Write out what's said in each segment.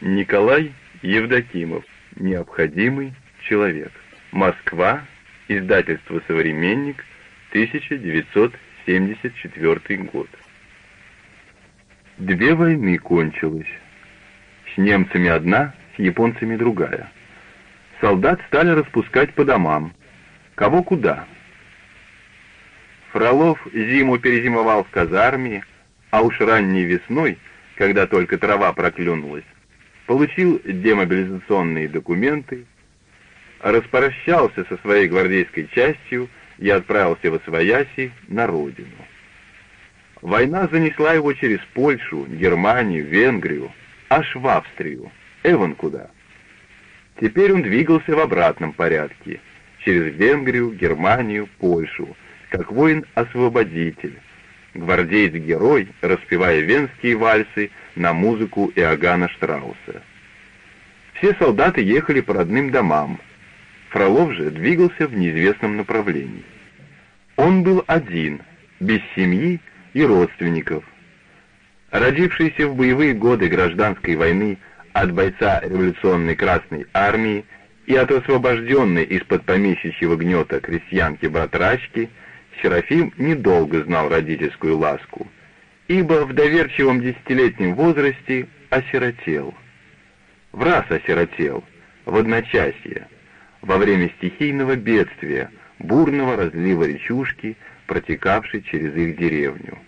Николай Евдокимов. Необходимый человек. Москва. Издательство «Современник», 1974 год. Две войны кончилось. С немцами одна, с японцами другая. Солдат стали распускать по домам. Кого куда. Фролов зиму перезимовал в казарме, а уж ранней весной, когда только трава проклюнулась, получил демобилизационные документы, распрощался со своей гвардейской частью и отправился в Освояси на родину. Война занесла его через Польшу, Германию, Венгрию, аж в Австрию. Эван куда? Теперь он двигался в обратном порядке, через Венгрию, Германию, Польшу, как воин-освободитель, гвардеец-герой, распевая венские вальсы на музыку Иоганна Штрауса. Все солдаты ехали по родным домам, Фролов же двигался в неизвестном направлении. Он был один, без семьи и родственников. Родившийся в боевые годы гражданской войны от бойца революционной Красной Армии и от освобожденной из-под помещичьего гнета крестьянки-батрачки, Серафим недолго знал родительскую ласку, ибо в доверчивом десятилетнем возрасте осиротел. В раз осиротел, в одночасье, во время стихийного бедствия, бурного разлива речушки, протекавшей через их деревню.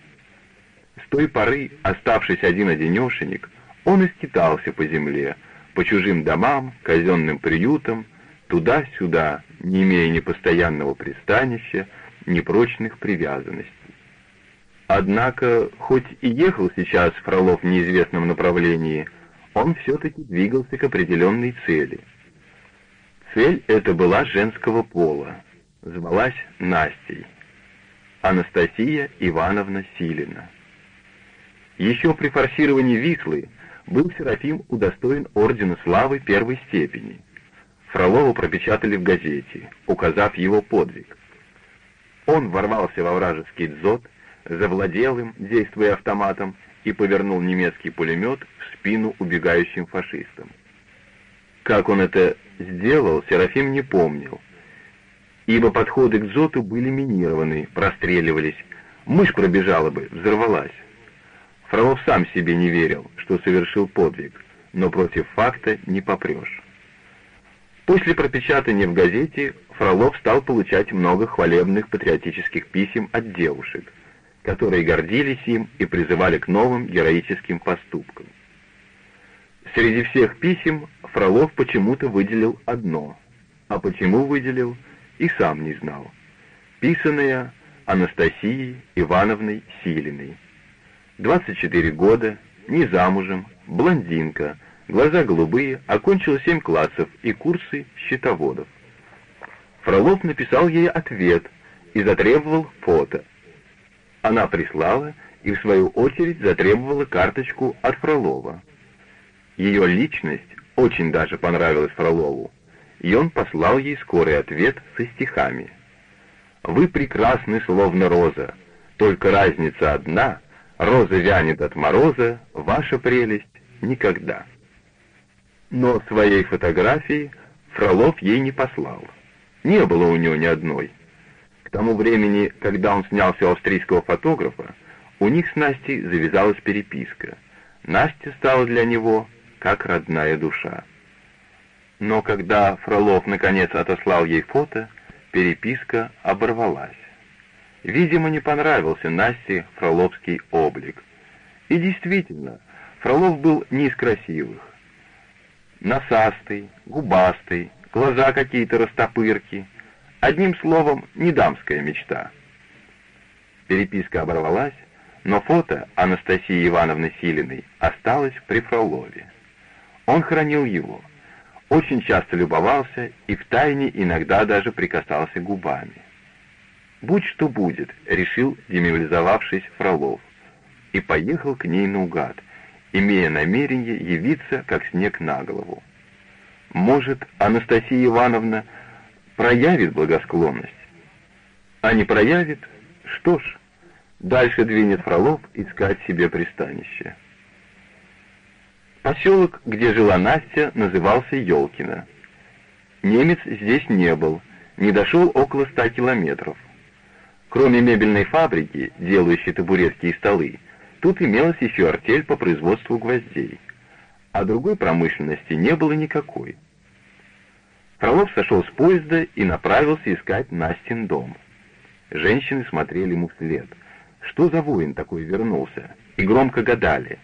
С той поры, оставшись один-одинешенек, он и скитался по земле, по чужим домам, казенным приютам, туда-сюда, не имея ни постоянного пристанища, ни прочных привязанностей. Однако, хоть и ехал сейчас Фролов в неизвестном направлении, он все-таки двигался к определенной цели. Цель эта была женского пола, звалась Настей, Анастасия Ивановна Силина. Еще при форсировании Вислы был Серафим удостоен Ордена Славы первой степени. Фролова пропечатали в газете, указав его подвиг. Он ворвался во вражеский дзот, завладел им, действуя автоматом, и повернул немецкий пулемет в спину убегающим фашистам. Как он это сделал, Серафим не помнил, ибо подходы к дзоту были минированы, простреливались, мышь пробежала бы, взорвалась. Фролов сам себе не верил, что совершил подвиг, но против факта не попрешь. После пропечатания в газете Фролов стал получать много хвалебных патриотических писем от девушек, которые гордились им и призывали к новым героическим поступкам. Среди всех писем Фролов почему-то выделил одно, а почему выделил, и сам не знал. Писанное Анастасией Ивановной Силиной. 24 года, не замужем, блондинка, глаза голубые, окончила 7 классов и курсы счетоводов. Фролов написал ей ответ и затребовал фото. Она прислала и, в свою очередь, затребовала карточку от Фролова. Ее личность очень даже понравилась Фролову, и он послал ей скорый ответ со стихами. «Вы прекрасны, словно роза, только разница одна, роза вянет от мороза, ваша прелесть никогда». Но своей фотографии Фролов ей не послал. Не было у него ни одной. Тому времени, когда он снялся у австрийского фотографа, у них с Настей завязалась переписка. Настя стала для него как родная душа. Но когда Фролов наконец отослал ей фото, переписка оборвалась. Видимо, не понравился Насте фроловский облик. И действительно, Фролов был не из красивых. Носастый, губастый, глаза какие-то растопырки. Одним словом, не дамская мечта. Переписка оборвалась, но фото Анастасии Ивановны Силиной осталось при Фролове. Он хранил его, очень часто любовался и втайне иногда даже прикасался губами. «Будь что будет», — решил демобилизовавшись Фролов, и поехал к ней наугад, имея намерение явиться, как снег на голову. Может, Анастасия Ивановна проявит благосклонность? А не проявит? Что ж, дальше двинет Фролов искать себе пристанище. Поселок, где жила Настя, назывался Ёлкино. Немец здесь не был, не дошел около ста километров. Кроме мебельной фабрики, делающей табуретки и столы, тут имелась еще артель по производству гвоздей. А другой промышленности не было никакой. Фролов сошел с поезда и направился искать Настин дом. Женщины смотрели ему вслед. Что за воин такой вернулся? И громко гадали,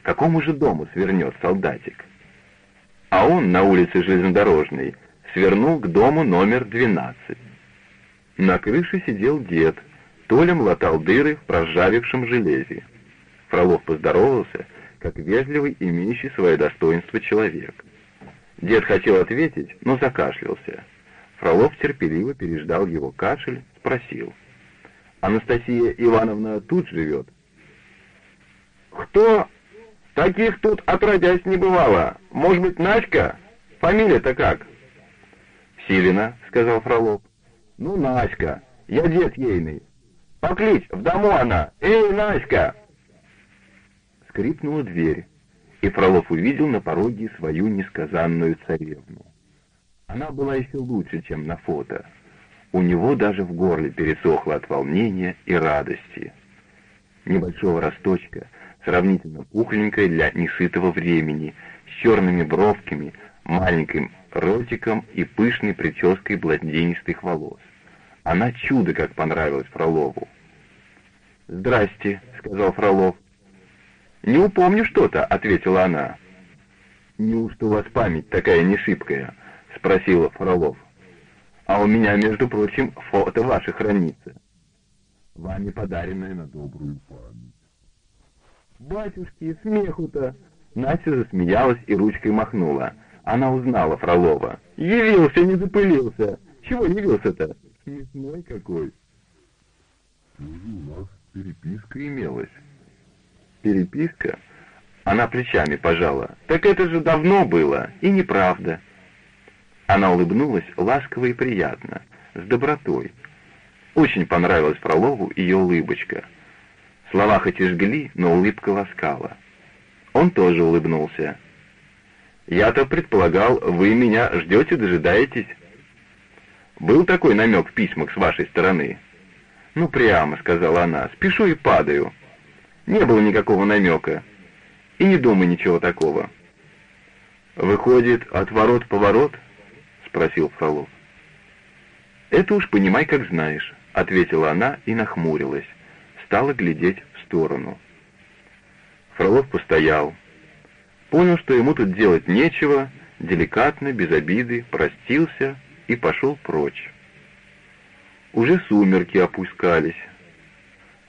какому же дому свернет солдатик. А он на улице железнодорожной свернул к дому номер 12. На крыше сидел дед, Толем латал дыры в проржавевшем железе. Фролов поздоровался, как вежливый, имеющий свое достоинство человек. Дед хотел ответить, но закашлялся. Фролов терпеливо переждал его кашель, спросил. «Анастасия Ивановна тут живет?» «Кто? Таких тут отродясь не бывало. Может быть, Наська? Фамилия-то как?» «Силина», — сказал Фролов. «Ну, Наська, я дед ейный. Поклич, в дому она. Эй, Наська!» Скрипнула дверь, и Фролов увидел на пороге свою несказанную царевну. Она была еще лучше, чем на фото. У него даже в горле пересохло от волнения и радости. Небольшого росточка, сравнительно пухленькая для несытого времени, с черными бровками, маленьким ротиком и пышной прической блондинистых волос. Она чудо как понравилась Фролову. «Здрасте», — сказал Фролов. «Не упомню что-то», — ответила она. «Неужто у вас память такая нешибкая?» — спросила Фролов. «А у меня, между прочим, фото ваше хранится». «Вами подаренное на добрую память». «Батюшки, смеху-то!» Настя засмеялась и ручкой махнула. Она узнала Фролова. «Явился, не запылился! Чего явился-то?» «Смешной какой!» «У нас переписка имелась». «Переписка?» Она плечами пожала. «Так это же давно было, и неправда». Она улыбнулась ласково и приятно, с добротой. Очень понравилась Фролову ее улыбочка. Слова хоть и жгли, но улыбка ласкала. Он тоже улыбнулся. «Я-то предполагал, вы меня ждете, дожидаетесь?» «Был такой намек в письмах с вашей стороны?» «Ну, прямо», — сказала она, — «спешу и падаю». Не было никакого намека. И не думай ничего такого. «Выходит, от ворот-поворот?» — спросил Фролов. «Это уж понимай, как знаешь», — ответила она и нахмурилась. Стала глядеть в сторону. Фролов постоял. Понял, что ему тут делать нечего, деликатно, без обиды, простился и пошел прочь. Уже сумерки опускались.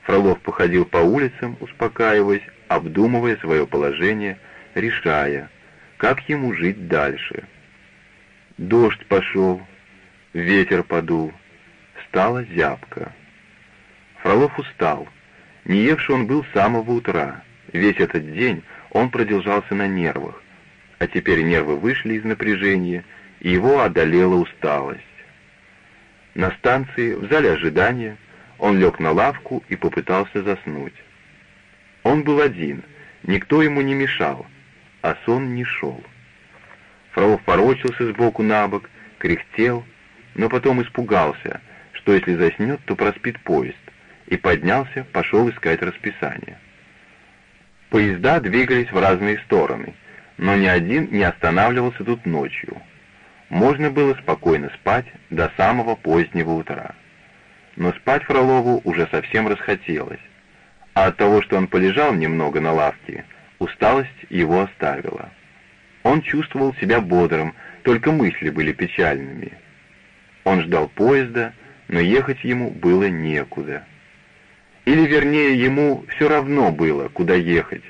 Фролов походил по улицам, успокаиваясь, обдумывая свое положение, решая, как ему жить дальше. Дождь пошел, ветер подул, стала зябко. Фролов устал. Не евший он был с самого утра. Весь этот день он продержался на нервах, а теперь нервы вышли из напряжения, и его одолела усталость. На станции, в зале ожидания, он лег на лавку и попытался заснуть. Он был один, никто ему не мешал, а сон не шел. Фролов порочился сбоку на бок, кряхтел, но потом испугался, что если заснет, то проспит поезд, и поднялся, пошел искать расписание. Поезда двигались в разные стороны, но ни один не останавливался тут ночью. Можно было спокойно спать до самого позднего утра. Но спать Фролову уже совсем расхотелось, а от того, что он полежал немного на лавке, усталость его оставила. Он чувствовал себя бодрым, только мысли были печальными. Он ждал поезда, но ехать ему было некуда. Или, вернее, ему все равно было, куда ехать.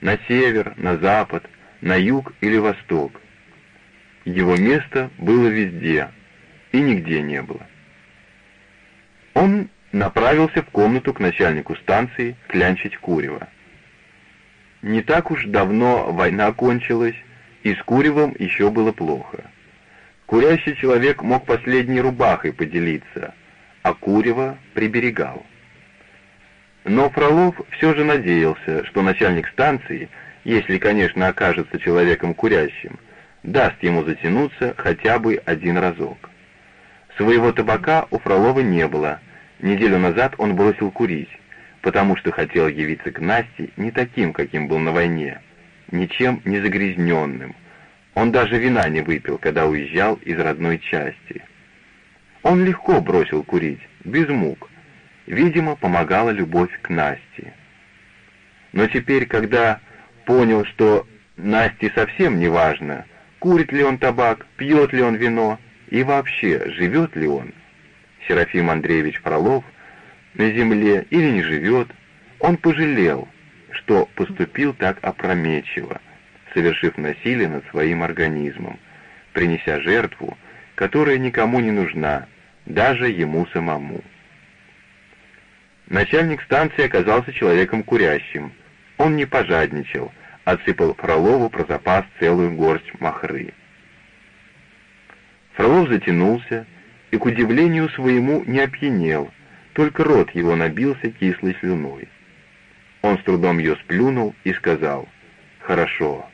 На север, на запад, на юг или восток. Его место было везде, и нигде не было. Он направился в комнату к начальнику станции клянчить курева. Не так уж давно война кончилась, и с куревом еще было плохо. Курящий человек мог последней рубахой поделиться, а курева приберегал. Но Фролов все же надеялся, что начальник станции если, конечно, окажется человеком курящим, даст ему затянуться хотя бы один разок. Своего табака у Фролова не было. Неделю назад он бросил курить, потому что хотел явиться к Насте не таким, каким был на войне, ничем не загрязненным. Он даже вина не выпил, когда уезжал из родной части. Он легко бросил курить, без мук. Видимо, помогала любовь к Насте. Но теперь, когда понял, что Насте совсем не важно, курит ли он табак, пьет ли он вино и вообще живет ли он, Серафим Андреевич Фролов, на земле или не живет, он пожалел, что поступил так опрометчиво, совершив насилие над своим организмом, принеся жертву, которая никому не нужна, даже ему самому. Начальник станции оказался человеком курящим. Он не пожадничал, отсыпал Фролову про запас целую горсть махры. Фролов затянулся и, к удивлению своему, не опьянел, только рот его набился кислой слюной. Он с трудом ее сплюнул и сказал «Хорошо»,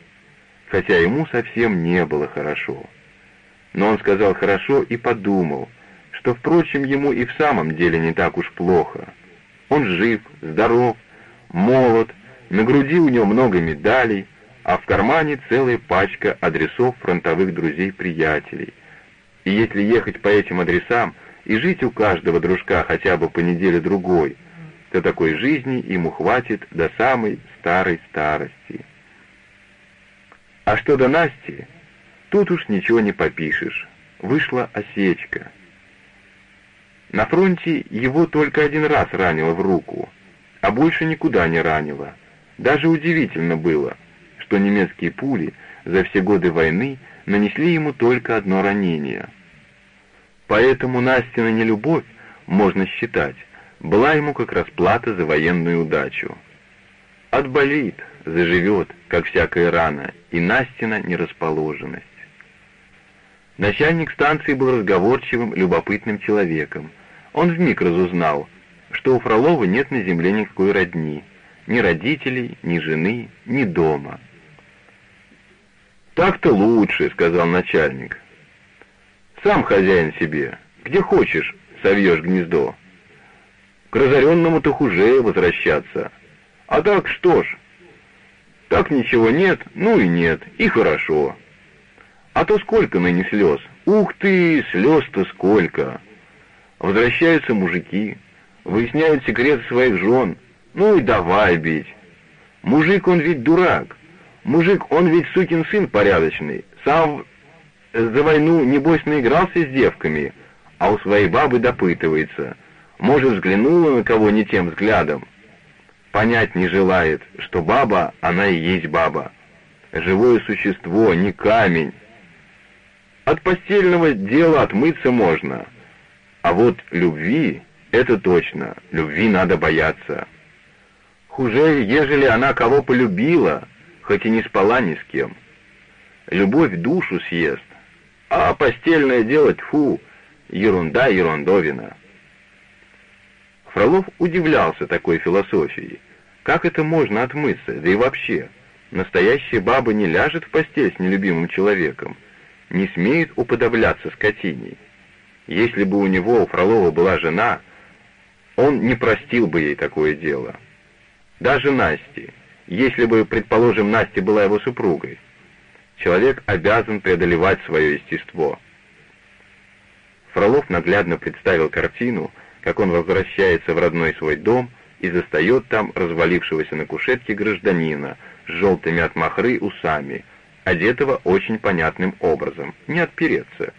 хотя ему совсем не было хорошо. Но он сказал «хорошо» и подумал, что, впрочем, ему и в самом деле не так уж плохо. Он жив, здоров, молод, на груди у него много медалей, а в кармане целая пачка адресов фронтовых друзей-приятелей. И если ехать по этим адресам и жить у каждого дружка хотя бы по неделе-другой, то такой жизни ему хватит до самой старой старости. А что до Насти, тут уж ничего не попишешь. Вышла осечка. На фронте его только один раз ранило в руку, а больше никуда не ранило. Даже удивительно было, что немецкие пули за все годы войны нанесли ему только одно ранение. Поэтому Настина нелюбовь, можно считать, была ему как расплата за военную удачу. Отболит, заживет, как всякая рана, и Настина нерасположенность. Начальник станции был разговорчивым, любопытным человеком. Он вмиг разузнал, что у Фролова нет на земле никакой родни, ни родителей, ни жены, ни дома. «Так-то лучше», — сказал начальник. «Сам хозяин себе, где хочешь, совьешь гнездо. К разоренному-то хуже возвращаться. А так что ж, так ничего нет, ну и нет, и хорошо. А то сколько ныне слез? Ух ты, слез-то сколько! Возвращаются мужики, выясняют секреты своих жен, ну и давай бить. Мужик, он ведь дурак. Мужик, он ведь сукин сын порядочный. Сам за войну, небось, наигрался с девками, а у своей бабы допытывается. Может, взглянула на кого не тем взглядом. Понять не желает, что баба, она и есть баба. Живое существо, не камень. От постельного дела отмыться можно. А вот любви, это точно, любви надо бояться. Хуже, ежели она кого полюбила, хоть и не спала ни с кем. Любовь душу съест, а постельное дело, тьфу, ерунда ерундовина. Фролов удивлялся такой философии. Как это можно отмыться, да и вообще? Настоящая баба не ляжет в постель с нелюбимым человеком, не смеет уподобляться скотине. Если бы у него, у Фролова, была жена, он не простил бы ей такое дело. Даже Насте, если бы, предположим, Настя была его супругой. Человек обязан преодолевать свое естество. Фролов наглядно представил картину, как он возвращается в родной свой дом и застает там развалившегося на кушетке гражданина с желтыми от махры усами, одетого очень понятным образом, не отпереться.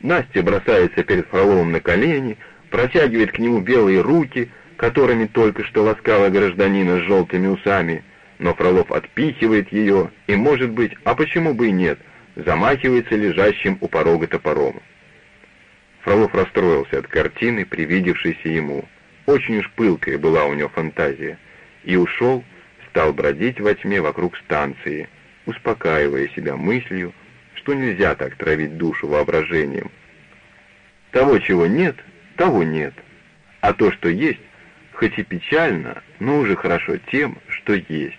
Настя бросается перед Фроловым на колени, протягивает к нему белые руки — которыми только что ласкала гражданина с желтыми усами, но Фролов отпихивает ее и, может быть, а почему бы и нет, замахивается лежащим у порога топором. Фролов расстроился от картины, привидевшейся ему. Очень уж пылкая была у него фантазия. И ушел, стал бродить во тьме вокруг станции, успокаивая себя мыслью, что нельзя так травить душу воображением. Того, чего нет, того нет. А то, что есть, хоть и печально, но уже хорошо тем, что есть.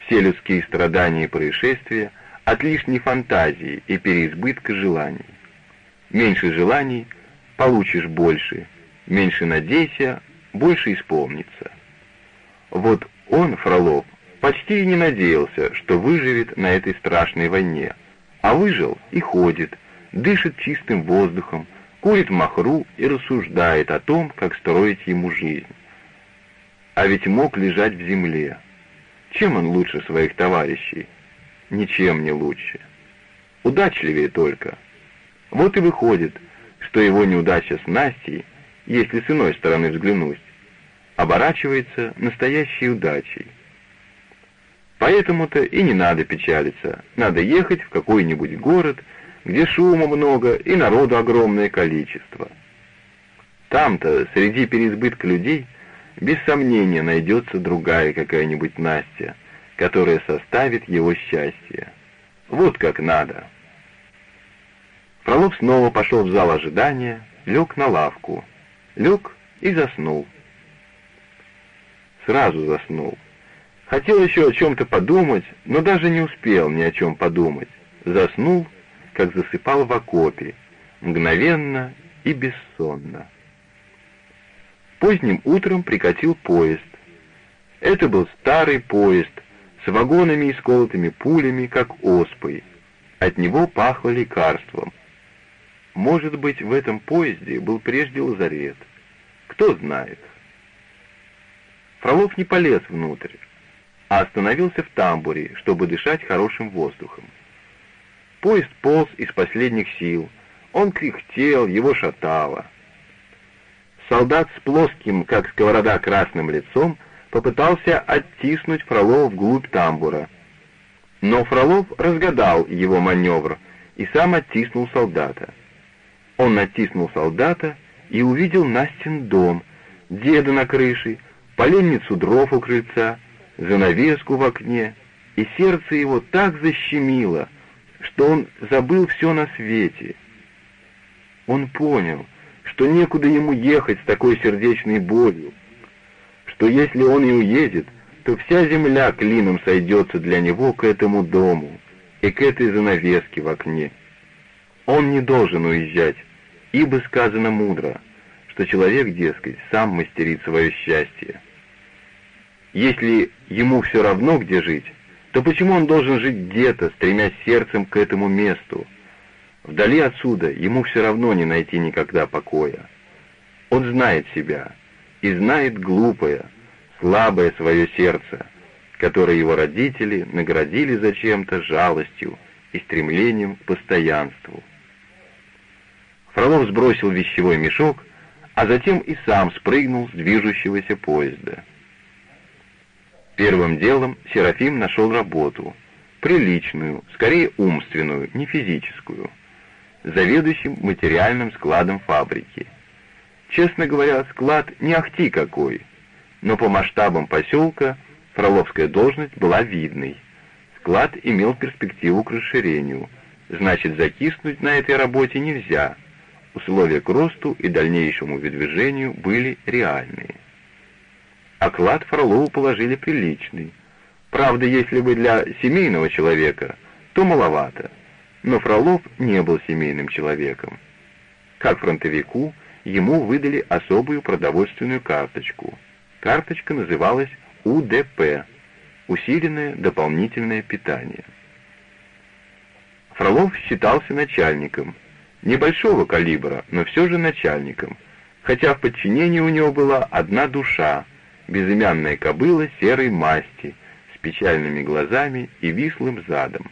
все людские страдания и происшествия от лишней фантазии и переизбытка желаний. Меньше желаний — получишь больше, меньше надейся — больше исполнится. Вот он, Фролов, почти не надеялся, что выживет на этой страшной войне, а выжил и ходит, дышит чистым воздухом, курит махру и рассуждает о том, как строить ему жизнь. А ведь мог лежать в земле. Чем он лучше своих товарищей? Ничем не лучше. Удачливее только. Вот и выходит, что его неудача с Настей, если с иной стороны взглянуть, оборачивается настоящей удачей. Поэтому-то и не надо печалиться, надо ехать в какой-нибудь город, где шума много и народу огромное количество. Там-то, среди переизбытка людей, без сомнения найдется другая какая-нибудь Настя, которая составит его счастье. Вот как надо. Фролов снова пошел в зал ожидания, лег на лавку, лег и заснул. Сразу заснул. Хотел еще о чем-то подумать, но даже не успел ни о чем подумать. Заснул как засыпал в окопе, мгновенно и бессонно. Поздним утром прикатил поезд. Это был старый поезд с вагонами и сколотыми пулями, как оспой. От него пахло лекарством. Может быть, в этом поезде был прежде лазарет. Кто знает. Фролов не полез внутрь, а остановился в тамбуре, чтобы дышать хорошим воздухом. Поезд полз из последних сил. Он кряхтел, его шатало. Солдат с плоским, как сковорода, красным лицом попытался оттиснуть Фролова вглубь тамбура. Но Фролов разгадал его маневр и сам оттиснул солдата. Он оттиснул солдата и увидел Настин дом, деда на крыше, поленницу дров у крыльца, занавеску в окне, и сердце его так защемило — что он забыл все на свете. Он понял, что некуда ему ехать с такой сердечной болью, что если он и уедет, то вся земля клином сойдется для него к этому дому и к этой занавеске в окне. Он не должен уезжать, ибо сказано мудро, что человек, дескать, сам мастерит свое счастье. Если ему все равно, где жить, то почему он должен жить где-то, стремясь сердцем к этому месту? Вдали отсюда ему все равно не найти никогда покоя. Он знает себя и знает глупое, слабое свое сердце, которое его родители наградили зачем-то жалостью и стремлением к постоянству. Фролов сбросил вещевой мешок, а затем и сам спрыгнул с движущегося поезда. Первым делом Серафим нашел работу, приличную, скорее умственную, не физическую, заведующим материальным складом фабрики. Честно говоря, склад не ахти какой, но по масштабам поселка Фроловская должность была видной. Склад имел перспективу к расширению, значит закиснуть на этой работе нельзя. Условия к росту и дальнейшему выдвижению были реальные. Оклад Фролову положили приличный. Правда, если бы для семейного человека, то маловато. Но Фролов не был семейным человеком. Как фронтовику, ему выдали особую продовольственную карточку. Карточка называлась УДП – усиленное дополнительное питание. Фролов считался начальником, небольшого калибра, но все же начальником, хотя в подчинении у него была одна душа – безымянная кобыла серой масти, с печальными глазами и вислым задом.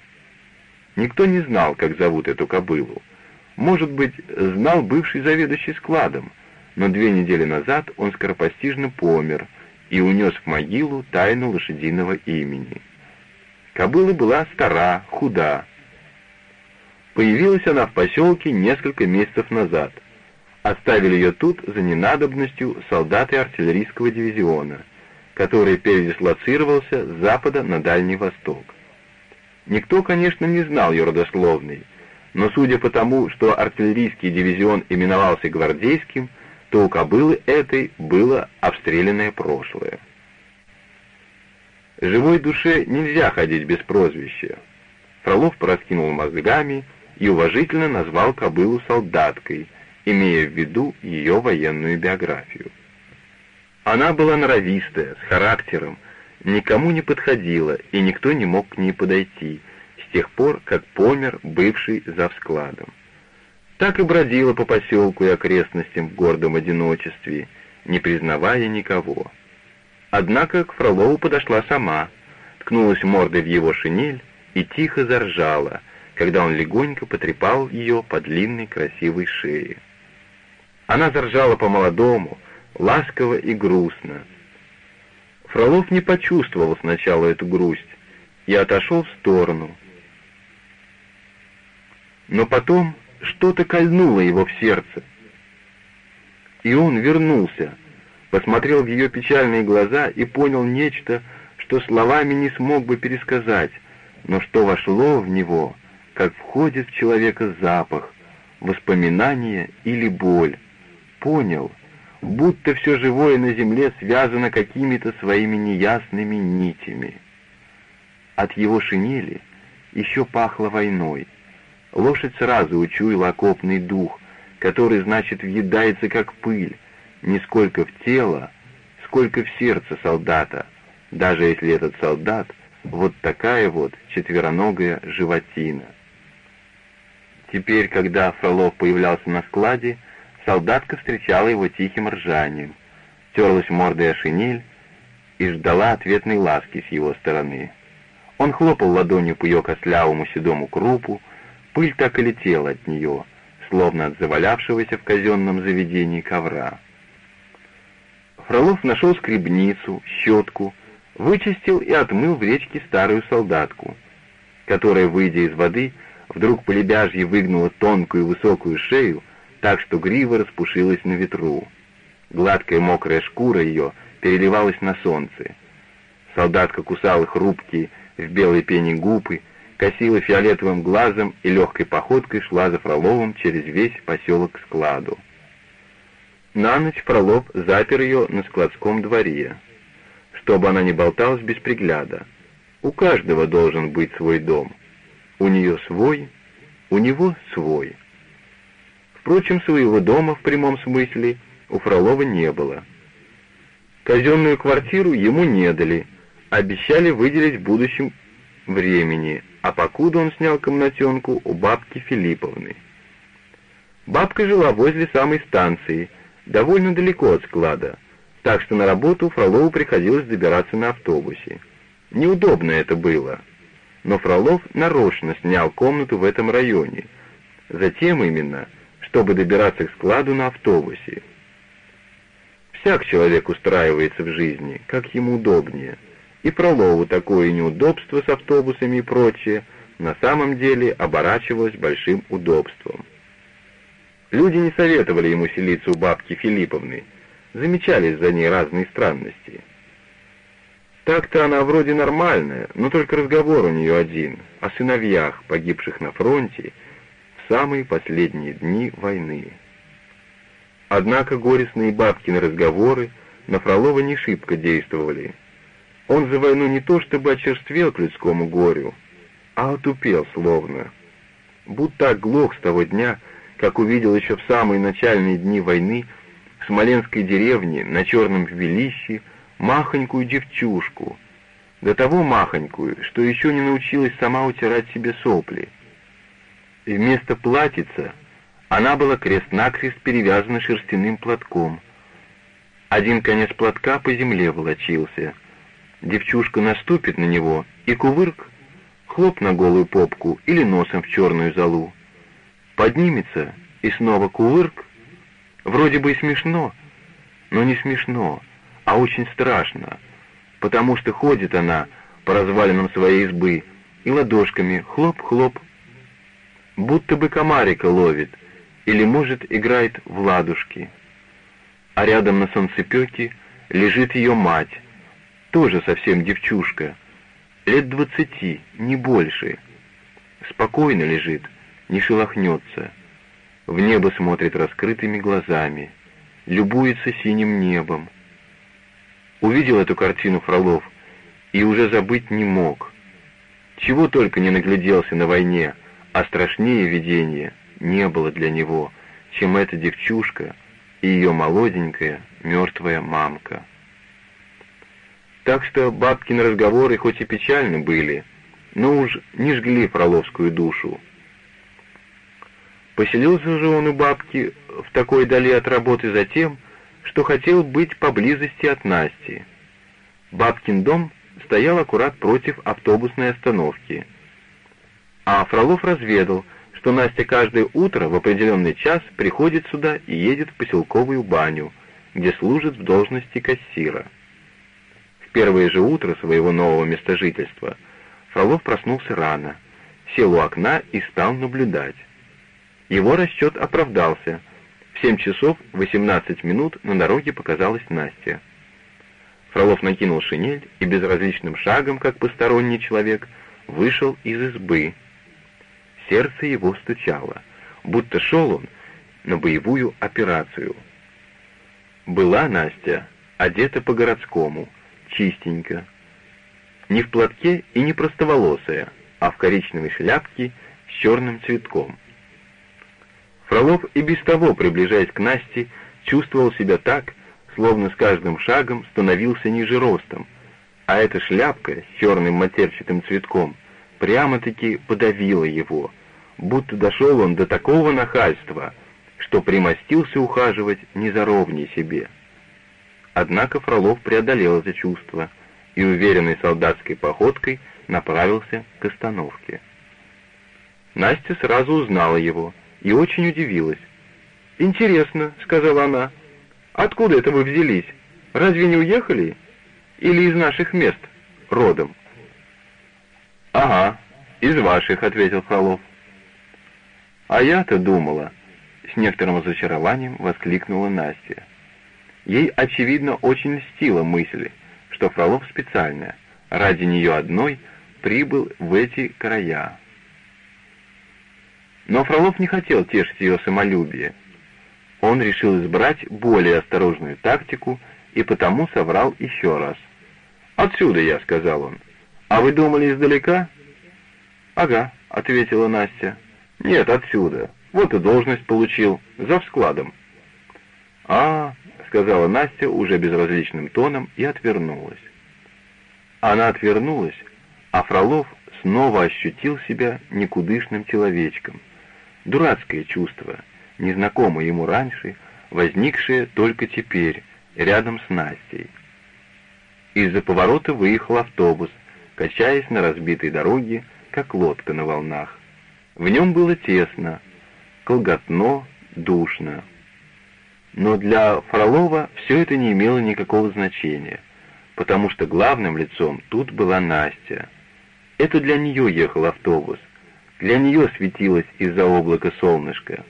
Никто не знал, как зовут эту кобылу. Может быть, знал бывший заведующий складом, но две недели назад он скоропостижно помер и унес в могилу тайну лошадиного имени. Кобыла была стара, худа. Появилась она в поселке несколько месяцев назад — Оставили ее тут за ненадобностью солдаты артиллерийского дивизиона, который передислоцировался с запада на Дальний Восток. Никто, конечно, не знал ее родословной, но судя по тому, что артиллерийский дивизион именовался гвардейским, то у кобылы этой было обстрелянное прошлое. Живой душе нельзя ходить без прозвища. Фролов пораскинул мозгами и уважительно назвал кобылу солдаткой, имея в виду ее военную биографию. Она была норовистая, с характером, никому не подходила, и никто не мог к ней подойти, с тех пор, как помер бывший завскладом. Так и бродила по поселку и окрестностям в гордом одиночестве, не признавая никого. Однако к Фролову подошла сама, ткнулась мордой в его шинель и тихо заржала, когда он легонько потрепал ее по длинной красивой шее. Она заржала по-молодому, ласково и грустно. Фролов не почувствовал сначала эту грусть и отошел в сторону. Но потом что-то кольнуло его в сердце. И он вернулся, посмотрел в ее печальные глаза и понял нечто, что словами не смог бы пересказать, но что вошло в него, как входит в человека запах, воспоминание или боль. Понял, будто все живое на земле связано какими-то своими неясными нитями. От его шинели еще пахло войной. Лошадь сразу учуяла окопный дух, который, значит, въедается как пыль, не сколько в тело, сколько в сердце солдата, даже если этот солдат вот такая вот четвероногая животина. Теперь, когда Фролов появлялся на складе, солдатка встречала его тихим ржанием, терлась мордой о шинель и ждала ответной ласки с его стороны. Он хлопал ладонью по ее костлявому седому крупу, пыль так и летела от нее, словно от завалявшегося в казенном заведении ковра. Фролов нашел скребницу, щетку, вычистил и отмыл в речке старую солдатку, которая, выйдя из воды, вдруг по лебяжье выгнула тонкую высокую шею, так что грива распушилась на ветру. Гладкая мокрая шкура ее переливалась на солнце. Солдатка кусала хрупкие в белой пене губы, косила фиолетовым глазом и легкой походкой шла за Фроловым через весь поселок к складу. На ночь Фролов запер ее на складском дворе, чтобы она не болталась без пригляда. У каждого должен быть свой дом. У нее свой, у него свой. Впрочем, своего дома в прямом смысле у Фролова не было. Казенную квартиру ему не дали, обещали выделить в будущем времени, а покуда он снял комнатенку у бабки Филипповны. Бабка жила возле самой станции, довольно далеко от склада, так что на работу Фролову приходилось добираться на автобусе. Неудобно это было, но Фролов нарочно снял комнату в этом районе, затем именно, чтобы добираться к складу на автобусе. Всяк человек устраивается в жизни, как ему удобнее, и Фролову такое неудобство с автобусами и прочее на самом деле оборачивалось большим удобством. Люди не советовали ему селиться у бабки Филипповны, замечались за ней разные странности. Так-то она вроде нормальная, но только разговор у нее один, о сыновьях, погибших на фронте самые последние дни войны. Однако горестные бабкины разговоры на Фролова не шибко действовали. Он за войну не то чтобы очерствел к людскому горю, а отупел словно. Будто оглох с того дня, как увидел еще в самые начальные дни войны в Смоленской деревне на Черном Велище махонькую девчушку, до того махонькую, что еще не научилась сама утирать себе сопли. Вместо платьица она была крест-накрест перевязана шерстяным платком. Один конец платка по земле волочился. Девчушка наступит на него, и кувырк, хлоп на голую попку или носом в черную золу поднимется и снова кувырк. Вроде бы и смешно, но не смешно, а очень страшно, потому что ходит она по развалинам своей избы и ладошками хлоп-хлоп, будто бы комарика ловит или, может, играет в ладушки. А рядом на солнцепеке лежит ее мать, тоже совсем девчушка, лет двадцати, не больше. Спокойно лежит, не шелохнется. В небо смотрит раскрытыми глазами, любуется синим небом. Увидел эту картину Фролов и уже забыть не мог. Чего только не нагляделся на войне, а страшнее видения не было для него, чем эта девчушка и ее молоденькая мертвая мамка. Так что бабкины разговоры хоть и печальны были, но уж не жгли фроловскую душу. Поселился же он у бабки в такой дали от работы за тем, что хотел быть поблизости от Насти. Бабкин дом стоял аккурат против автобусной остановки. А Фролов разведал, что Настя каждое утро в определенный час приходит сюда и едет в поселковую баню, где служит в должности кассира. В первое же утро своего нового места жительства Фролов проснулся рано, сел у окна и стал наблюдать. Его расчет оправдался. В 7 часов 18 минут на дороге показалась Настя. Фролов накинул шинель и безразличным шагом, как посторонний человек, вышел из избы. Сердце его стучало, будто шел он на боевую операцию. Была Настя одета по-городскому, чистенько, не в платке и не простоволосая, а в коричневой шляпке с черным цветком. Фролов и без того, приближаясь к Насте, чувствовал себя так, словно с каждым шагом становился ниже ростом, а эта шляпка с черным матерчатым цветком прямо-таки подавила его, будто дошел он до такого нахальства, что примостился ухаживать не за ровней себе. Однако Фролов преодолел это чувство и уверенной солдатской походкой направился к остановке. Настя сразу узнала его и очень удивилась. «Интересно», — сказала она, Откуда это вы взялись? Разве не уехали? Или из наших мест родом?» «Ага, из ваших», — ответил Фролов. «А я-то думала», — с некоторым разочарованием воскликнула Настя. Ей, очевидно, очень льстила мысль, что Фролов специально, ради нее одной, прибыл в эти края. Но Фролов не хотел тешить ее самолюбие, он решил избрать более осторожную тактику и потому соврал еще раз. «Отсюда я», — сказал он. «А вы думали издалека?» «Ага», — ответила Настя. «Нет, отсюда. Вот и должность получил. За складом». «А, — сказала Настя уже безразличным тоном и отвернулась. Она отвернулась, а Фролов снова ощутил себя никудышным человечком. Дурацкое чувство — незнакомое ему раньше, возникшее только теперь, рядом с Настей. Из-за поворота выехал автобус, качаясь на разбитой дороге, как лодка на волнах. В нем было тесно, колготно, душно. Но для Фролова все это не имело никакого значения, потому что главным лицом тут была Настя. Это для нее ехал автобус, для нее светилось из-за облака солнышко.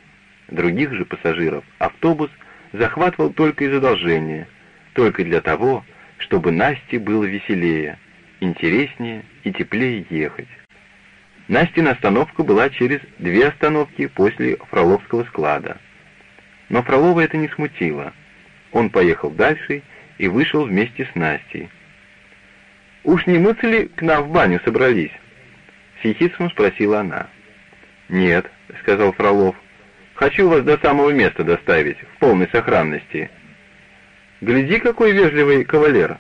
Других же пассажиров автобус захватывал только из одолжения, только для того, чтобы Насте было веселее, интереснее и теплее ехать. Настина остановка была через две остановки после Фроловского склада. Но Фролова это не смутило. Он поехал дальше и вышел вместе с Настей. «Уж не мыться ли к нам в баню собрались?» С спросила она. «Нет», — сказал Фролов, — Хочу вас до самого места доставить, в полной сохранности. Гляди, какой вежливый кавалер.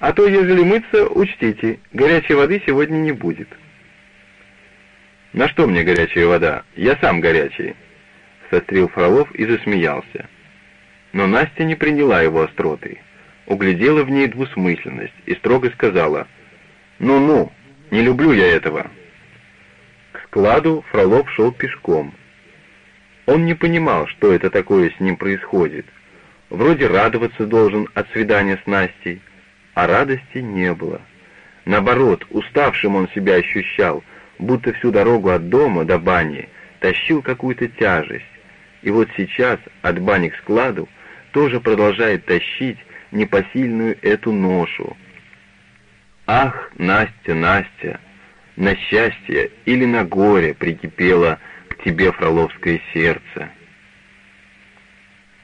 А то, ежели мыться, учтите, горячей воды сегодня не будет. На что мне горячая вода? Я сам горячий. Сострил Фролов и засмеялся. Но Настя не приняла его остроты. Углядела в ней двусмысленность и строго сказала, «Ну-ну, не люблю я этого». К складу Фролов шел пешком, он не понимал, что это такое с ним происходит. Вроде радоваться должен от свидания с Настей, а радости не было. Наоборот, уставшим он себя ощущал, будто всю дорогу от дома до бани тащил какую-то тяжесть. И вот сейчас от бани к складу тоже продолжает тащить непосильную эту ношу. Ах, Настя, Настя, на счастье или на горе прикипела тебе, фроловское сердце».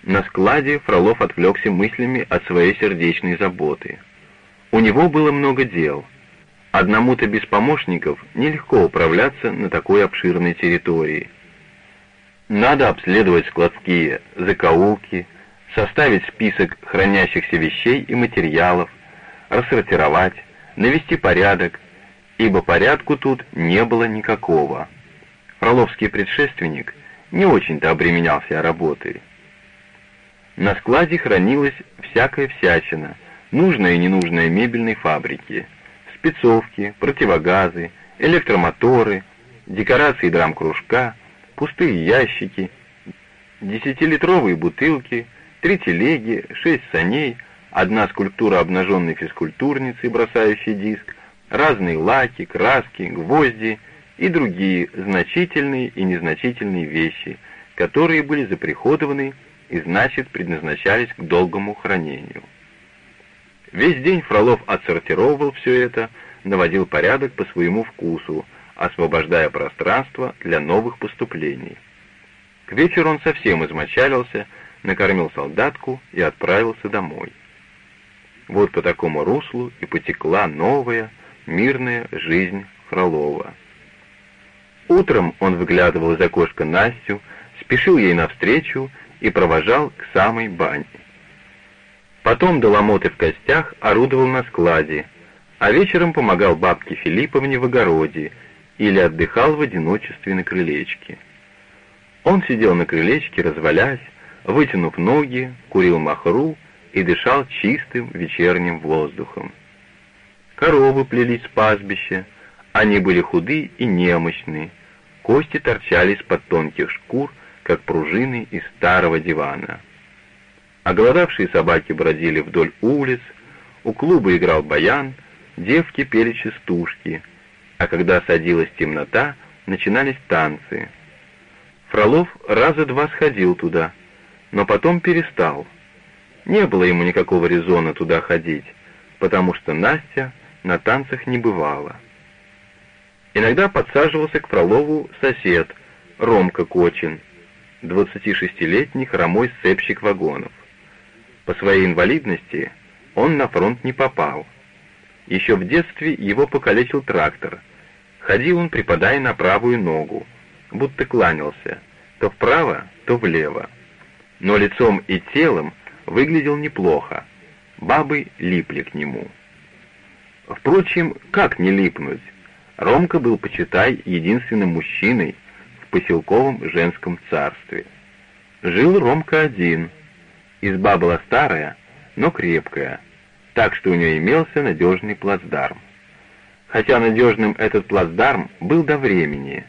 На складе Фролов отвлекся мыслями от своей сердечной заботы. У него было много дел. Одному-то без помощников нелегко управляться на такой обширной территории. Надо обследовать складские закоулки, составить список хранящихся вещей и материалов, рассортировать, навести порядок, ибо порядку тут не было никакого. Фроловский предшественник не очень-то обременялся работой. На складе хранилась всякая всячина, нужная и ненужная мебельной фабрики, спецовки, противогазы, электромоторы, декорации драм-кружка, пустые ящики, десятилитровые бутылки, три телеги, шесть саней, одна скульптура обнаженной физкультурницы, бросающей диск, разные лаки, краски, гвозди и другие значительные и незначительные вещи, которые были заприходованы и, значит, предназначались к долгому хранению. Весь день Фролов отсортировывал все это, наводил порядок по своему вкусу, освобождая пространство для новых поступлений. К вечеру он совсем измочалился, накормил солдатку и отправился домой. Вот по такому руслу и потекла новая, мирная жизнь Фролова. Утром он выглядывал из окошка Настю, спешил ей навстречу и провожал к самой бане. Потом до ломоты в костях орудовал на складе, а вечером помогал бабке Филипповне в огороде или отдыхал в одиночестве на крылечке. Он сидел на крылечке, развалясь, вытянув ноги, курил махру и дышал чистым вечерним воздухом. Коровы плелись с пастбища, они были худы и немощны, кости торчали из-под тонких шкур, как пружины из старого дивана. Оголодавшие собаки бродили вдоль улиц, у клуба играл баян, девки пели частушки, а когда садилась темнота, начинались танцы. Фролов раза два сходил туда, но потом перестал. Не было ему никакого резона туда ходить, потому что Настя на танцах не бывала. Иногда подсаживался к Фролову сосед, Ромка Кочин, 26-летний хромой сцепщик вагонов. По своей инвалидности он на фронт не попал. Еще в детстве его покалечил трактор. Ходил он, припадая на правую ногу, будто кланялся, то вправо, то влево. Но лицом и телом выглядел неплохо. Бабы липли к нему. Впрочем, как не липнуть? Ромка был, почитай, единственным мужчиной в поселковом женском царстве. Жил Ромка один. Изба была старая, но крепкая, так что у нее имелся надежный плацдарм. Хотя надежным этот плацдарм был до времени.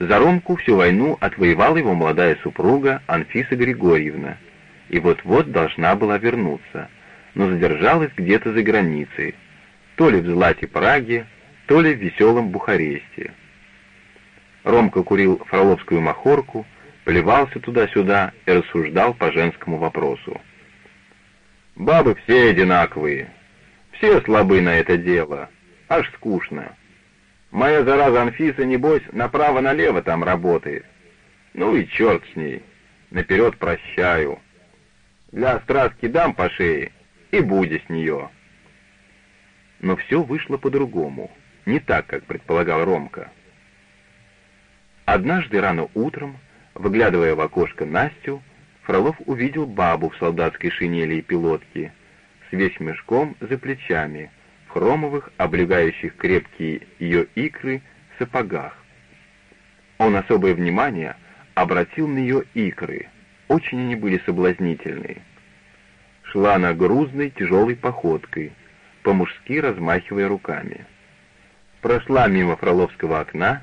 За Ромку всю войну отвоевала его молодая супруга Анфиса Григорьевна, и вот-вот должна была вернуться, но задержалась где-то за границей, то ли в Злате Праге, то ли в веселом Бухаресте. Ромка курил фроловскую махорку, плевался туда-сюда и рассуждал по женскому вопросу. «Бабы все одинаковые, все слабы на это дело, аж скучно. Моя зараза Анфиса, небось, направо-налево там работает. Ну и черт с ней, наперед прощаю. Для страстки дам по шее и буди с нее». Но все вышло по-другому не так, как предполагал Ромка. Однажды рано утром, выглядывая в окошко Настю, Фролов увидел бабу в солдатской шинели и пилотке, с вещмешком за плечами, в хромовых, облегающих крепкие ее икры, сапогах. Он особое внимание обратил на ее икры, очень они были соблазнительные. Шла она грузной, тяжелой походкой, по-мужски размахивая руками прошла мимо Фроловского окна,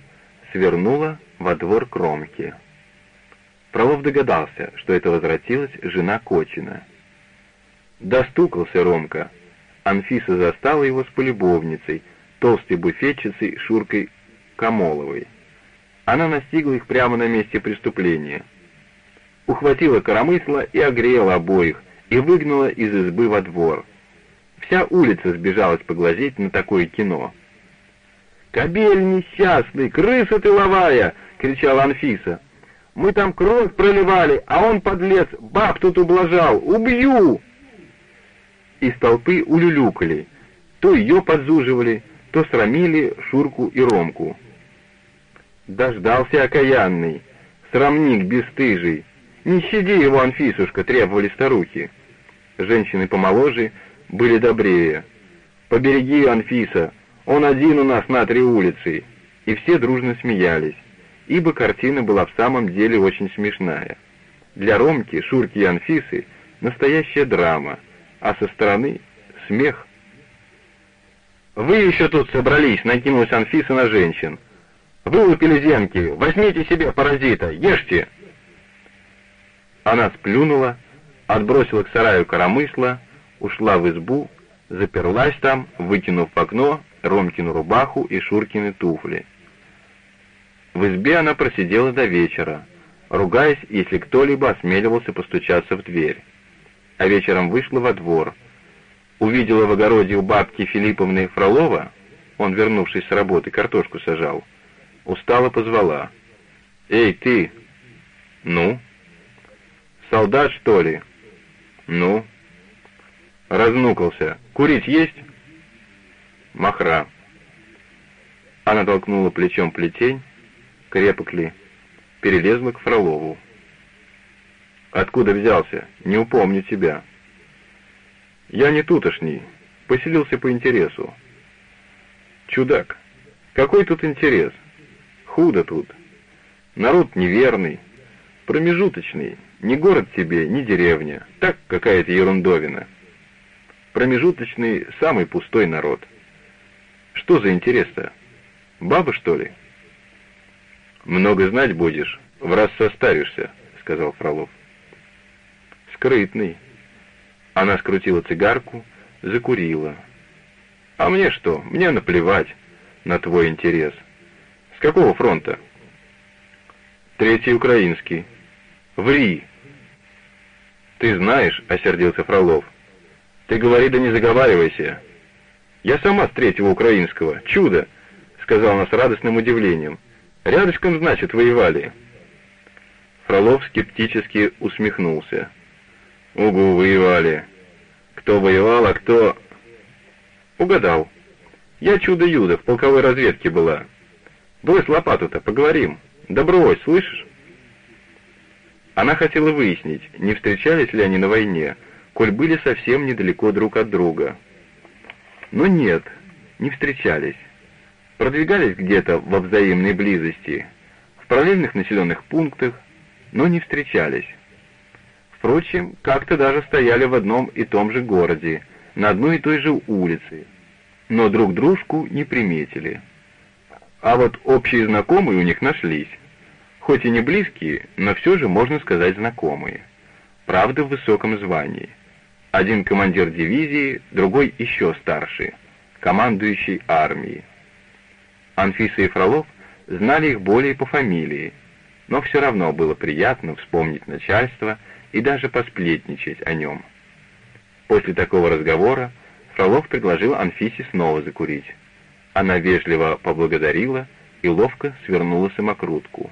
свернула во двор Кромки. Фролов догадался, что это возвратилась жена Кочина. Достукался Ромка. Анфиса застала его с полюбовницей, толстой буфетчицей Шуркой Камоловой. Она настигла их прямо на месте преступления. Ухватила коромысла и огрела обоих, и выгнала из избы во двор. Вся улица сбежалась поглазеть на такое кино. «Кобель несчастный, крыса тыловая!» — кричала Анфиса. «Мы там кровь проливали, а он, подлец, баб тут ублажал! Убью!» из толпы улюлюкали, то ее подзуживали, то срамили Шурку и Ромку. Дождался окаянный, срамник бесстыжий. Не щади его, Анфисушка, требовали старухи. Женщины помоложе были добрее. Побереги, Анфиса, он один у нас на три улицы. И все дружно смеялись, ибо картина была в самом деле очень смешная. Для Ромки, Шурки и Анфисы настоящая драма, а со стороны смех. «Вы еще тут собрались», — накинулась Анфиса на женщин. «Вылупили земки, возьмите себе паразита, ешьте!» Она сплюнула, отбросила к сараю коромысла, ушла в избу, заперлась там, вытянув в окно Ромкину рубаху и Шуркины туфли. В избе она просидела до вечера, ругаясь, если кто-либо осмеливался постучаться в дверь. А вечером вышла во двор. Увидела в огороде у бабки Филипповны Фролова, он, вернувшись с работы, картошку сажал, устало позвала. «Эй, ты!» «Ну?» «Солдат, что ли?» «Ну?» Разнукался. «Курить есть?» «Махра». Она толкнула плечом плетень, крепок ли, перелезла к Фролову. «Откуда взялся? Не упомню тебя». «Я не тутошний, поселился по интересу». «Чудак, какой тут интерес? Худо тут. Народ неверный, промежуточный, ни город тебе, ни деревня, так какая-то ерундовина. Промежуточный, самый пустой народ. Что за интерес-то? Баба, что ли?» «Много знать будешь, в раз состаришься», — сказал Фролов. «Скрытный». Она скрутила цигарку, закурила. «А мне что? Мне наплевать на твой интерес. С какого фронта?» «Третий украинский». «Ври!» «Ты знаешь», — осердился Фролов. «Ты говори да не заговаривайся». «Я сама с третьего украинского. Чудо!» — сказал она с радостным удивлением. Рядышком, значит, воевали. Фролов скептически усмехнулся. Угу, воевали. Кто воевал, а кто... Угадал. Я чудо-юдо, в полковой разведке была. Брось лопату-то, поговорим. Да слышишь? Она хотела выяснить, не встречались ли они на войне, коль были совсем недалеко друг от друга. Но нет, не встречались продвигались где-то во взаимной близости, в параллельных населенных пунктах, но не встречались. Впрочем, как-то даже стояли в одном и том же городе, на одной и той же улице, но друг дружку не приметили. А вот общие знакомые у них нашлись, хоть и не близкие, но все же, можно сказать, знакомые. Правда, в высоком звании. Один командир дивизии, другой еще старший, командующий армией. Анфиса и Фролов знали их более по фамилии, но все равно было приятно вспомнить начальство и даже посплетничать о нем. После такого разговора Фролов предложил Анфисе снова закурить. Она вежливо поблагодарила и ловко свернула самокрутку.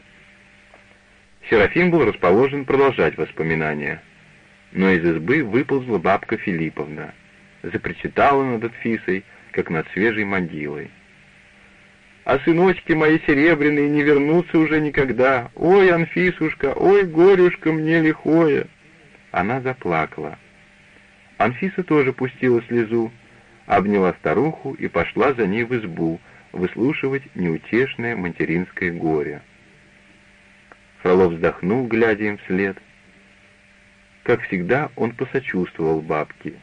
Серафим был расположен продолжать воспоминания, но из избы выползла бабка Филипповна, запричитала над Анфисой, как над свежей могилой а сыночки мои серебряные не вернутся уже никогда. Ой, Анфисушка, ой, горюшка мне лихое!» Она заплакала. Анфиса тоже пустила слезу, обняла старуху и пошла за ней в избу, выслушивать неутешное материнское горе. Фролов вздохнул, глядя им вслед. Как всегда, он посочувствовал бабке,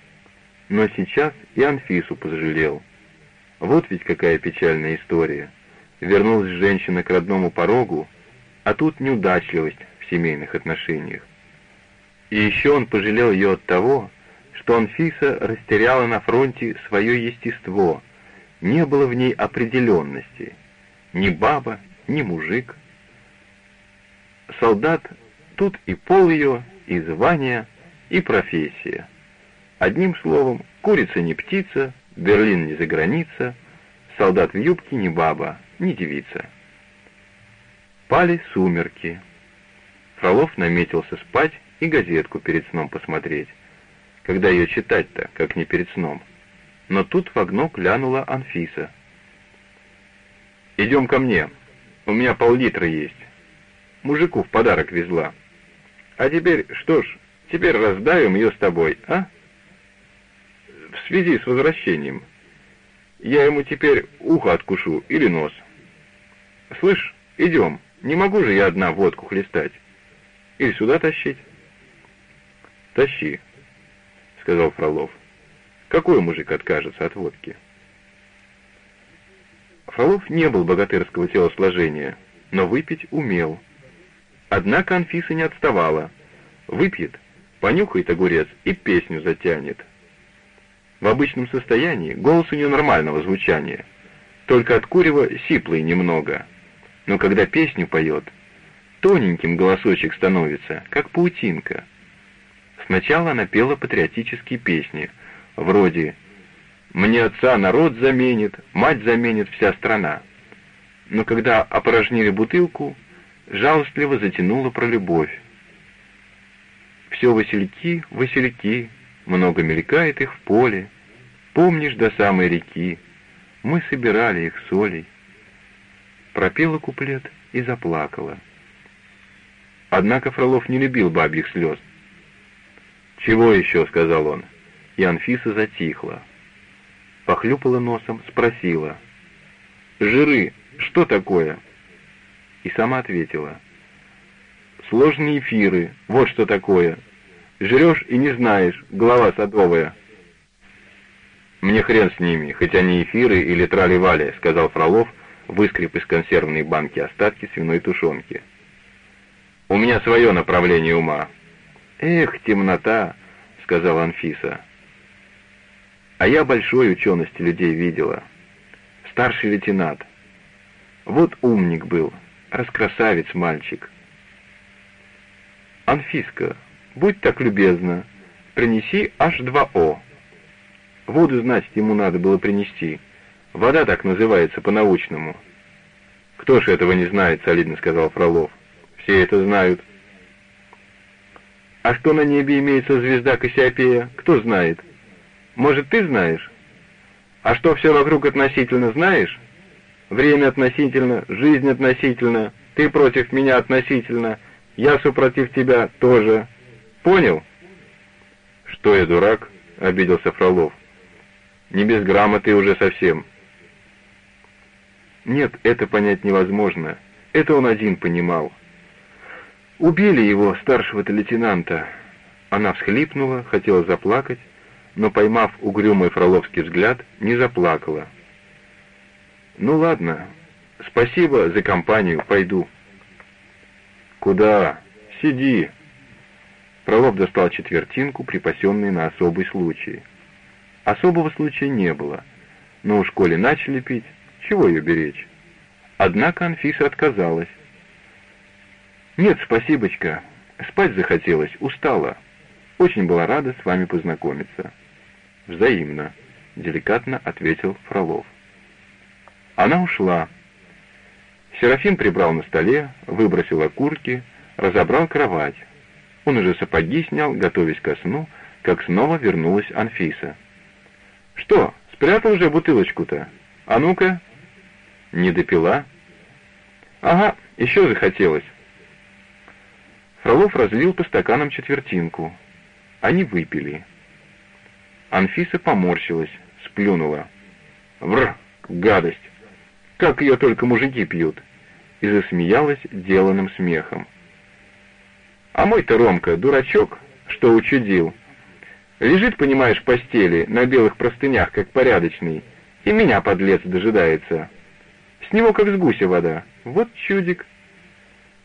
но сейчас и Анфису пожалел. Вот ведь какая печальная история. Вернулась женщина к родному порогу, а тут неудачливость в семейных отношениях. И еще он пожалел ее от того, что Анфиса растеряла на фронте свое естество, не было в ней определенности, ни баба, ни мужик. Солдат тут и пол ее, и звание, и профессия. Одним словом, курица не птица, Берлин не за граница, солдат в юбке не баба, не девица. Пали сумерки. Фролов наметился спать и газетку перед сном посмотреть. когда ее читать-то, как не перед сном. Но тут в окно глянула Анфиса. «Идем ко мне, у меня пол-литра есть. Мужику в подарок везла. А теперь, что ж, теперь раздавим ее с тобой, а? В связи с возвращением. Я ему теперь ухо откушу или нос. Слышь, идем, не могу же я одна водку хлестать. Или сюда тащить?» «Тащи», — сказал Фролов. «Какой мужик откажется от водки?» Фролов не был богатырского телосложения, но выпить умел. Однако Анфиса не отставала. Выпьет, понюхает огурец и песню затянет. В обычном состоянии голос у нее нормального звучания, только от курева сиплый немного. Но когда песню поет, тоненьким голосочек становится, как паутинка — Сначала она пела патриотические песни, вроде «Мне отца народ заменит, мать заменит вся страна». Но когда опорожнили бутылку, жалостливо затянула про любовь. Все васильки, васильки, много мелькает их в поле. Помнишь до самой реки, мы собирали их солей. Пропела куплет и заплакала. Однако Фролов не любил бабьих слез. «Чего еще?» — сказал он. И Анфиса затихла. Похлюпала носом, спросила. «Жиры, что такое?» И сама ответила. «Сложные эфиры, вот что такое. Жрешь и не знаешь, голова садовая». «Мне хрен с ними, хоть они эфиры или трали-вали», — сказал Фролов, выскреб из консервной банки остатки свиной тушенки. «У меня свое направление ума. «Эх, темнота!» — сказала Анфиса. «А я большой учености людей видела. Старший лейтенант. Вот умник был, раскрасавец мальчик». «Анфиска, будь так любезна, принеси H2O». Воду, значит, ему надо было принести. Вода так называется по-научному. «Кто ж этого не знает?» — солидно сказал Фролов. «Все это знают». А что на небе имеется звезда Кассиопея, кто знает? Может, ты знаешь? А что все вокруг относительно знаешь? Время относительно, жизнь относительно, ты против меня относительно, я супротив тебя тоже. Понял? Что я дурак? — обиделся Фролов. Не без грамоты уже совсем. Нет, это понять невозможно. Это он один понимал. Убили его, старшего-то лейтенанта. Она всхлипнула, хотела заплакать, но, поймав угрюмый фроловский взгляд, не заплакала. «Ну ладно, спасибо за компанию, пойду». «Куда? Сиди». Фролов достал четвертинку, припасенную на особый случай. Особого случая не было, но у школе начали пить, чего ее беречь? Однако Анфиса отказалась. «Нет, спасибочка. Спать захотелось, устала. Очень была рада с вами познакомиться». «Взаимно», — деликатно ответил Фролов. Она ушла. Серафим прибрал на столе, выбросил окурки, разобрал кровать. Он уже сапоги снял, готовясь ко сну, как снова вернулась Анфиса. «Что, спрятал уже бутылочку-то? А ну-ка!» «Не допила?» «Ага, еще захотелось. Фролов разлил по стаканам четвертинку. Они выпили. Анфиса поморщилась, сплюнула. «Вр, гадость! Как ее только мужики пьют!» И засмеялась деланным смехом. «А мой-то Ромка, дурачок, что учудил. Лежит, понимаешь, в постели, на белых простынях, как порядочный, и меня, подлец, дожидается. С него как с гуся вода. Вот чудик!»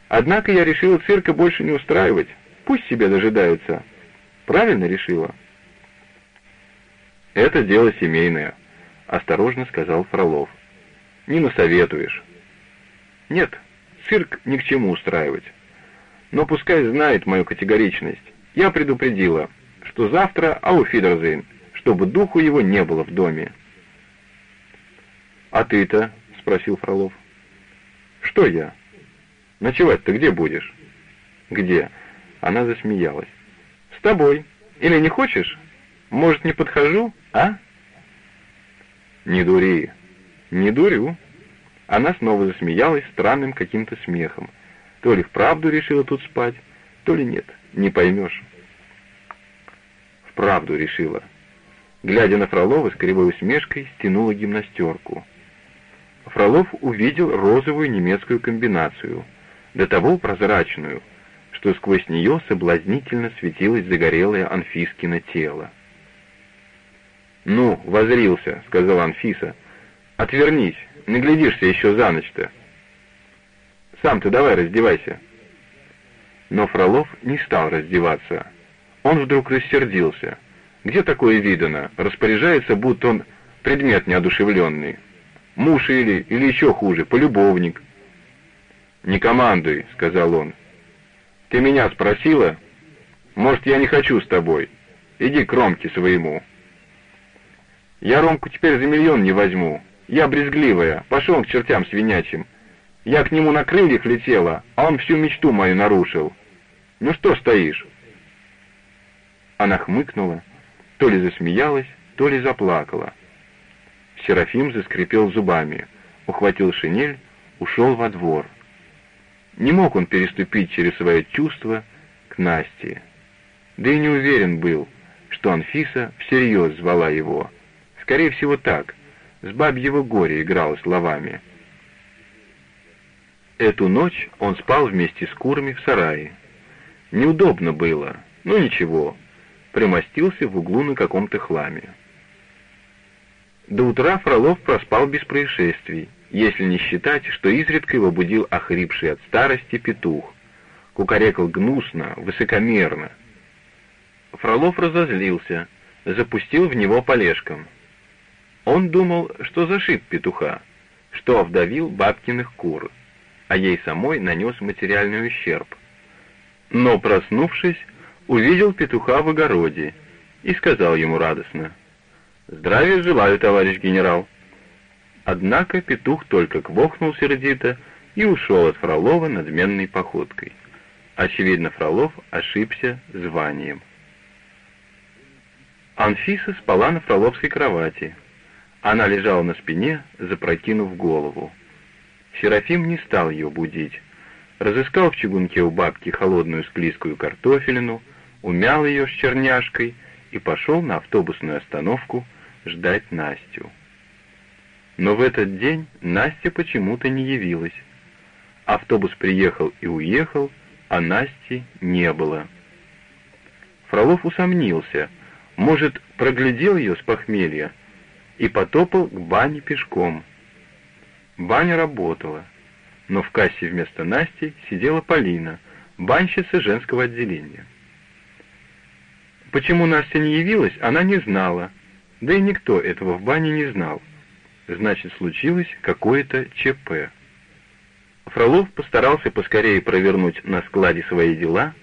Однако я решила цирка больше не устраивать. Пусть себе дожидаются. Правильно решила? Это дело семейное, осторожно сказал Фролов. Не насоветуешь. Нет, цирк ни к чему устраивать. Но пускай знает мою категоричность. Я предупредила, что завтра ауфидерзейн, чтобы духу его не было в доме. «А ты-то?» — спросил Фролов. «Что я?» Ночевать-то где будешь?» «Где?» Она засмеялась. «С тобой. Или не хочешь? Может, не подхожу, а?» «Не дури». «Не дурю». Она снова засмеялась странным каким-то смехом. То ли вправду решила тут спать, то ли нет, не поймешь. Вправду решила. Глядя на Фролова с кривой усмешкой, стянула гимнастерку. Фролов увидел розовую немецкую комбинацию, до того прозрачную, что сквозь нее соблазнительно светилось загорелое Анфискино тело. «Ну, возрился», — сказала Анфиса. «Отвернись, наглядишься еще за ночь-то. Сам ты давай раздевайся». Но Фролов не стал раздеваться. Он вдруг рассердился. Где такое видано? Распоряжается, будто он предмет неодушевленный. Муж или, или еще хуже, полюбовник. «Не командуй», — сказал он. «Ты меня спросила? Может, я не хочу с тобой. Иди к Ромке своему». «Я Ромку теперь за миллион не возьму. Я брезгливая, пошел к чертям свинячим. Я к нему на крыльях летела, а он всю мечту мою нарушил. Ну что стоишь?» Она хмыкнула, то ли засмеялась, то ли заплакала. Серафим заскрипел зубами, ухватил шинель, ушел во двор. Не мог он переступить через свое чувство к Насте. Да и не уверен был, что Анфиса всерьез звала его. Скорее всего так, с бабьего горя играла словами. Эту ночь он спал вместе с курами в сарае. Неудобно было, но ничего, примостился в углу на каком-то хламе. До утра Фролов проспал без происшествий, если не считать, что изредка его будил охрипший от старости петух. Кукарекал гнусно, высокомерно. Фролов разозлился, запустил в него полежком. Он думал, что зашиб петуха, что овдовил бабкиных кур, а ей самой нанес материальный ущерб. Но, проснувшись, увидел петуха в огороде и сказал ему радостно, «Здравия желаю, товарищ генерал». Однако петух только квохнул сердито и ушел от Фролова надменной походкой. Очевидно, Фролов ошибся званием. Анфиса спала на фроловской кровати. Она лежала на спине, запрокинув голову. Серафим не стал ее будить. Разыскал в чугунке у бабки холодную склизкую картофелину, умял ее с черняшкой и пошел на автобусную остановку ждать Настю. Но в этот день Настя почему-то не явилась. Автобус приехал и уехал, а Насти не было. Фролов усомнился, может, проглядел ее с похмелья, и потопал к бане пешком. Баня работала, но в кассе вместо Насти сидела Полина, банщица женского отделения. Почему Настя не явилась, она не знала, да и никто этого в бане не знал. Значит, случилось какое-то ЧП. Фролов постарался поскорее провернуть на складе свои дела,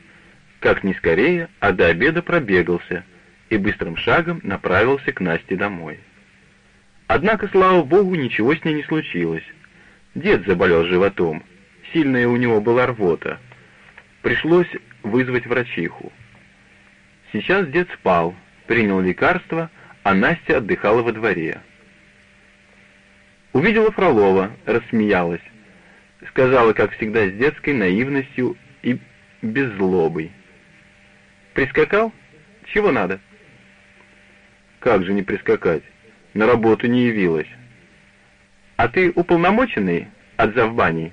как не скорее, а до обеда пробегался и быстрым шагом направился к Насте домой. Однако, слава богу, ничего с ней не случилось. Дед заболел животом, сильная у него была рвота. Пришлось вызвать врачиху. Сейчас дед спал, принял лекарство, а Настя отдыхала во дворе. Увидела Фролова, рассмеялась. Сказала, как всегда, с детской наивностью и беззлобой. «Прискакал? Чего надо?» «Как же не прискакать? На работу не явилась». «А ты уполномоченный от завбаний?»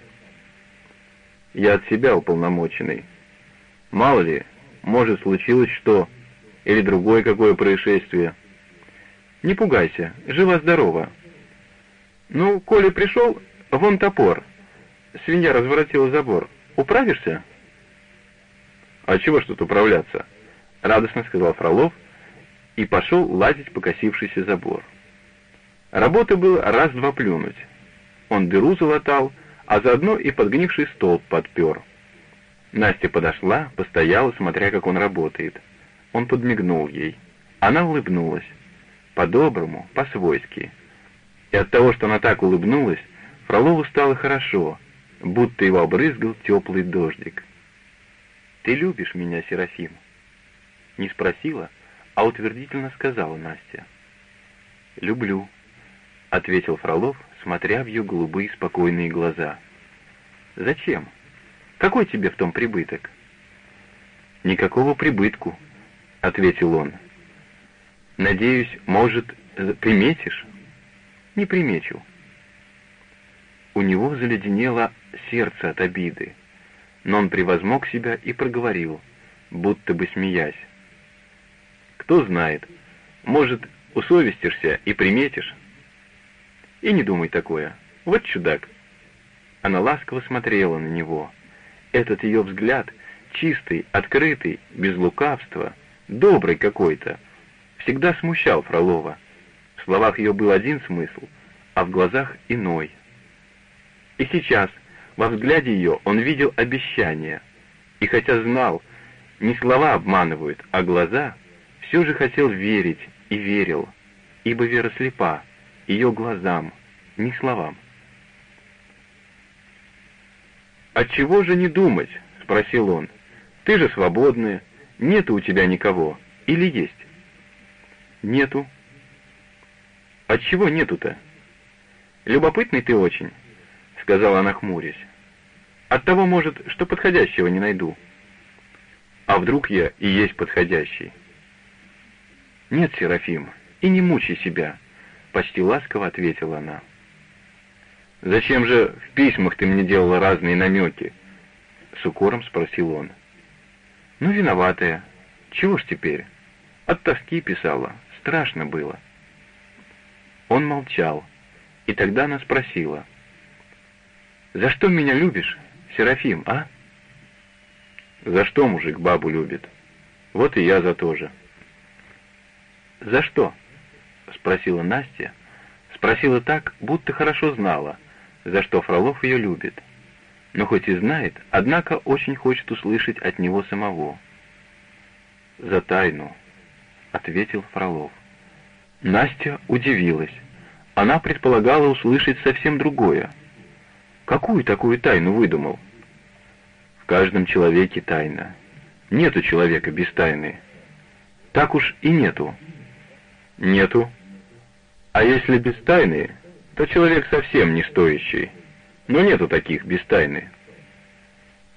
«Я от себя уполномоченный. Мало ли, может, случилось что, или другое какое происшествие. Не пугайся, жива-здорова. Ну, коли пришел, вон топор. Свинья разворотила забор. Управишься? А чего ж тут управляться? Радостно сказал Фролов и пошел лазить покосившийся забор. Работы было раз-два плюнуть. Он дыру залатал, а заодно и подгнивший столб подпер. Настя подошла, постояла, смотря, как он работает. Он подмигнул ей. Она улыбнулась. По-доброму, по-свойски. И от того, что она так улыбнулась, Фролову стало хорошо, будто его обрызгал теплый дождик. «Ты любишь меня, Серафим?» Не спросила, а утвердительно сказала Настя. «Люблю», — ответил Фролов, смотря в ее голубые спокойные глаза. «Зачем? Какой тебе в том прибыток?» «Никакого прибытку», — ответил он. «Надеюсь, может, приметишь?» «Не примечу». У него заледенело сердце от обиды, но он превозмог себя и проговорил, будто бы смеясь. «Кто знает, может, усовестишься и приметишь?» «И не думай такое, вот чудак». Она ласково смотрела на него. Этот ее взгляд, чистый, открытый, без лукавства, добрый какой-то, всегда смущал Фролова. В словах ее был один смысл, а в глазах иной — и сейчас во взгляде ее он видел обещание, и хотя знал, не слова обманывают, а глаза, все же хотел верить и верил, ибо вера слепа, ее глазам, не словам. «Отчего же не думать?» — спросил он. «Ты же свободная, нету у тебя никого, или есть?» «Нету». «Отчего нету-то?» «Любопытный ты очень» сказала она, хмурясь. «Оттого, может, что подходящего не найду». «А вдруг я и есть подходящий?» «Нет, Серафим, и не мучай себя», — почти ласково ответила она. «Зачем же в письмах ты мне делала разные намеки?» — с укором спросил он. «Ну, виноватая. Чего ж теперь? От тоски писала. Страшно было». Он молчал, и тогда она спросила — за что меня любишь, Серафим, а? За что мужик бабу любит? Вот и я за то же. За что? Спросила Настя. Спросила так, будто хорошо знала, за что Фролов ее любит. Но хоть и знает, однако очень хочет услышать от него самого. «За тайну», — ответил Фролов. Настя удивилась. Она предполагала услышать совсем другое. Какую такую тайну выдумал? В каждом человеке тайна. Нету человека без тайны. Так уж и нету. Нету. А если без тайны, то человек совсем не стоящий. Но нету таких без тайны.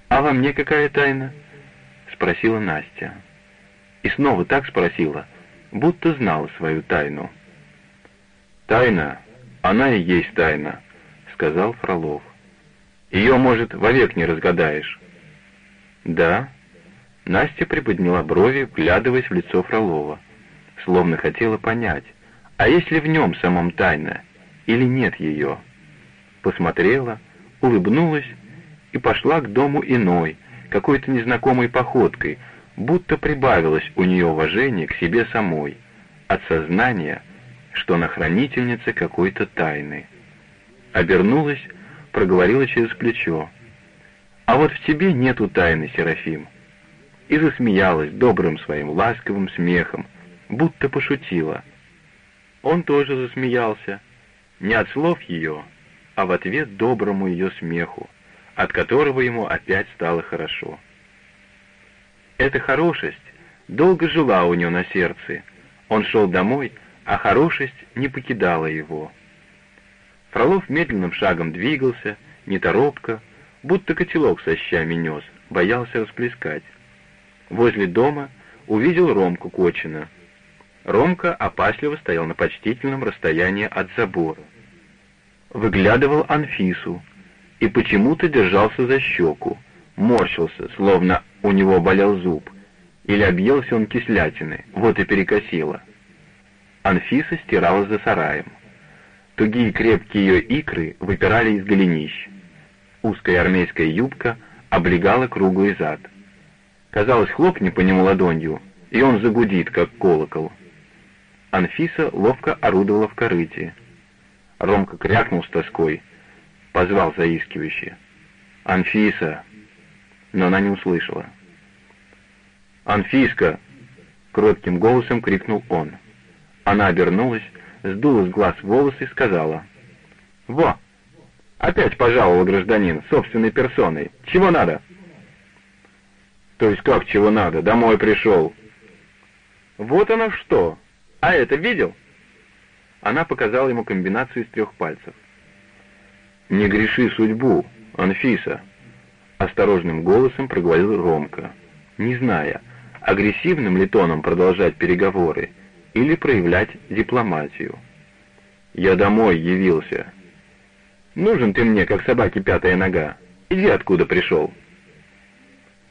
«А во мне какая тайна?» — спросила Настя. И снова так спросила, будто знала свою тайну. «Тайна, она и есть тайна», — сказал Фролов. Ее, может, вовек не разгадаешь». «Да». Настя приподняла брови, вглядываясь в лицо Фролова, словно хотела понять, а есть ли в нем самом тайна, или нет ее. Посмотрела, улыбнулась и пошла к дому иной, какой-то незнакомой походкой, будто прибавилось у нее уважение к себе самой, от сознания, что она хранительница какой-то тайны. Обернулась проговорила через плечо. «А вот в тебе нету тайны, Серафим». И засмеялась добрым своим ласковым смехом, будто пошутила. Он тоже засмеялся, не от слов ее, а в ответ доброму ее смеху, от которого ему опять стало хорошо. Эта хорошесть долго жила у него на сердце. Он шел домой, а хорошесть не покидала его. Фролов медленным шагом двигался, неторопко, будто котелок со щами нес, боялся расплескать. Возле дома увидел Ромку Кочина. Ромка опасливо стоял на почтительном расстоянии от забора. Выглядывал Анфису и почему-то держался за щеку, морщился, словно у него болел зуб, или объелся он кислятины, вот и перекосило. Анфиса стирала за сараем. Тугие крепкие ее икры выпирали из голенищ. Узкая армейская юбка облегала круглый зад. Казалось, хлопни по нему ладонью, и он загудит, как колокол. Анфиса ловко орудовала в корыте. Ромка крякнул с тоской, позвал заискивающе. «Анфиса!» Но она не услышала. «Анфиска!» — кротким голосом крикнул он. Она обернулась, сдула с глаз волосы и сказала. «Во! Опять пожаловал гражданин, собственной персоной. Чего надо?» «То есть как чего надо? Домой пришел». Вот оно что! А это видел?» Она показала ему комбинацию из трех пальцев. «Не греши судьбу, Анфиса!» Осторожным голосом проговорил Ромка, не зная, агрессивным ли тоном продолжать переговоры или проявлять дипломатию. «Я домой явился. Нужен ты мне, как собаке пятая нога. Иди откуда пришел».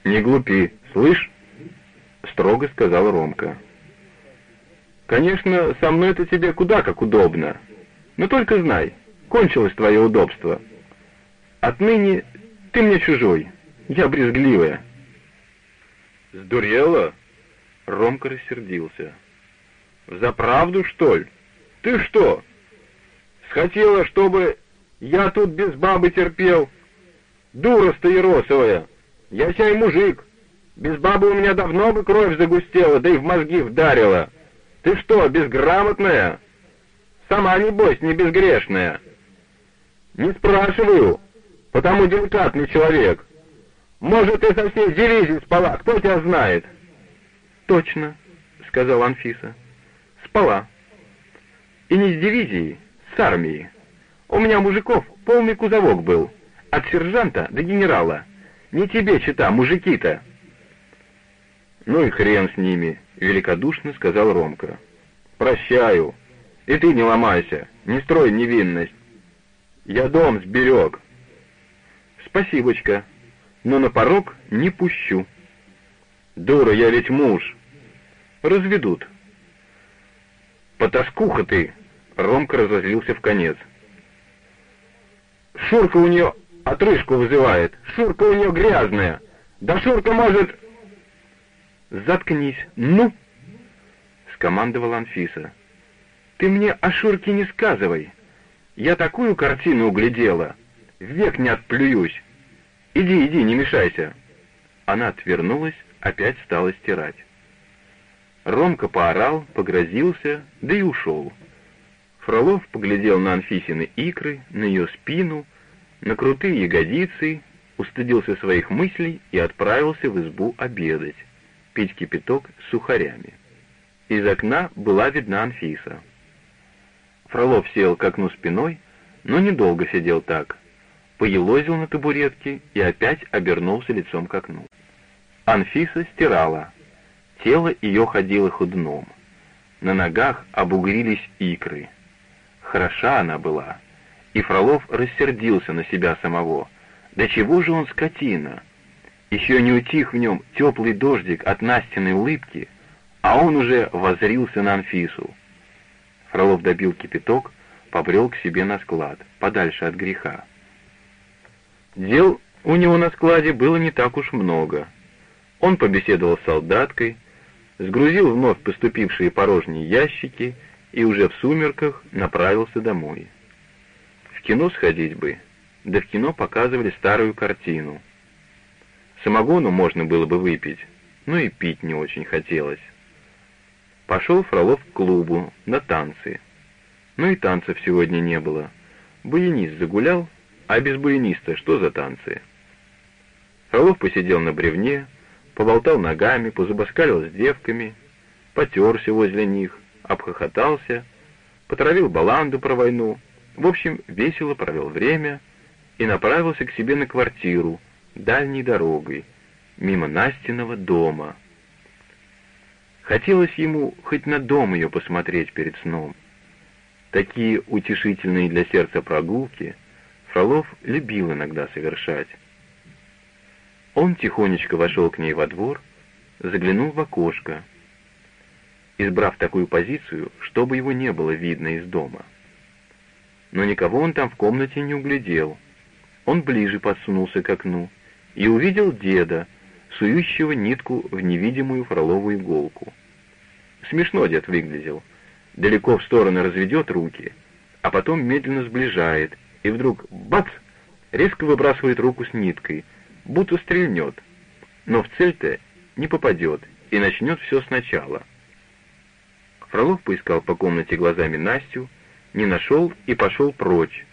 «Не глупи, слышь?» — строго сказал Ромка. «Конечно, со мной это тебе куда как удобно. Но только знай, кончилось твое удобство. Отныне ты мне чужой, я брезгливая». «Сдурела?» Ромка рассердился. «За правду, что ли? Ты что, схотела, чтобы я тут без бабы терпел? Дура стоеросовая! Я чай мужик. Без бабы у меня давно бы кровь загустела, да и в мозги вдарила. Ты что, безграмотная? Сама, небось, не безгрешная. Не спрашиваю, потому деликатный человек. Может, ты со всей дивизией спала, кто тебя знает? Точно, сказал Анфиса. Спала. И не с дивизией, с армией. У меня мужиков полный кузовок был, от сержанта до генерала. Не тебе, чита, мужики-то. «Ну и хрен с ними», — великодушно сказал Ромка. «Прощаю. И ты не ломайся, не строй невинность. Я дом сберег». «Спасибочка, но на порог не пущу». «Дура, я ведь муж». «Разведут». «Потаскуха ты!» — Ромка разозлился в конец. «Шурка у нее отрыжку вызывает, Шурка у нее грязная. Да Шурка может...» «Заткнись! Ну!» — скомандовала Анфиса. «Ты мне о Шурке не сказывай. Я такую картину углядела. Век не отплююсь. Иди, иди, не мешайся». Она отвернулась, опять стала стирать. Ромка поорал, погрозился, да и ушел. Фролов поглядел на Анфисины икры, на ее спину, на крутые ягодицы, устыдился своих мыслей и отправился в избу обедать пить кипяток с сухарями. Из окна была видна Анфиса. Фролов сел к окну спиной, но недолго сидел так. Поелозил на табуретке и опять обернулся лицом к окну. Анфиса стирала. Тело ее ходило ходуном. На ногах обугрились икры. Хороша она была. И Фролов рассердился на себя самого. Да чего же он скотина? Еще не утих в нем теплый дождик от Настиной улыбки, а он уже возрился на Анфису. Фролов добил кипяток, побрел к себе на склад, подальше от греха. Дел у него на складе было не так уж много. Он побеседовал с солдаткой, сгрузил вновь поступившие порожние ящики и уже в сумерках направился домой. В кино сходить бы, да в кино показывали старую картину — Самогону можно было бы выпить, но и пить не очень хотелось. Пошел Фролов к клубу, на танцы. Но и танцев сегодня не было. Баянист загулял, а без баяниста что за танцы? Фролов посидел на бревне, поболтал ногами, позабаскалил с девками, потерся возле них, обхохотался, потравил баланду про войну, в общем, весело провел время и направился к себе на квартиру, дальней дорогой, мимо Настиного дома. Хотелось ему хоть на дом ее посмотреть перед сном. Такие утешительные для сердца прогулки Фролов любил иногда совершать. Он тихонечко вошел к ней во двор, заглянул в окошко, избрав такую позицию, чтобы его не было видно из дома. Но никого он там в комнате не углядел. Он ближе подсунулся к окну и увидел деда, сующего нитку в невидимую фроловую иголку. Смешно дед выглядел. Далеко в стороны разведет руки, а потом медленно сближает, и вдруг бац! Резко выбрасывает руку с ниткой, будто стрельнет. Но в цель-то не попадет и начнет все сначала. Фролов поискал по комнате глазами Настю, не нашел и пошел прочь.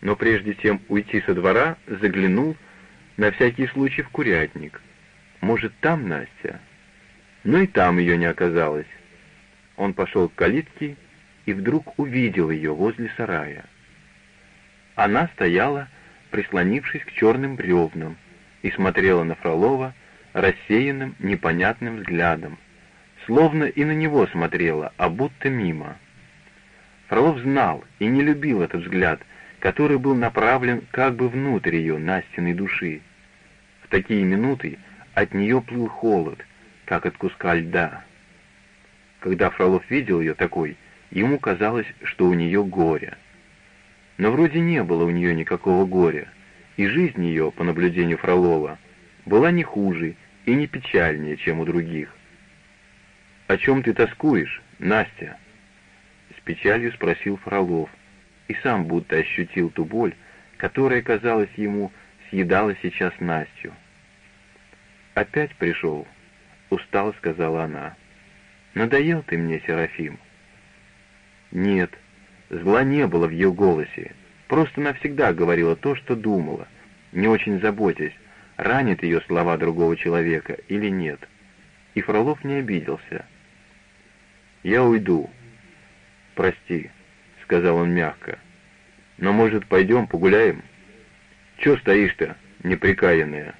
Но прежде чем уйти со двора, заглянул на всякий случай в курятник. Может, там Настя? Но и там ее не оказалось. он пошел к калитке и вдруг увидел ее возле сарая. Она стояла, прислонившись к черным бревнам, и смотрела на Фролова рассеянным, непонятным взглядом, словно и на него смотрела, а будто мимо. Фролов знал и не любил этот взгляд, который был направлен как бы внутрь ее Настиной души. Такие минуты от нее плыл холод, как от куска льда. Когда Фролов видел ее такой, ему казалось, что у нее горе. Но вроде не было у нее никакого горя, и жизнь ее, по наблюдению Фролова, была не хуже и не печальнее, чем у других. «О чем ты тоскуешь, Настя?» С печалью спросил Фролов, и сам будто ощутил ту боль, которая, казалось ему, съедала сейчас Настю. «Опять пришел», — устало сказала она. «Надоел ты мне, Серафим?» Нет, зла не было в ее голосе, просто навсегда говорила то, что думала, не очень заботясь, ранит ее слова другого человека или нет. И Фролов не обиделся. «Я уйду. Прости», — сказал он мягко. «Но, может, пойдем погуляем?» «Чё стоишь-то, неприкаянная?»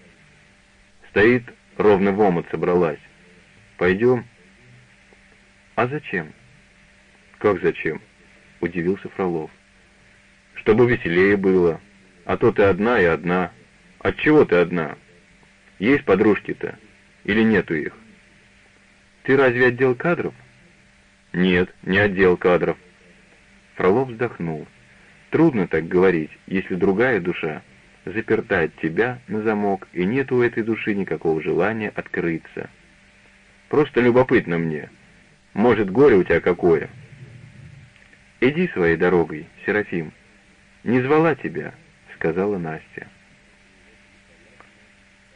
«Стоит, ровно в омут собралась. Пойдем?» «А зачем?» «Как зачем?» — удивился Фролов. «Чтобы веселее было. А то ты одна и одна. Отчего ты одна? Есть подружки-то? Или нету их?» «Ты разве отдел кадров?» «Нет, не отдел кадров». Фролов вздохнул. «Трудно так говорить, если другая душа заперта от тебя на замок, и нет у этой души никакого желания открыться. Просто любопытно мне. Может, горе у тебя какое?» «Иди своей дорогой, Серафим. Не звала тебя», — сказала Настя.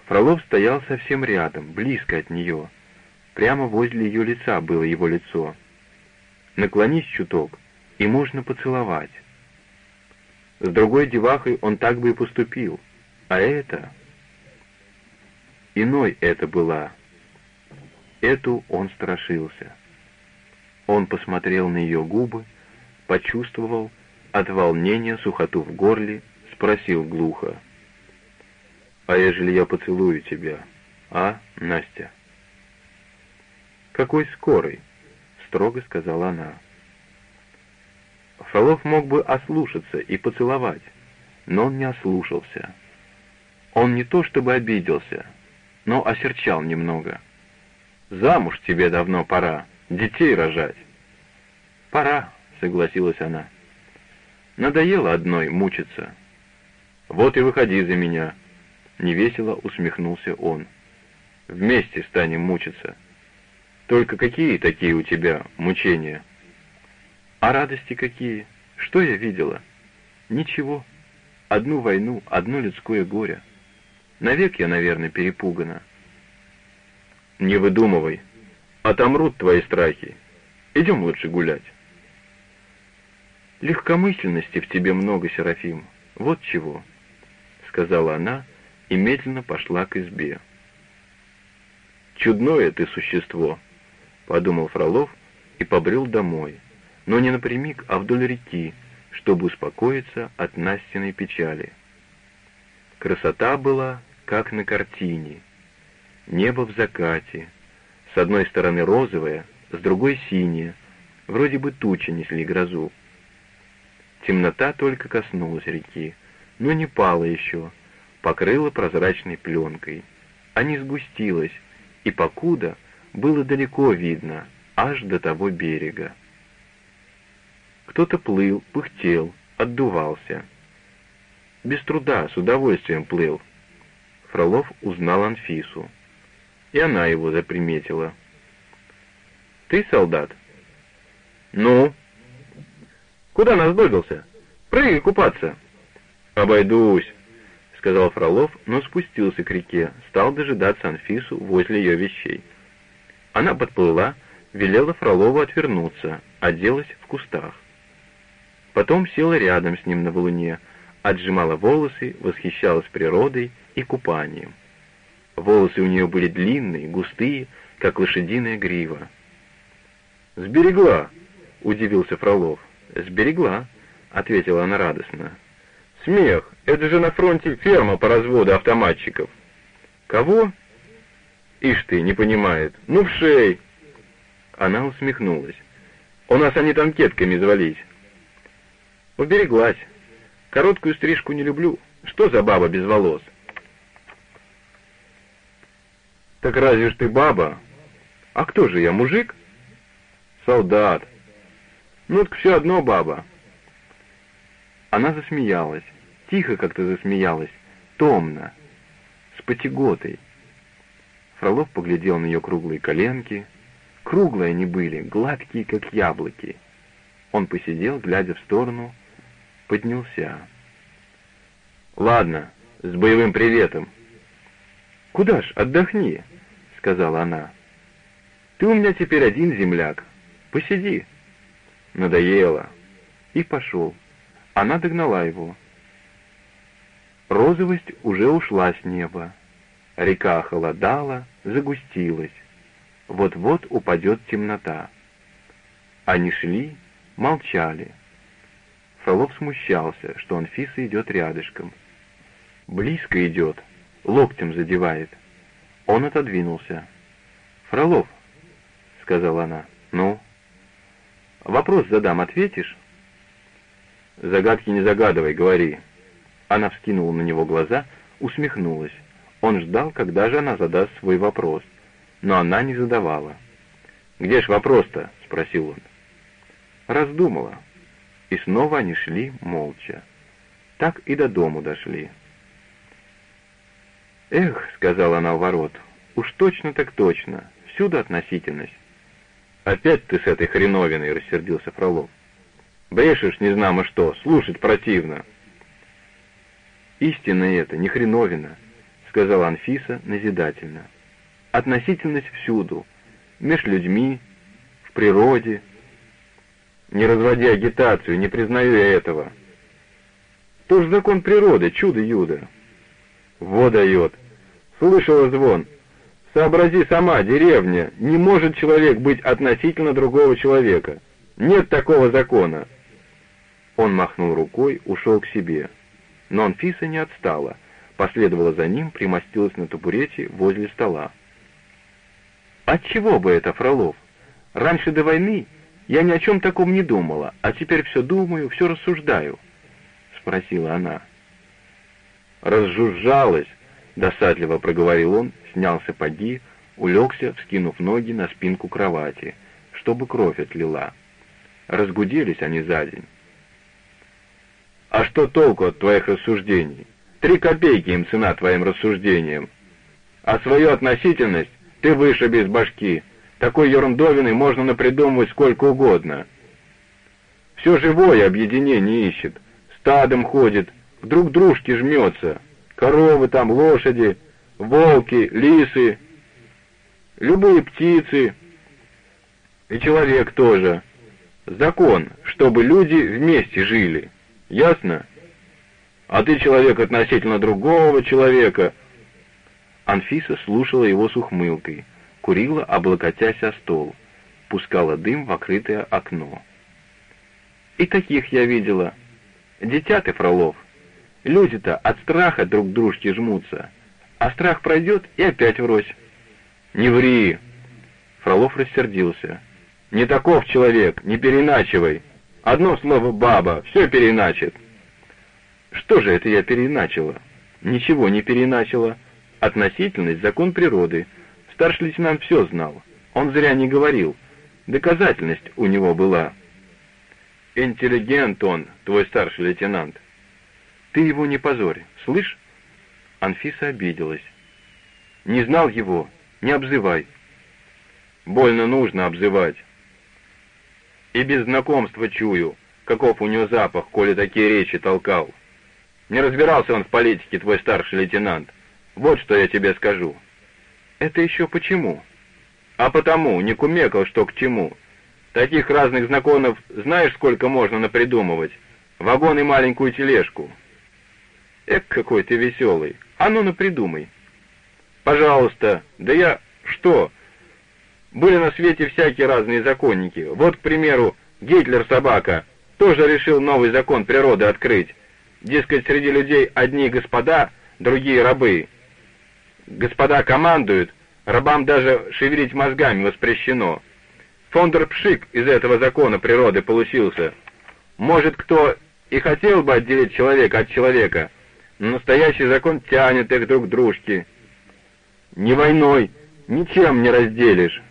Фролов стоял совсем рядом, близко от нее. Прямо возле ее лица было его лицо. Наклонись чуток, и можно поцеловать. С другой девахой он так бы и поступил. А это... Иной это была. Эту он страшился. Он посмотрел на ее губы, почувствовал от волнения сухоту в горле, спросил глухо. «А ежели я поцелую тебя, а, Настя?» «Какой скорый?» — строго сказала она. Фролов мог бы ослушаться и поцеловать, но он не ослушался. Он не то чтобы обиделся, но осерчал немного. «Замуж тебе давно пора, детей рожать». «Пора», согласилась она. Надоело одной мучиться. Вот и выходи за меня, невесело усмехнулся он. Вместе станем мучиться. Только какие такие у тебя мучения? А радости какие? Что я видела? Ничего. Одну войну, одно людское горе. Навек я, наверное, перепугана. Не выдумывай. Отомрут твои страхи. Идем лучше гулять. «Легкомысленности в тебе много, Серафим, вот чего», — сказала она и медленно пошла к избе. «Чудное ты существо», — подумал Фролов и побрел домой, но не напрямик, а вдоль реки, чтобы успокоиться от Настиной печали. Красота была, как на картине. Небо в закате, с одной стороны розовое, с другой синее, вроде бы тучи несли грозу. Темнота только коснулась реки, но не пала еще, покрыла прозрачной пленкой, а не сгустилась, и покуда было далеко видно, аж до того берега. Кто-то плыл, пыхтел, отдувался. Без труда, с удовольствием плыл. Фролов узнал Анфису. И она его заприметила. «Ты солдат?» «Ну?» Куда нас добился? Прыгай купаться!» «Обойдусь», — сказал Фролов, но спустился к реке, стал дожидаться Анфису возле ее вещей. Она подплыла, велела Фролову отвернуться, оделась в кустах. Потом села рядом с ним на валуне, отжимала волосы, восхищалась природой и купанием. Волосы у нее были длинные, густые, как лошадиная грива. «Сберегла», — удивился Фролов. «Сберегла», — ответила она радостно. «Смех! Это же на фронте ферма по разводу автоматчиков». «Кого?» «Ишь ты, не понимает. Ну, в шей!» Она усмехнулась. «У нас они там кетками звались». «Убереглась. Короткую стрижку не люблю. Что за баба без волос?» «Так разве ж ты баба? А кто же я, мужик?» «Солдат. Ну, так все одно баба». Она засмеялась. Тихо как-то засмеялась. Томно. С потяготой. Фролов поглядел на ее круглые коленки. Круглые они были, гладкие, как яблоки. Он посидел, глядя в сторону, поднялся. «Ладно, с боевым приветом». «Куда ж, отдохни», — сказала она. «Ты у меня теперь один земляк. Посиди». Надоело. И пошел. Она догнала его. Розовость уже ушла с неба. Река охолодала, загустилась. Вот-вот упадет темнота. Они шли, молчали. Фролов смущался, что Анфиса идет рядышком. Близко идет, локтем задевает. Он отодвинулся. «Фролов», — сказала она, — «ну?» «Вопрос задам, ответишь?» «Загадки не загадывай, говори». Она вскинула на него глаза, усмехнулась. Он ждал, когда же она задаст свой вопрос, но она не задавала. «Где ж вопрос-то?» — спросил он. Раздумала. И снова они шли молча. Так и до дому дошли. «Эх», — сказала она у ворот, — «уж точно так точно, всюду относительность». «Опять ты с этой хреновиной», — рассердился Фролов. «Брешешь незнамо что, слушать противно». «Истина это, не хреновина сказала Анфиса назидательно. Относительность всюду, меж людьми, в природе. Не разводи агитацию, не признаю я этого. Тоже закон природы, чудо-юдо. Во дает. Слышала звон. Сообрази сама, деревня, не может человек быть относительно другого человека. Нет такого закона. Он махнул рукой, ушел к себе. Но Анфиса не отстала последовала за ним, примостилась на табурете возле стола. «Отчего бы это, Фролов? Раньше до войны я ни о чем таком не думала, а теперь все думаю, все рассуждаю», — спросила она. «Разжужжалась», — досадливо проговорил он, снялся поди, улегся, вскинув ноги на спинку кровати, чтобы кровь отлила. Разгуделись они за день. «А что толку от твоих рассуждений? Три копейки им цена твоим рассуждениям. А свою относительность ты выше без башки. Такой ерундовины можно напридумывать сколько угодно. Все живое объединение ищет. Стадом ходит, к друг дружке жмется. Коровы там, лошади, волки, лисы, любые птицы. И человек тоже. Закон, чтобы люди вместе жили. Ясно? а ты человек относительно другого человека». Анфиса слушала его с ухмылкой, курила, облокотясь о стол, пускала дым в открытое окно. «И таких я видела. Дитя ты, Фролов. Люди-то от страха друг к дружке жмутся, а страх пройдет и опять врозь». «Не ври!» Фролов рассердился. «Не таков человек, не переначивай. Одно слово «баба» все переначит». Что же это я переначала? Ничего не переначала. Относительность — закон природы. Старший лейтенант все знал. Он зря не говорил. Доказательность у него была. Интеллигент он, твой старший лейтенант. Ты его не позорь, слышь? Анфиса обиделась. Не знал его, не обзывай. Больно нужно обзывать. И без знакомства чую, каков у него запах, коли такие речи толкал. Не разбирался он в политике, твой старший лейтенант. Вот что я тебе скажу. Это еще почему? А потому, не кумекал, что к чему. Таких разных знакомых знаешь, сколько можно напридумывать? Вагон и маленькую тележку. Эк, какой ты веселый. А ну, напридумай. Пожалуйста. Да я... Что? Были на свете всякие разные законники. Вот, к примеру, Гитлер собака тоже решил новый закон природы открыть. Дескать, среди людей одни господа, другие рабы. Господа командуют, рабам даже шевелить мозгами воспрещено. Фондер Пшик из этого закона природы получился. Может, кто и хотел бы отделить человека от человека, но настоящий закон тянет их друг к дружке. Ни войной, ничем не разделишь.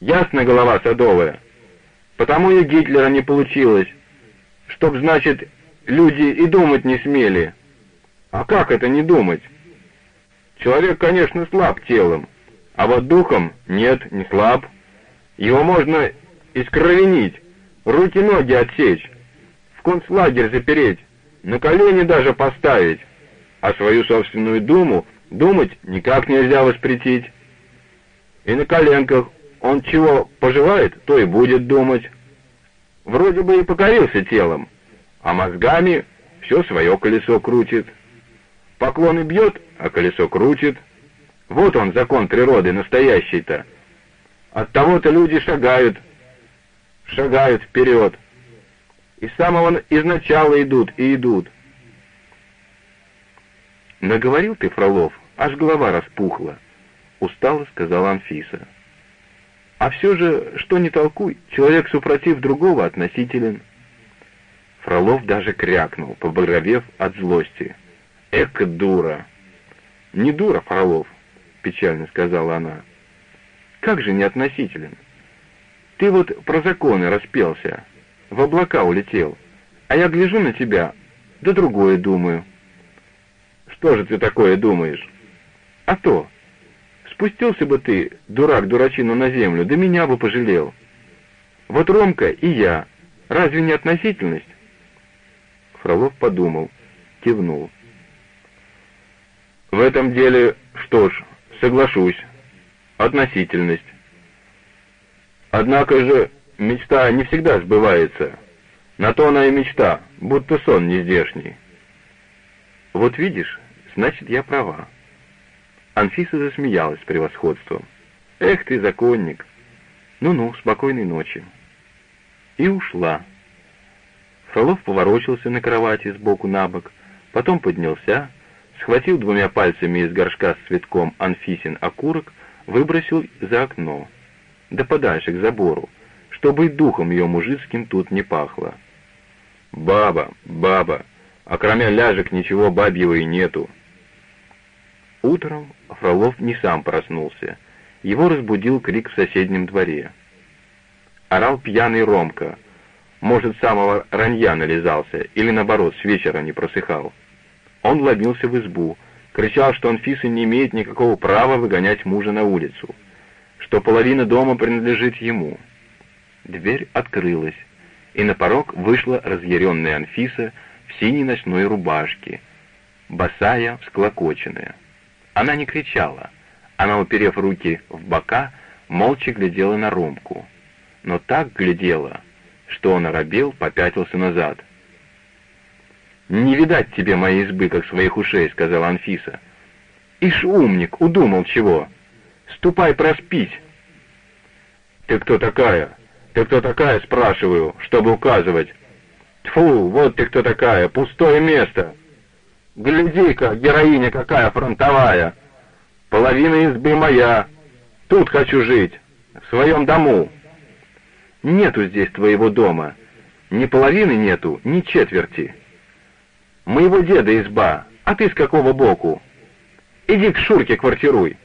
Ясно, голова садовая? Потому и Гитлера не получилось. Чтоб, значит, люди и думать не смели. А как это не думать? Человек, конечно, слаб телом, а вот духом нет, не слаб. Его можно искровенить, руки-ноги отсечь, в концлагерь запереть, на колени даже поставить, а свою собственную думу думать никак нельзя воспретить. И на коленках он чего пожелает, то и будет думать. Вроде бы и покорился телом, а мозгами все свое колесо крутит. Поклоны бьет, а колесо крутит. Вот он, закон природы, настоящий-то. От того-то люди шагают, шагают вперед. И с самого изначала идут и идут. Наговорил ты, Фролов, аж голова распухла. Устало сказала Анфиса. А все же, что не толкуй, человек, супротив другого, относителен. Фролов даже крякнул, побагровев от злости. «Эка дура!» «Не дура, Фролов», — печально сказала она. «Как же не относителен? Ты вот про законы распелся, в облака улетел, а я гляжу на тебя, да другое думаю». «Что же ты такое думаешь?» «А то, Спустился бы ты, дурак-дурачина, на землю, да меня бы пожалел. Вот Ромка и я. Разве не относительность?» Фролов подумал, кивнул. «В этом деле, что ж, соглашусь. Относительность. Однако же мечта не всегда сбывается. На то она и мечта, будто сон нездешний. Вот видишь, значит, я права. Анфиса засмеялась превосходством. «Эх ты, законник! Ну-ну, спокойной ночи!» И ушла. Фролов поворочился на кровати сбоку на бок, потом поднялся, схватил двумя пальцами из горшка с цветком Анфисин окурок, выбросил за окно, да подальше к забору, чтобы и духом ее мужицким тут не пахло. «Баба, баба, а кроме ляжек ничего бабьего и нету», Утром Фролов не сам проснулся. Его разбудил крик в соседнем дворе. Орал пьяный Ромка. Может, самого ранья нализался, или наоборот, с вечера не просыхал. Он ломился в избу, кричал, что Анфиса не имеет никакого права выгонять мужа на улицу, что половина дома принадлежит ему. Дверь открылась, и на порог вышла разъяренная Анфиса в синей ночной рубашке, босая, всклокоченная. Она не кричала. Она, уперев руки в бока, молча глядела на Ромку. Но так глядела, что он оробел, попятился назад. «Не видать тебе моей избы, как своих ушей», — сказала Анфиса. «Ишь, умник, удумал чего? Ступай проспись». «Ты кто такая? Ты кто такая?» — спрашиваю, чтобы указывать. «Тьфу, вот ты кто такая, пустое место!» Гляди-ка, героиня какая фронтовая! Половина избы моя. Тут хочу жить, в своем дому. Нету здесь твоего дома. Ни половины нету, ни четверти. Моего деда изба, а ты с какого боку? Иди к Шурке квартируй.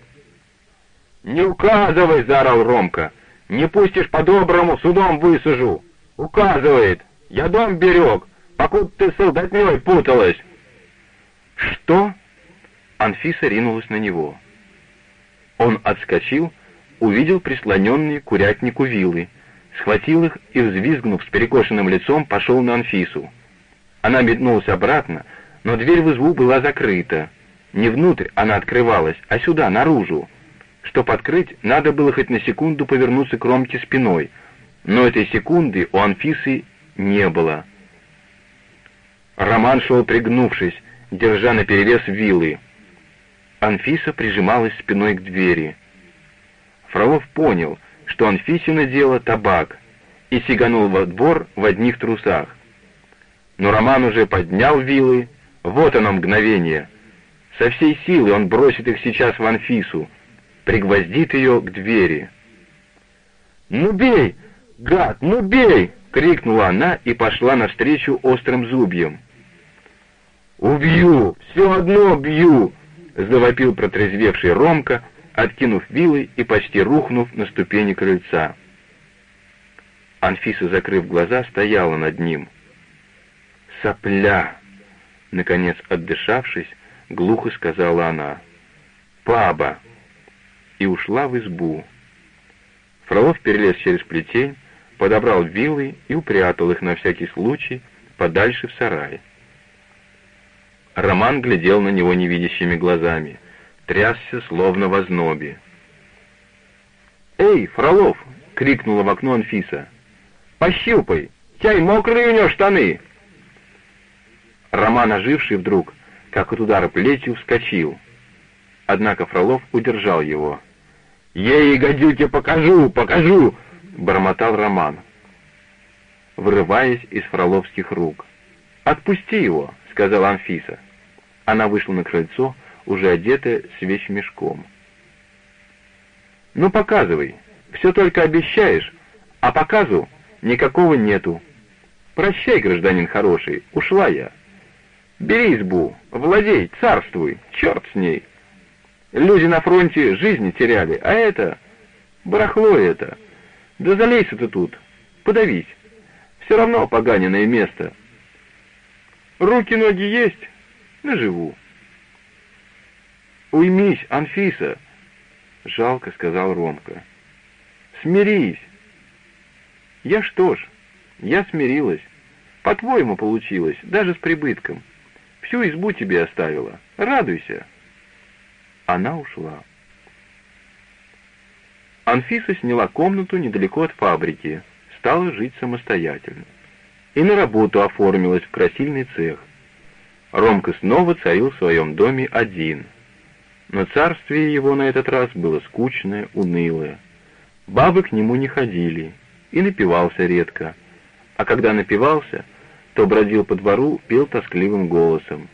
«Не указывай!» — заорал Ромка. «Не пустишь по-доброму, судом высажу!» «Указывает! Я дом берег, покуда ты с солдатней путалась!» «Что?» Анфиса ринулась на него. Он отскочил, увидел прислоненные курятнику вилы, схватил их и, взвизгнув с перекошенным лицом, пошел на Анфису. Она метнулась обратно, но дверь в избу была закрыта. Не внутрь она открывалась, а сюда, наружу. Чтоб открыть, надо было хоть на секунду повернуться к Ромке спиной, но этой секунды у Анфисы не было. Роман шел пригнувшись, держа наперевес вилы. Анфиса прижималась спиной к двери. Фролов понял, что Анфисина дело табак, и сиганул во двор в одних трусах. Но Роман уже поднял вилы, вот оно мгновение. Со всей силы он бросит их сейчас в Анфису, пригвоздит ее к двери. «Ну бей, гад, ну бей!» — крикнула она и пошла навстречу острым зубьям. «Убью! Все одно бью!» — завопил протрезвевший Ромка, откинув вилы и почти рухнув на ступени крыльца. Анфиса, закрыв глаза, стояла над ним. «Сопля!» — наконец отдышавшись, глухо сказала она. «Паба!» и ушла в избу. Фролов перелез через плетень, подобрал вилы и упрятал их на всякий случай подальше в сарай. Роман глядел на него невидящими глазами, трясся словно в ознобе. «Эй, Фролов!» — крикнула в окно Анфиса. «Пощупай! Чай, мокрые у него штаны!» Роман, оживший вдруг, как от удара плетью, вскочил. Однако Фролов удержал его. «Ей, гадюке, покажу, покажу!» — бормотал Роман, вырываясь из фроловских рук. «Отпусти его!» — сказала Анфиса. Она вышла на крыльцо, уже одетая с вещмешком. «Ну, показывай. Все только обещаешь, а показу никакого нету. Прощай, гражданин хороший, ушла я. Бери избу, владей, царствуй, черт с ней!» Люди на фронте жизни теряли, а это... Барахло это. Да залейся ты тут, подавись. Все равно поганенное место. Руки-ноги есть, наживу. Уймись, Анфиса, жалко сказал Ромка. Смирись. Я что ж, я смирилась. По-твоему получилось, даже с прибытком. Всю избу тебе оставила. Радуйся. Она ушла. Анфиса сняла комнату недалеко от фабрики, стала жить самостоятельно. И на работу оформилась в красильный цех. Ромка снова царил в своем доме один. Но царствие его на этот раз было скучное, унылое. Бабы к нему не ходили, и напивался редко. А когда напивался, то бродил по двору, пел тоскливым голосом.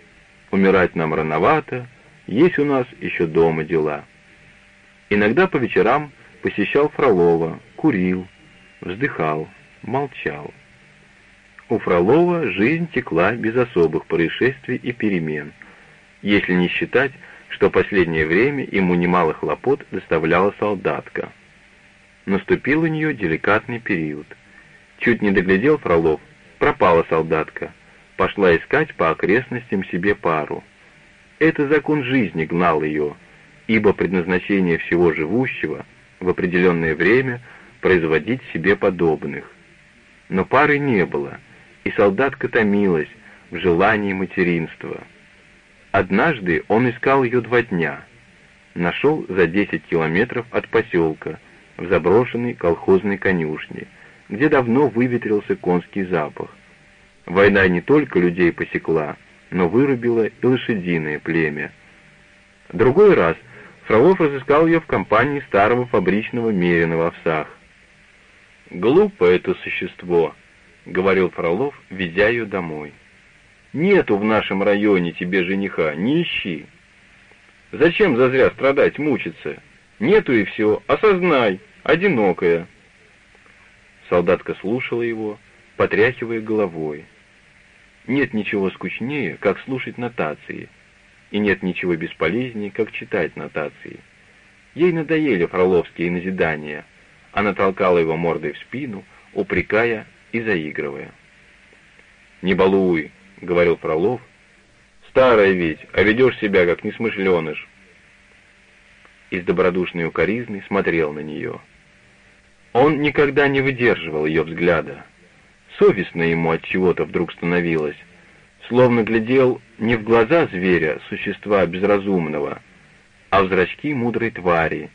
«Умирать нам рановато», есть у нас еще дома дела. Иногда по вечерам посещал Фролова, курил, вздыхал, молчал. У Фролова жизнь текла без особых происшествий и перемен, если не считать, что последнее время ему немало хлопот доставляла солдатка. Наступил у нее деликатный период. Чуть не доглядел Фролов, пропала солдатка, пошла искать по окрестностям себе пару. Это закон жизни гнал ее, ибо предназначение всего живущего в определенное время производить себе подобных. Но пары не было, и солдатка томилась в желании материнства. Однажды он искал ее два дня. Нашел за 10 километров от поселка, в заброшенной колхозной конюшне, где давно выветрился конский запах. Война не только людей посекла, но вырубило и лошадиное племя. Другой раз Фролов разыскал ее в компании старого фабричного мерина в овсах. «Глупо это существо», — говорил Фролов, везя ее домой. «Нету в нашем районе тебе жениха, не ищи. Зачем зазря страдать, мучиться? Нету и все, осознай, одинокая». Солдатка слушала его, потряхивая головой. Нет ничего скучнее, как слушать нотации, и нет ничего бесполезнее, как читать нотации. Ей надоели фроловские назидания. Она толкала его мордой в спину, упрекая и заигрывая. «Не балуй», — говорил Фролов. «Старая ведь, а ведешь себя, как несмышленыш». Из добродушной укоризны смотрел на нее. Он никогда не выдерживал ее взгляда, Совестно ему от чего-то вдруг становилось, словно глядел не в глаза зверя, существа безразумного, а в зрачки мудрой твари,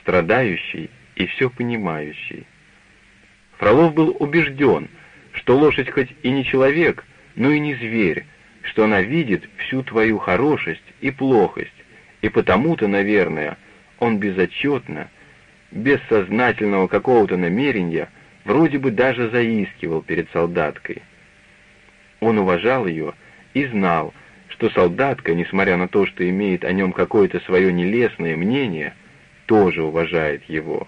страдающей и все понимающей. Фролов был убежден, что лошадь хоть и не человек, но и не зверь, что она видит всю твою хорошесть и плохость, и потому-то, наверное, он безотчетно, без сознательного какого-то намерения, вроде бы даже заискивал перед солдаткой. Он уважал ее и знал, что солдатка, несмотря на то, что имеет о нем какое-то свое нелестное мнение, тоже уважает его.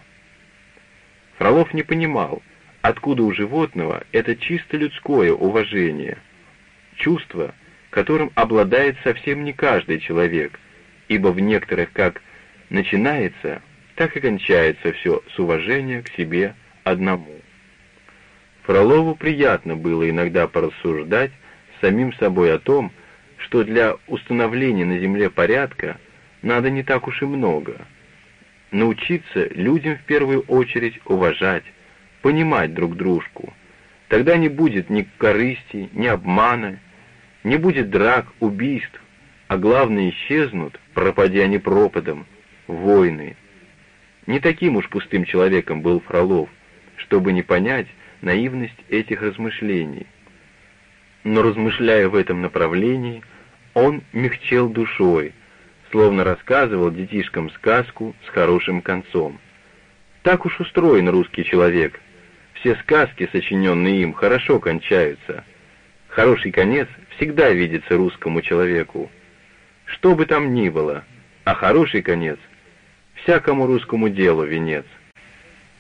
Фролов не понимал, откуда у животного это чисто людское уважение, чувство, которым обладает совсем не каждый человек, ибо в некоторых как начинается, так и кончается все с уважения к себе одному. Фролову приятно было иногда порассуждать самим собой о том, что для установления на земле порядка надо не так уж и много. Научиться людям в первую очередь уважать, понимать друг дружку. Тогда не будет ни корысти, ни обмана, не будет драк, убийств, а главное исчезнут, пропадя не пропадом, войны. Не таким уж пустым человеком был Фролов, чтобы не понять наивность этих размышлений. Но размышляя в этом направлении, он мягчел душой, словно рассказывал детишкам сказку с хорошим концом. Так уж устроен русский человек. Все сказки, сочиненные им, хорошо кончаются. Хороший конец всегда видится русскому человеку. Что бы там ни было, а хороший конец всякому русскому делу венец.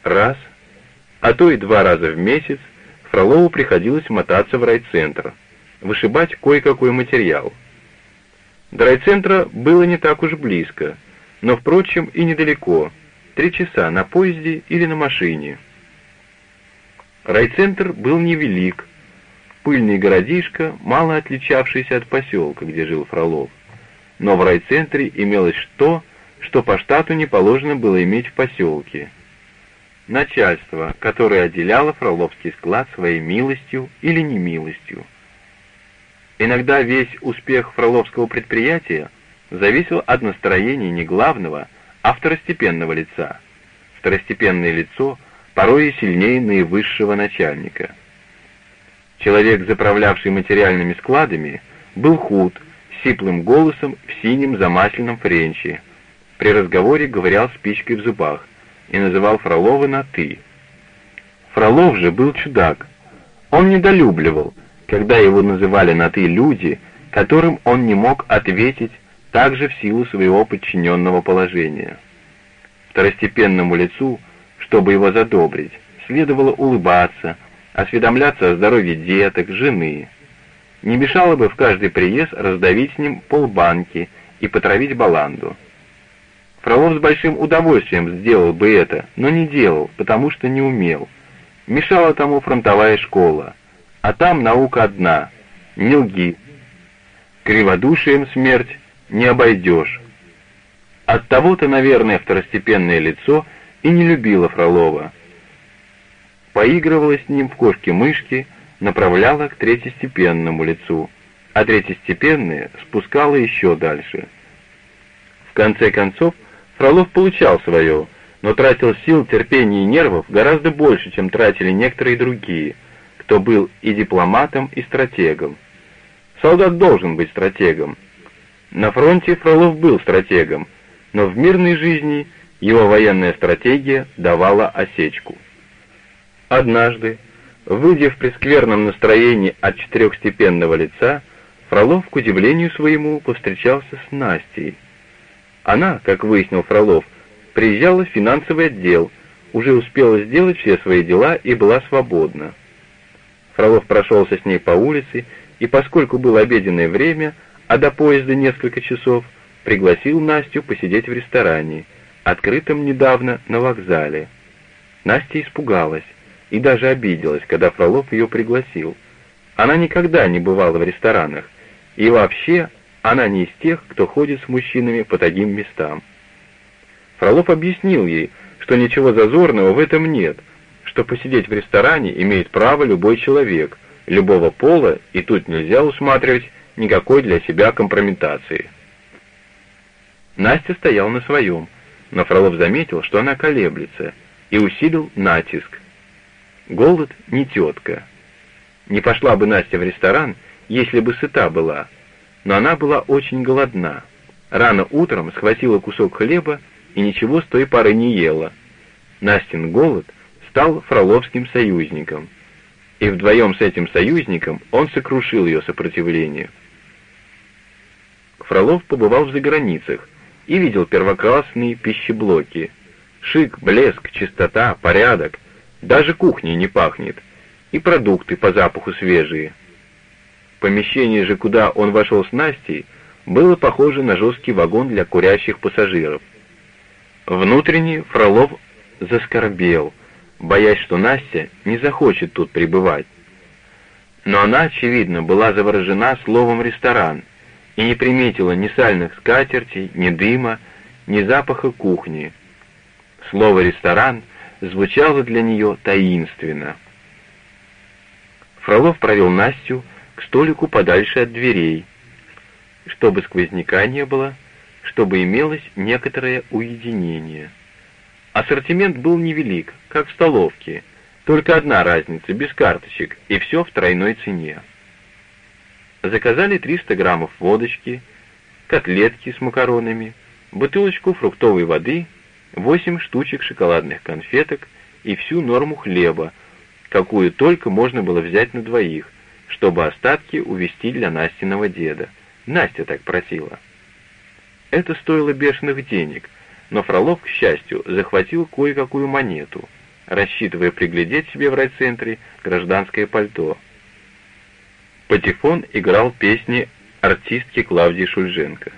Раз, а то и два раза в месяц Фролову приходилось мотаться в райцентр, вышибать кое-какой материал. До райцентра было не так уж близко, но, впрочем, и недалеко, три часа на поезде или на машине. Райцентр был невелик, пыльный городишко, мало отличавшийся от поселка, где жил Фролов. Но в райцентре имелось то, что по штату не положено было иметь в поселке. Начальство, которое отделяло Фроловский склад своей милостью или немилостью. Иногда весь успех Фроловского предприятия зависел от настроения не главного, а второстепенного лица. Второстепенное лицо порой и сильнее наивысшего начальника. Человек, заправлявший материальными складами, был худ, сиплым голосом в синем замасленном френче. При разговоре говорил спичкой в зубах и называл Фролова на «ты». Фролов же был чудак. Он недолюбливал, когда его называли на «ты» люди, которым он не мог ответить также в силу своего подчиненного положения. Второстепенному лицу, чтобы его задобрить, следовало улыбаться, осведомляться о здоровье деток, жены. Не мешало бы в каждый приезд раздавить с ним полбанки и потравить баланду. Фролов с большим удовольствием сделал бы это, но не делал, потому что не умел. Мешала тому фронтовая школа. А там наука одна — не лги. Криводушием смерть не обойдешь. От того-то, наверное, второстепенное лицо и не любило Фролова поигрывала с ним в кошки-мышки, направляла к третьестепенному лицу, а третьестепенное спускала еще дальше. В конце концов, Фролов получал свое, но тратил сил, терпения и нервов гораздо больше, чем тратили некоторые другие, кто был и дипломатом, и стратегом. Солдат должен быть стратегом. На фронте Фролов был стратегом, но в мирной жизни его военная стратегия давала осечку. Однажды, выйдя в прескверном настроении от четырехстепенного лица, Фролов, к удивлению своему, повстречался с Настей. Она, как выяснил Фролов, приезжала в финансовый отдел, уже успела сделать все свои дела и была свободна. Фролов прошелся с ней по улице, и поскольку было обеденное время, а до поезда несколько часов, пригласил Настю посидеть в ресторане, открытом недавно на вокзале. Настя испугалась и даже обиделась, когда Фролов ее пригласил. Она никогда не бывала в ресторанах, и вообще она не из тех, кто ходит с мужчинами по таким местам. Фролов объяснил ей, что ничего зазорного в этом нет, что посидеть в ресторане имеет право любой человек, любого пола, и тут нельзя усматривать никакой для себя компрометации. Настя стоял на своем, но Фролов заметил, что она колеблется, и усилил натиск, Голод не тетка. Не пошла бы Настя в ресторан, если бы сыта была, но она была очень голодна. Рано утром схватила кусок хлеба и ничего с той поры не ела. Настин голод стал фроловским союзником, и вдвоем с этим союзником он сокрушил ее сопротивление. Фролов побывал в заграницах и видел первоклассные пищеблоки. Шик, блеск, чистота, порядок. Даже кухней не пахнет. И продукты по запаху свежие. Помещение же, куда он вошел с Настей, было похоже на жесткий вагон для курящих пассажиров. Внутренне Фролов заскорбел, боясь, что Настя не захочет тут пребывать. Но она, очевидно, была заворожена словом «ресторан» и не приметила ни сальных скатертей, ни дыма, ни запаха кухни. Слово «ресторан» звучало для нее таинственно. Фролов провел Настю к столику подальше от дверей, чтобы сквозняка не было, чтобы имелось некоторое уединение. Ассортимент был невелик, как в столовке, только одна разница, без карточек, и все в тройной цене. Заказали 300 граммов водочки, котлетки с макаронами, бутылочку фруктовой воды, 8 штучек шоколадных конфеток и всю норму хлеба, какую только можно было взять на двоих, чтобы остатки увезти для Настиного деда. Настя так просила. Это стоило бешеных денег, но Фролов, к счастью, захватил кое-какую монету, рассчитывая приглядеть себе в райцентре гражданское пальто. Патефон играл песни артистки Клавдии Шульженко,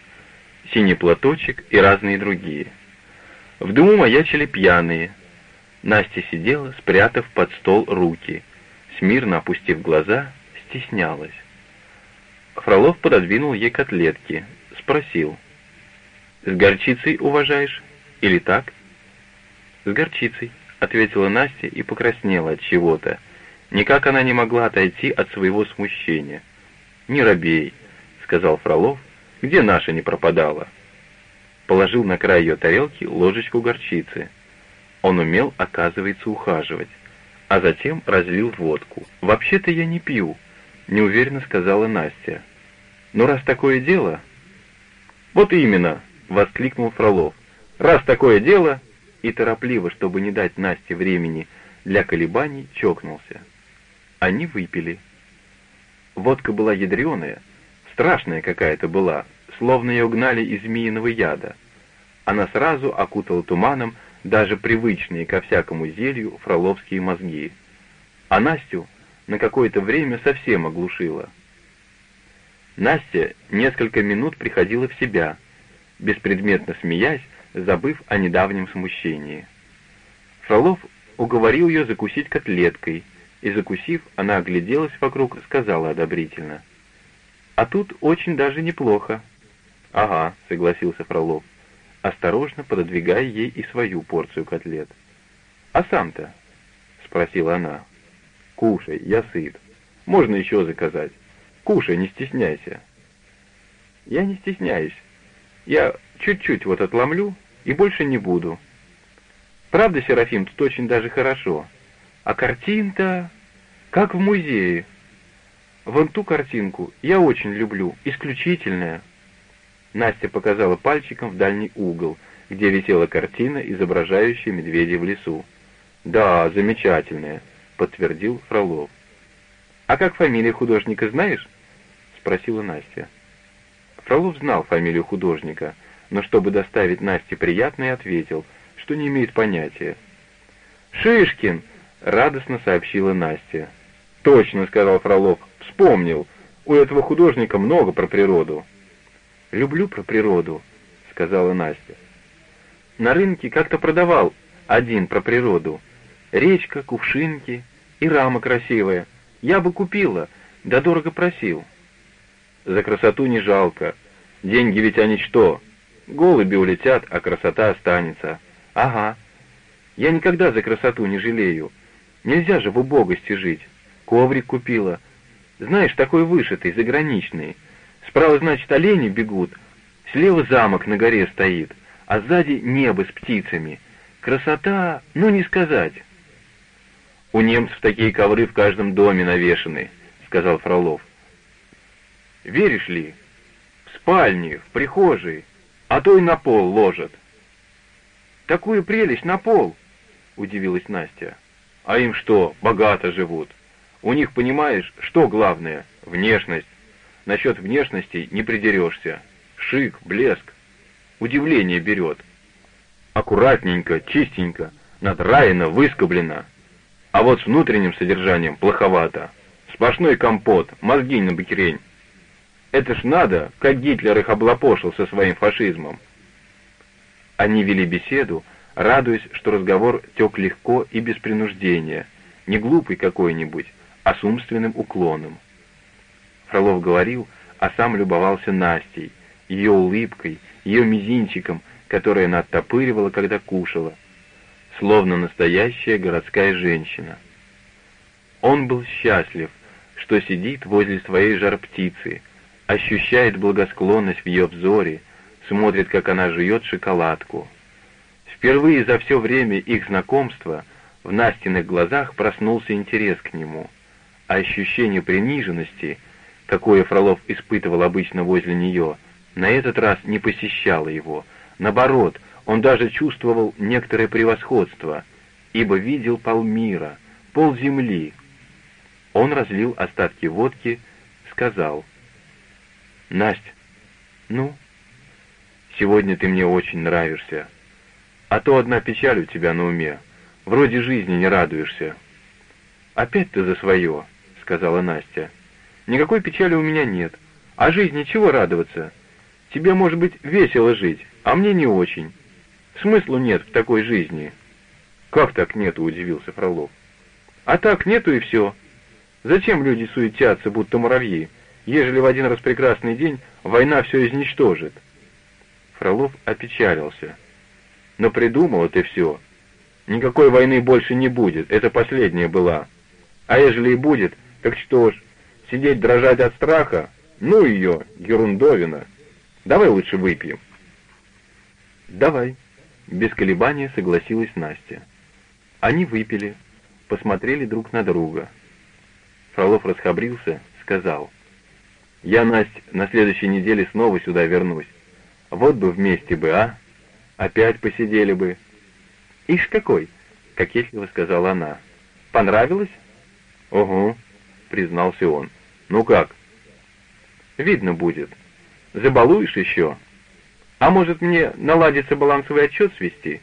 «Синий платочек» и разные другие. В дому маячили пьяные. Настя сидела, спрятав под стол руки, смирно опустив глаза, стеснялась. Фролов пододвинул ей котлетки, спросил. «С горчицей уважаешь? Или так?» «С горчицей», — ответила Настя и покраснела от чего-то. Никак она не могла отойти от своего смущения. «Не робей», — сказал Фролов, — «где наша не пропадала?» Положил на край ее тарелки ложечку горчицы. Он умел, оказывается, ухаживать. А затем разлил водку. «Вообще-то я не пью», — неуверенно сказала Настя. «Но раз такое дело...» «Вот именно!» — воскликнул Фролов. «Раз такое дело...» И торопливо, чтобы не дать Насте времени для колебаний, чокнулся. Они выпили. Водка была ядреная, страшная какая-то была, словно ее гнали из змеиного яда. Она сразу окутала туманом даже привычные ко всякому зелью фроловские мозги. А Настю на какое-то время совсем оглушила. Настя несколько минут приходила в себя, беспредметно смеясь, забыв о недавнем смущении. Фролов уговорил ее закусить котлеткой, и, закусив, она огляделась вокруг, сказала одобрительно. «А тут очень даже неплохо». «Ага», — согласился Фролов, осторожно пододвигая ей и свою порцию котлет. «А сам-то?» — спросила она. «Кушай, я сыт. Можно еще заказать. Кушай, не стесняйся». «Я не стесняюсь. Я чуть-чуть вот отломлю и больше не буду. Правда, Серафим, тут очень даже хорошо. А картин-то как в музее. Вон ту картинку я очень люблю, исключительная». Настя показала пальчиком в дальний угол, где висела картина, изображающая медведя в лесу. «Да, замечательная», — подтвердил Фролов. «А как фамилия художника знаешь?» — спросила Настя. Фролов знал фамилию художника, но чтобы доставить Насте приятное, ответил, что не имеет понятия. «Шишкин!» — радостно сообщила Настя. «Точно», — сказал Фролов, — «вспомнил. У этого художника много про природу». «Люблю про природу», — сказала Настя. «На рынке как-то продавал один про природу. Речка, кувшинки и рама красивая. Я бы купила, да дорого просил. За красоту не жалко. Деньги ведь они что? Голуби улетят, а красота останется. Ага. Я никогда за красоту не жалею. Нельзя же в убогости жить. Коврик купила. Знаешь, такой вышитый, заграничный. Справа, значит, олени бегут. Слева замок на горе стоит, а сзади небо с птицами. Красота, ну не сказать. «У немцев такие ковры в каждом доме навешаны», — сказал Фролов. «Веришь ли? В спальне, в прихожей, а то и на пол ложат». «Такую прелесть на пол! — удивилась Настя. «А им что, богато живут? У них, понимаешь, что главное? Внешность. Насчет внешности не придерешься. Шик, блеск. Удивление берет. Аккуратненько, чистенько, надраено, выскоблено. А вот с внутренним содержанием плоховато. Сплошной компот, мозги на бекрень. Это ж надо, как Гитлер их облапошил со своим фашизмом. Они вели беседу, радуясь, что разговор тек легко и без принуждения, не глупый какой-нибудь, а с умственным уклоном. Фролов говорил, а сам любовался Настей, ее улыбкой, ее мизинчиком, который она оттопыривала, когда кушала, словно настоящая городская женщина. Он был счастлив, что сидит возле своей жар-птицы, ощущает благосклонность в ее взоре, смотрит, как она жует шоколадку. Впервые за все время их знакомства в Настиных глазах проснулся интерес к нему, а ощущение приниженности, какое Фролов испытывал обычно возле нее, на этот раз не посещало его. Наоборот, он даже чувствовал некоторое превосходство, ибо видел полмира, полземли. Он разлил остатки водки, сказал, «Насть, ну, сегодня ты мне очень нравишься, а то одна печаль у тебя на уме, вроде жизни не радуешься». «Опять ты за свое», — сказала Настя. «Никакой печали у меня нет, а жизни чего радоваться? Тебе, может быть, весело жить, а мне не очень». Смыслу нет в такой жизни. Как так нету, удивился Фролов. А так нету и все. Зачем люди суетятся, будто муравьи, ежели в один раз прекрасный день война все изничтожит? Фролов опечалился. Но придумал ты все. Никакой войны больше не будет, это последняя была. А ежели и будет, так что ж, сидеть дрожать от страха? Ну ее, ерундовина. Давай лучше выпьем. Давай. Без колебания согласилась Настя. Они выпили, посмотрели друг на друга. Фролов расхабрился, сказал, «Я, Настя, на следующей неделе снова сюда вернусь. Вот бы вместе бы, а? Опять посидели бы». «Ишь какой!» — кокетливо сказала она. «Понравилось?» «Угу», — признался он. «Ну как?» «Видно будет. Забалуешь еще?» А может мне наладиться балансовый отчет свести?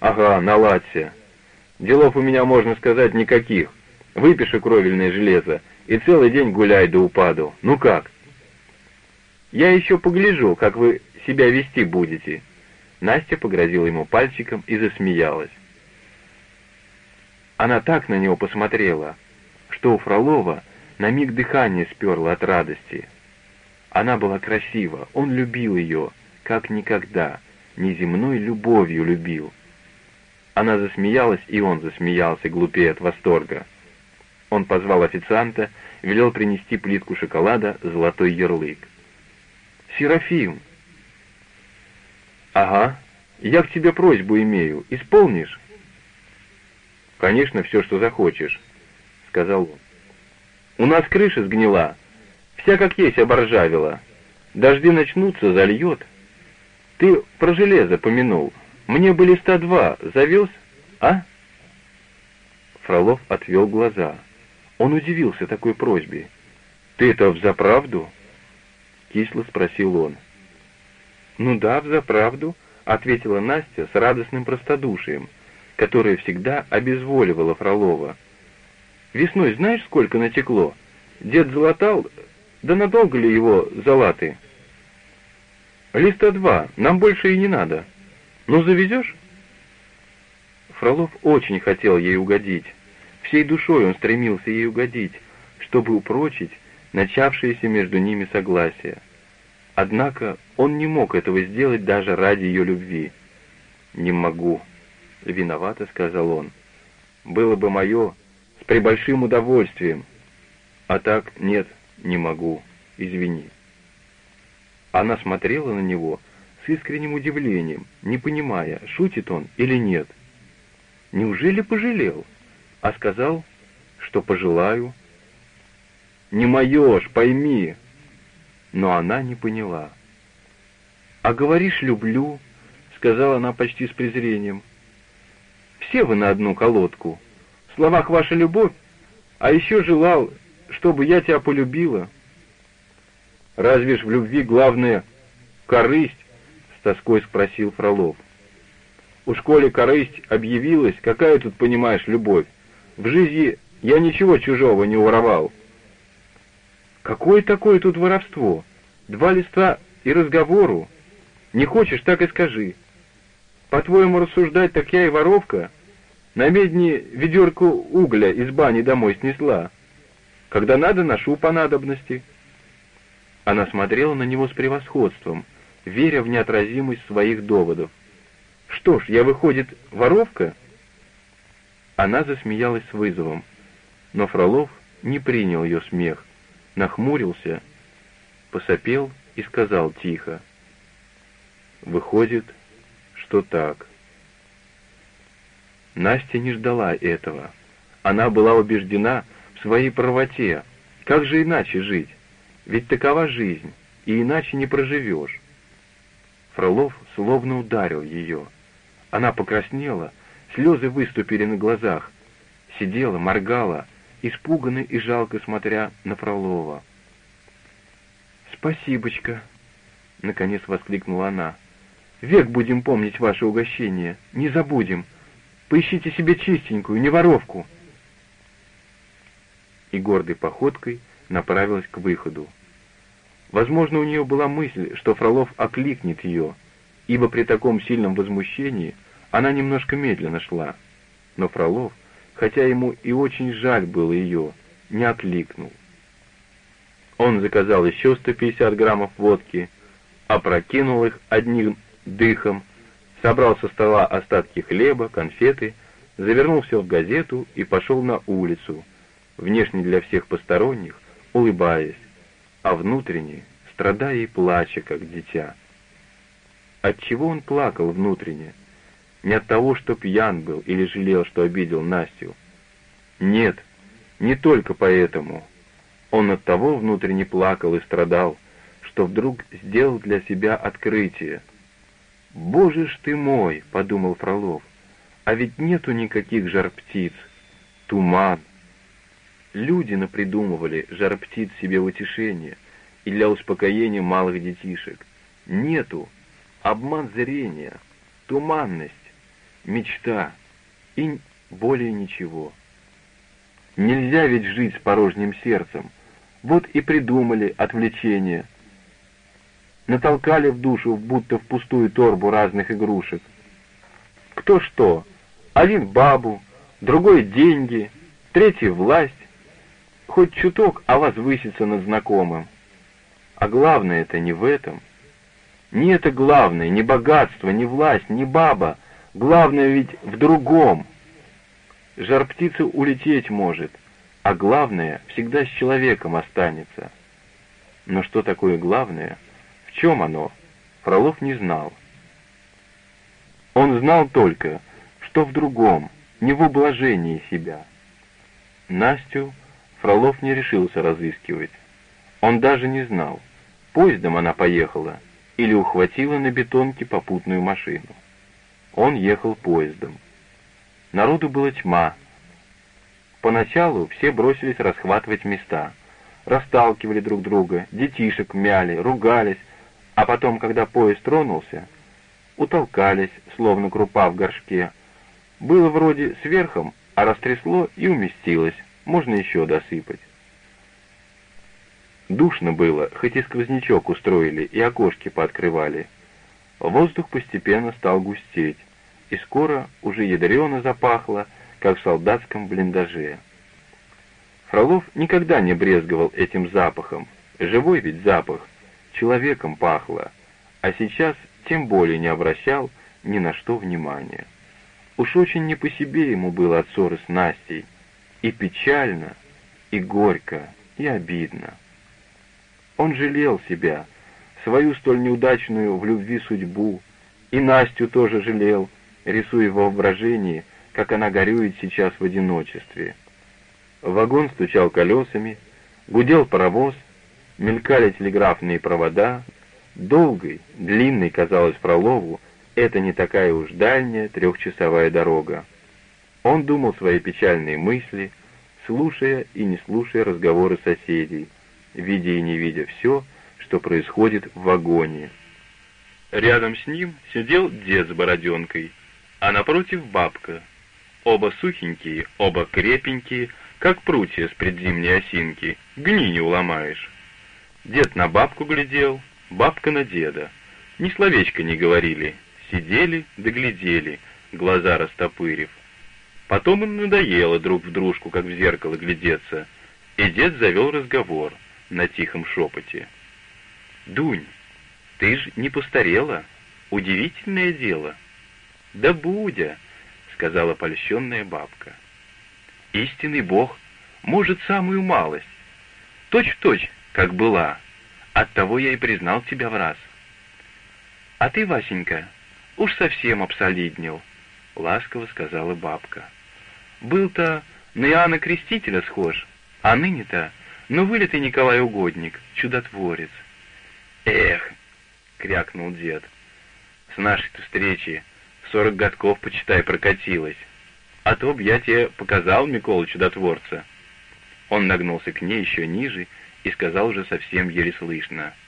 Ага, наладься. Делов у меня, можно сказать, никаких. Выпиши кровельное железо и целый день гуляй до упаду. Ну как? Я еще погляжу, как вы себя вести будете. Настя погрозила ему пальчиком и засмеялась. Она так на него посмотрела, что у Фролова на миг дыхание сперло от радости. Она была красива, он любил ее, как никогда, неземной любовью любил. Она засмеялась, и он засмеялся, глупее от восторга. Он позвал официанта, велел принести плитку шоколада, золотой ярлык. «Серафим!» «Ага, я к тебе просьбу имею, исполнишь?» «Конечно, все, что захочешь», — сказал он. «У нас крыша сгнила, Вся как есть оборжавила. Дожди начнутся, зальет. Ты про железо помянул. Мне бы листа два завез, а? Фролов отвел глаза. Он удивился такой просьбе. «Ты это взаправду?» Кисло спросил он. «Ну да, взаправду», — ответила Настя с радостным простодушием, которое всегда обезволивало Фролова. «Весной знаешь, сколько натекло? Дед залатал, да надолго ли его залаты? Листа два, нам больше и не надо. Ну, завезешь? Фролов очень хотел ей угодить. Всей душой он стремился ей угодить, чтобы упрочить начавшееся между ними согласие. Однако он не мог этого сделать даже ради ее любви. «Не могу», — виновато сказал он. «Было бы мое, с прибольшим удовольствием. А так нет, «Не могу. Извини». Она смотрела на него с искренним удивлением, не понимая, шутит он или нет. Неужели пожалел? А сказал, что пожелаю. «Не мое ж, пойми!» Но она не поняла. «А говоришь, люблю», — сказала она почти с презрением. все вы на одну колодку. В словах ваша любовь, а еще желал, чтобы я тебя полюбила. Разве ж в любви главное корысть? С тоской спросил Фролов. У школе корысть объявилась, какая тут, понимаешь, любовь? В жизни я ничего чужого не воровал. Какое такое тут воровство? Два листа и разговору. Не хочешь, так и скажи. По-твоему рассуждать, так я и воровка. На медне ведерку угля из бани домой снесла. Когда надо, ношу по надобности. Она смотрела на него с превосходством, веря в неотразимость своих доводов. «Что ж, я, выходит, воровка?» Она засмеялась с вызовом, но Фролов не принял ее смех, нахмурился, посопел и сказал тихо. «Выходит, что так». Настя не ждала этого. Она была убеждена в своей правоте. Как же иначе жить? Ведь такова жизнь, и иначе не проживешь. Фролов словно ударил ее. Она покраснела, слезы выступили на глазах, сидела, моргала, испуганно и жалко смотря на Фролова. «Спасибочка!» — наконец воскликнула она. «Век будем помнить ваше угощение, не забудем. Поищите себе чистенькую, не воровку!» И гордой походкой направилась к выходу. Возможно, у нее была мысль, что Фролов окликнет ее, ибо при таком сильном возмущении она немножко медленно шла. Но Фролов, хотя ему и очень жаль было ее, не окликнул. Он заказал еще 150 граммов водки, опрокинул их одним дыхом, собрал со стола остатки хлеба, конфеты, завернул все в газету и пошел на улицу, внешне для всех посторонних, улыбаясь, а внутренне, страдая и плача, как дитя. Отчего он плакал внутренне? Не от того, что пьян был или жалел, что обидел Настю. Нет, не только поэтому. Он от того внутренне плакал и страдал, что вдруг сделал для себя открытие. «Боже ж ты мой!» — подумал Фролов. «А ведь нету никаких жар-птиц. Туман, Люди напридумывали жар-птиц себе в утешение и для успокоения малых детишек. Нету. Обман зрения, туманность, мечта и более ничего. Нельзя ведь жить с порожним сердцем. Вот и придумали отвлечение. Натолкали в душу, будто в пустую торбу разных игрушек. Кто что? Один бабу, другой деньги, третий власть, хоть чуток, а возвыситься над знакомым. А главное это не в этом. Не это главное, не богатство, не власть, не баба. Главное ведь в другом. Жар птицы улететь может, а главное всегда с человеком останется. Но что такое главное? В чем оно? Фролов не знал. Он знал только, что в другом, не в ублажении себя. Настю Фролов не решился разыскивать. Он даже не знал, поездом она поехала или ухватила на бетонке попутную машину. Он ехал поездом. Народу была тьма. Поначалу все бросились расхватывать места, расталкивали друг друга, детишек мяли, ругались, а потом, когда поезд тронулся, утолкались, словно крупа в горшке. Было вроде сверхом, а растрясло и уместилось, можно еще досыпать. Душно было, хоть и сквознячок устроили, и окошки пооткрывали. Воздух постепенно стал густеть, и скоро уже ядрено запахло, как в солдатском блиндаже. Фролов никогда не брезговал этим запахом. Живой ведь запах, человеком пахло, а сейчас тем более не обращал ни на что внимания. Уж очень не по себе ему было от ссоры с Настей, и печально, и горько, и обидно. Он жалел себя, свою столь неудачную в любви судьбу, и Настю тоже жалел, рисуя в воображении, как она горюет сейчас в одиночестве. Вагон стучал колесами, гудел паровоз, мелькали телеграфные провода. Долгой, длинной казалась Фролову, это не такая уж дальняя трехчасовая дорога. Он думал свои печальные мысли, слушая и не слушая разговоры соседей, видя и не видя все, что происходит в вагоне. Рядом с ним сидел дед с бороденкой, а напротив бабка. Оба сухенькие, оба крепенькие, как прутья с предзимней осинки, гни не уломаешь. Дед на бабку глядел, бабка на деда. Ни словечко не говорили, сидели да глядели, глаза растопырив. Потом им надоело друг в дружку, как в зеркало, глядеться, и дед завел разговор на тихом шепоте. «Дунь, ты ж не постарела, удивительное дело». «Да Будя», — сказала польщенная бабка. «Истинный Бог может самую малость, точь-в-точь, -точь, как была, оттого я и признал тебя в раз. «А ты, Васенька, уж совсем обсолиднил», — ласково сказала бабка. «Был-то на Иоанна Крестителя схож, а ныне-то, ну вылитый Николай Угодник, чудотворец». «Эх!» — крякнул дед. «С нашей-то встречи сорок годков, почитай, прокатилась. А то б я тебе показал Миколу Чудотворца». Он нагнулся к ней еще ниже и сказал уже совсем еле слышно —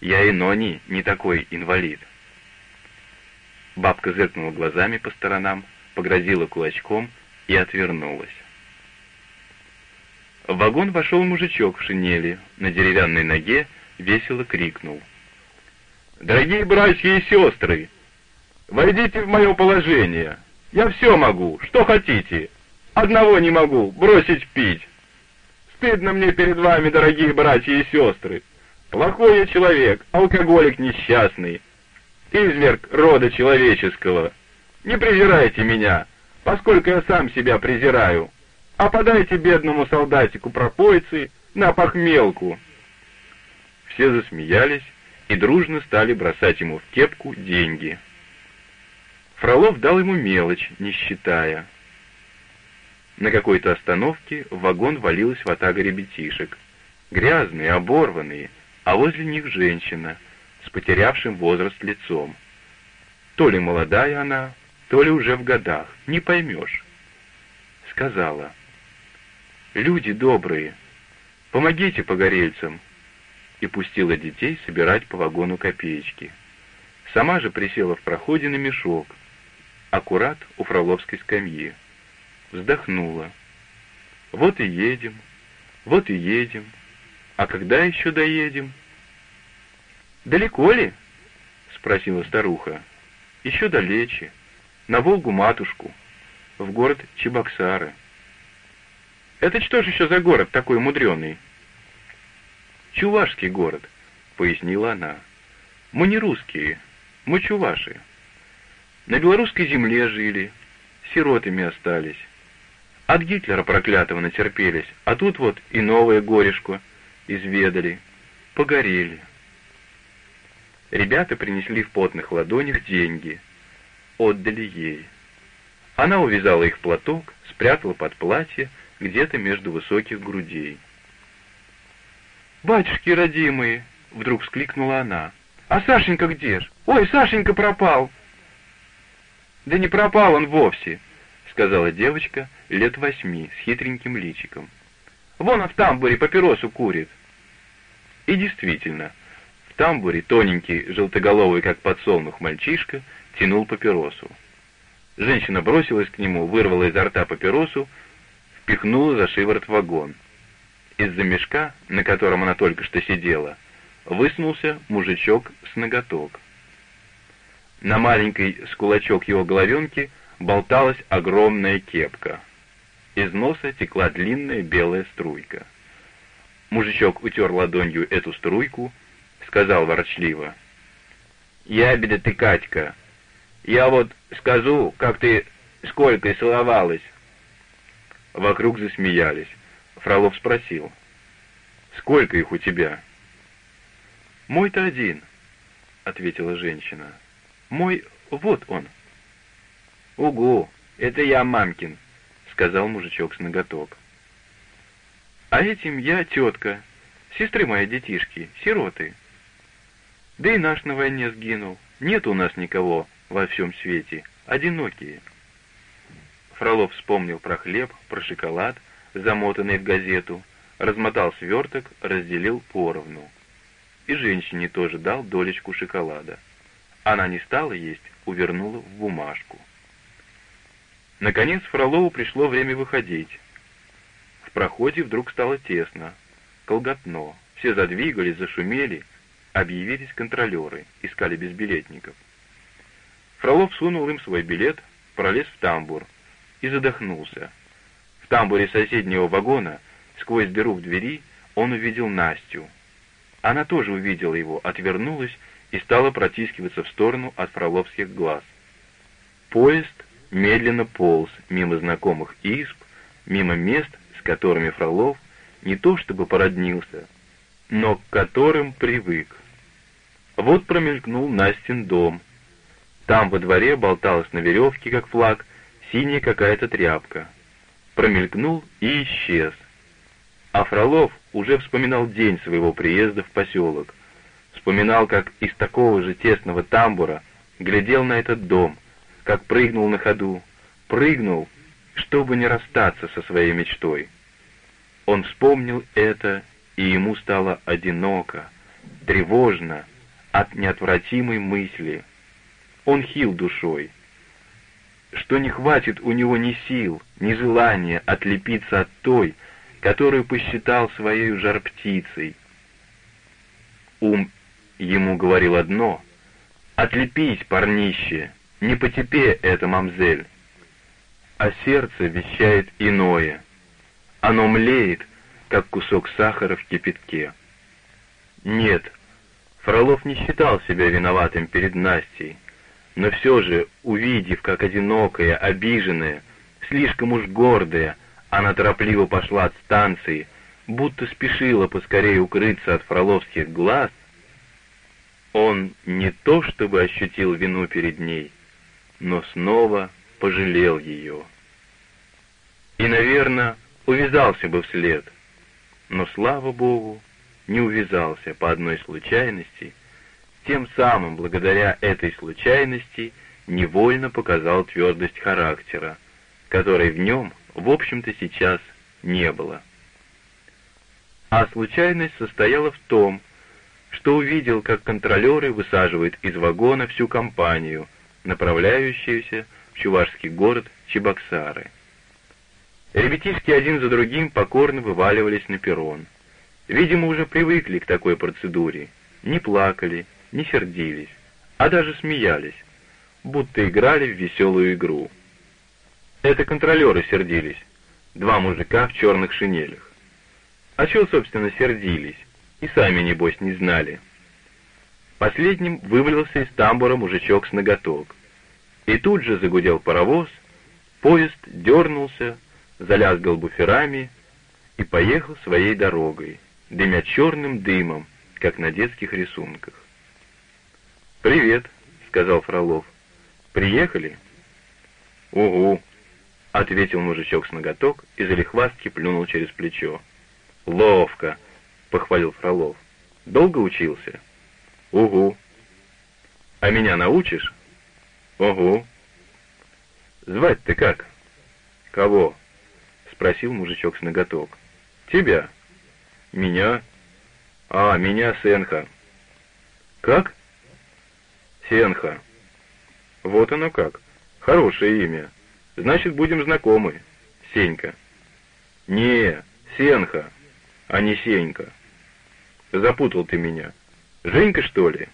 я и Нони не такой инвалид. Бабка зыркнула глазами по сторонам, погрозила кулачком и отвернулась. В вагон вошел мужичок в шинели, на деревянной ноге весело крикнул. «Дорогие братья и сестры, войдите в мое положение. Я все могу, что хотите. Одного не могу, бросить пить. Стыдно мне перед вами, дорогие братья и сестры. Плохой я человек, алкоголик несчастный, изверг рода человеческого. Не презирайте меня, поскольку я сам себя презираю, а подайте бедному солдатику пропойцы на похмелку». Все засмеялись и дружно стали бросать ему в кепку деньги. Фролов дал ему мелочь, не считая. На какой-то остановке вагон валилась ватага ребятишек. Грязные, оборванные, а возле них женщина с потерявшим возраст лицом. То ли молодая она, то ли уже в годах, не поймешь. Сказала, «Люди добрые, помогите погорельцам!» и пустила детей собирать по вагону копеечки. Сама же присела в проходе на мешок, аккурат у фроловской скамьи. Вздохнула. «Вот и едем, вот и едем, «А когда еще доедем?» «Далеко ли?» — спросила старуха. «Еще далече. На Волгу-матушку. В город Чебоксары». «Это что же еще за город такой мудреный?» «Чувашский город», — пояснила она. «Мы не русские, мы чуваши. На белорусской земле жили, сиротами остались. От Гитлера проклятого натерпелись, а тут вот и новое горешко — изведали, погорели. Ребята принесли в потных ладонях деньги, отдали ей. Она увязала их платок, спрятала под платье где-то между высоких грудей. «Батюшки родимые!» — вдруг вскликнула она. «А Сашенька где ж? Ой, Сашенька пропал!» «Да не пропал он вовсе!» — сказала девочка лет восьми с хитреньким личиком. Вон он в тамбуре папиросу курит. И действительно, в тамбуре тоненький, желтоголовый, как подсолнух, мальчишка тянул папиросу. Женщина бросилась к нему, вырвала изо рта папиросу, впихнула за шиворот вагон. Из-за мешка, на котором она только что сидела, высунулся мужичок с ноготок. На маленькой с его головенки болталась огромная кепка — из носа текла длинная белая струйка. Мужичок утер ладонью эту струйку, сказал ворчливо. «Ябеда ты, Катька, я вот скажу, как ты сколько целовалась». Вокруг засмеялись. Фролов спросил. «Сколько их у тебя?» «Мой-то один», — ответила женщина. «Мой вот он». «Угу, это я, мамкин», сказал мужичок с ноготок. «А этим я тетка, сестры мои детишки, сироты. Да и наш на войне сгинул, нет у нас никого во всем свете, одинокие». Фролов вспомнил про хлеб, про шоколад, замотанный в газету, размотал сверток, разделил поровну. И женщине тоже дал долечку шоколада. Она не стала есть, увернула в бумажку. Наконец Фролову пришло время выходить. В проходе вдруг стало тесно, колготно. Все задвигались, зашумели, объявились контролеры, искали безбилетников. Фролов сунул им свой билет, пролез в тамбур и задохнулся. В тамбуре соседнего вагона, сквозь дыру в двери, он увидел Настю. Она тоже увидела его, отвернулась и стала протискиваться в сторону от фроловских глаз. Поезд медленно полз мимо знакомых изб, мимо мест, с которыми Фролов не то чтобы породнился, но к которым привык. Вот промелькнул Настин дом. Там во дворе болталась на веревке, как флаг, синяя какая-то тряпка. Промелькнул и исчез. А Фролов уже вспоминал день своего приезда в поселок. Вспоминал, как из такого же тесного тамбура глядел на этот дом, как прыгнул на ходу. Прыгнул, чтобы не расстаться со своей мечтой. Он вспомнил это, и ему стало одиноко, тревожно от неотвратимой мысли. Он хил душой, что не хватит у него ни сил, ни желания отлепиться от той, которую посчитал своей жар-птицей. Ум ему говорил одно — «Отлепись, парнище, не по тебе это, мамзель». А сердце вещает иное. Оно млеет, как кусок сахара в кипятке. Нет, Фролов не считал себя виноватым перед Настей, но все же, увидев, как одинокая, обиженная, слишком уж гордая, она торопливо пошла от станции, будто спешила поскорее укрыться от фроловских глаз, он не то чтобы ощутил вину перед ней, но снова пожалел ее. И, наверное, увязался бы вслед, но, слава Богу, не увязался по одной случайности, тем самым, благодаря этой случайности, невольно показал твердость характера, которой в нем, в общем-то, сейчас не было. А случайность состояла в том, что увидел, как контролеры высаживают из вагона всю компанию, направляющуюся в чувашский город Чебоксары. Ребятишки один за другим покорно вываливались на перрон. Видимо, уже привыкли к такой процедуре. Не плакали, не сердились, а даже смеялись, будто играли в веселую игру. Это контролеры сердились, два мужика в черных шинелях. А чего, собственно, сердились? И сами, небось, не знали. Последним вывалился из тамбура мужичок с ноготок. И тут же загудел паровоз, поезд дернулся, залязгал буферами и поехал своей дорогой, дымя черным дымом, как на детских рисунках. «Привет», — сказал Фролов. «Приехали?» «Угу», — ответил мужичок с ноготок и залихвастки плюнул через плечо. «Ловко», — похвалил Фролов. «Долго учился?» «Угу». «А меня научишь?» «Угу». «Звать ты как?» «Кого?» — спросил мужичок с ноготок. «Тебя». «Меня?» «А, меня Сенха». «Как?» «Сенха». «Вот оно как. Хорошее имя. Значит, будем знакомы. Сенька». «Не, Сенха, а не Сенька». «Запутал ты меня. Женька, что ли?»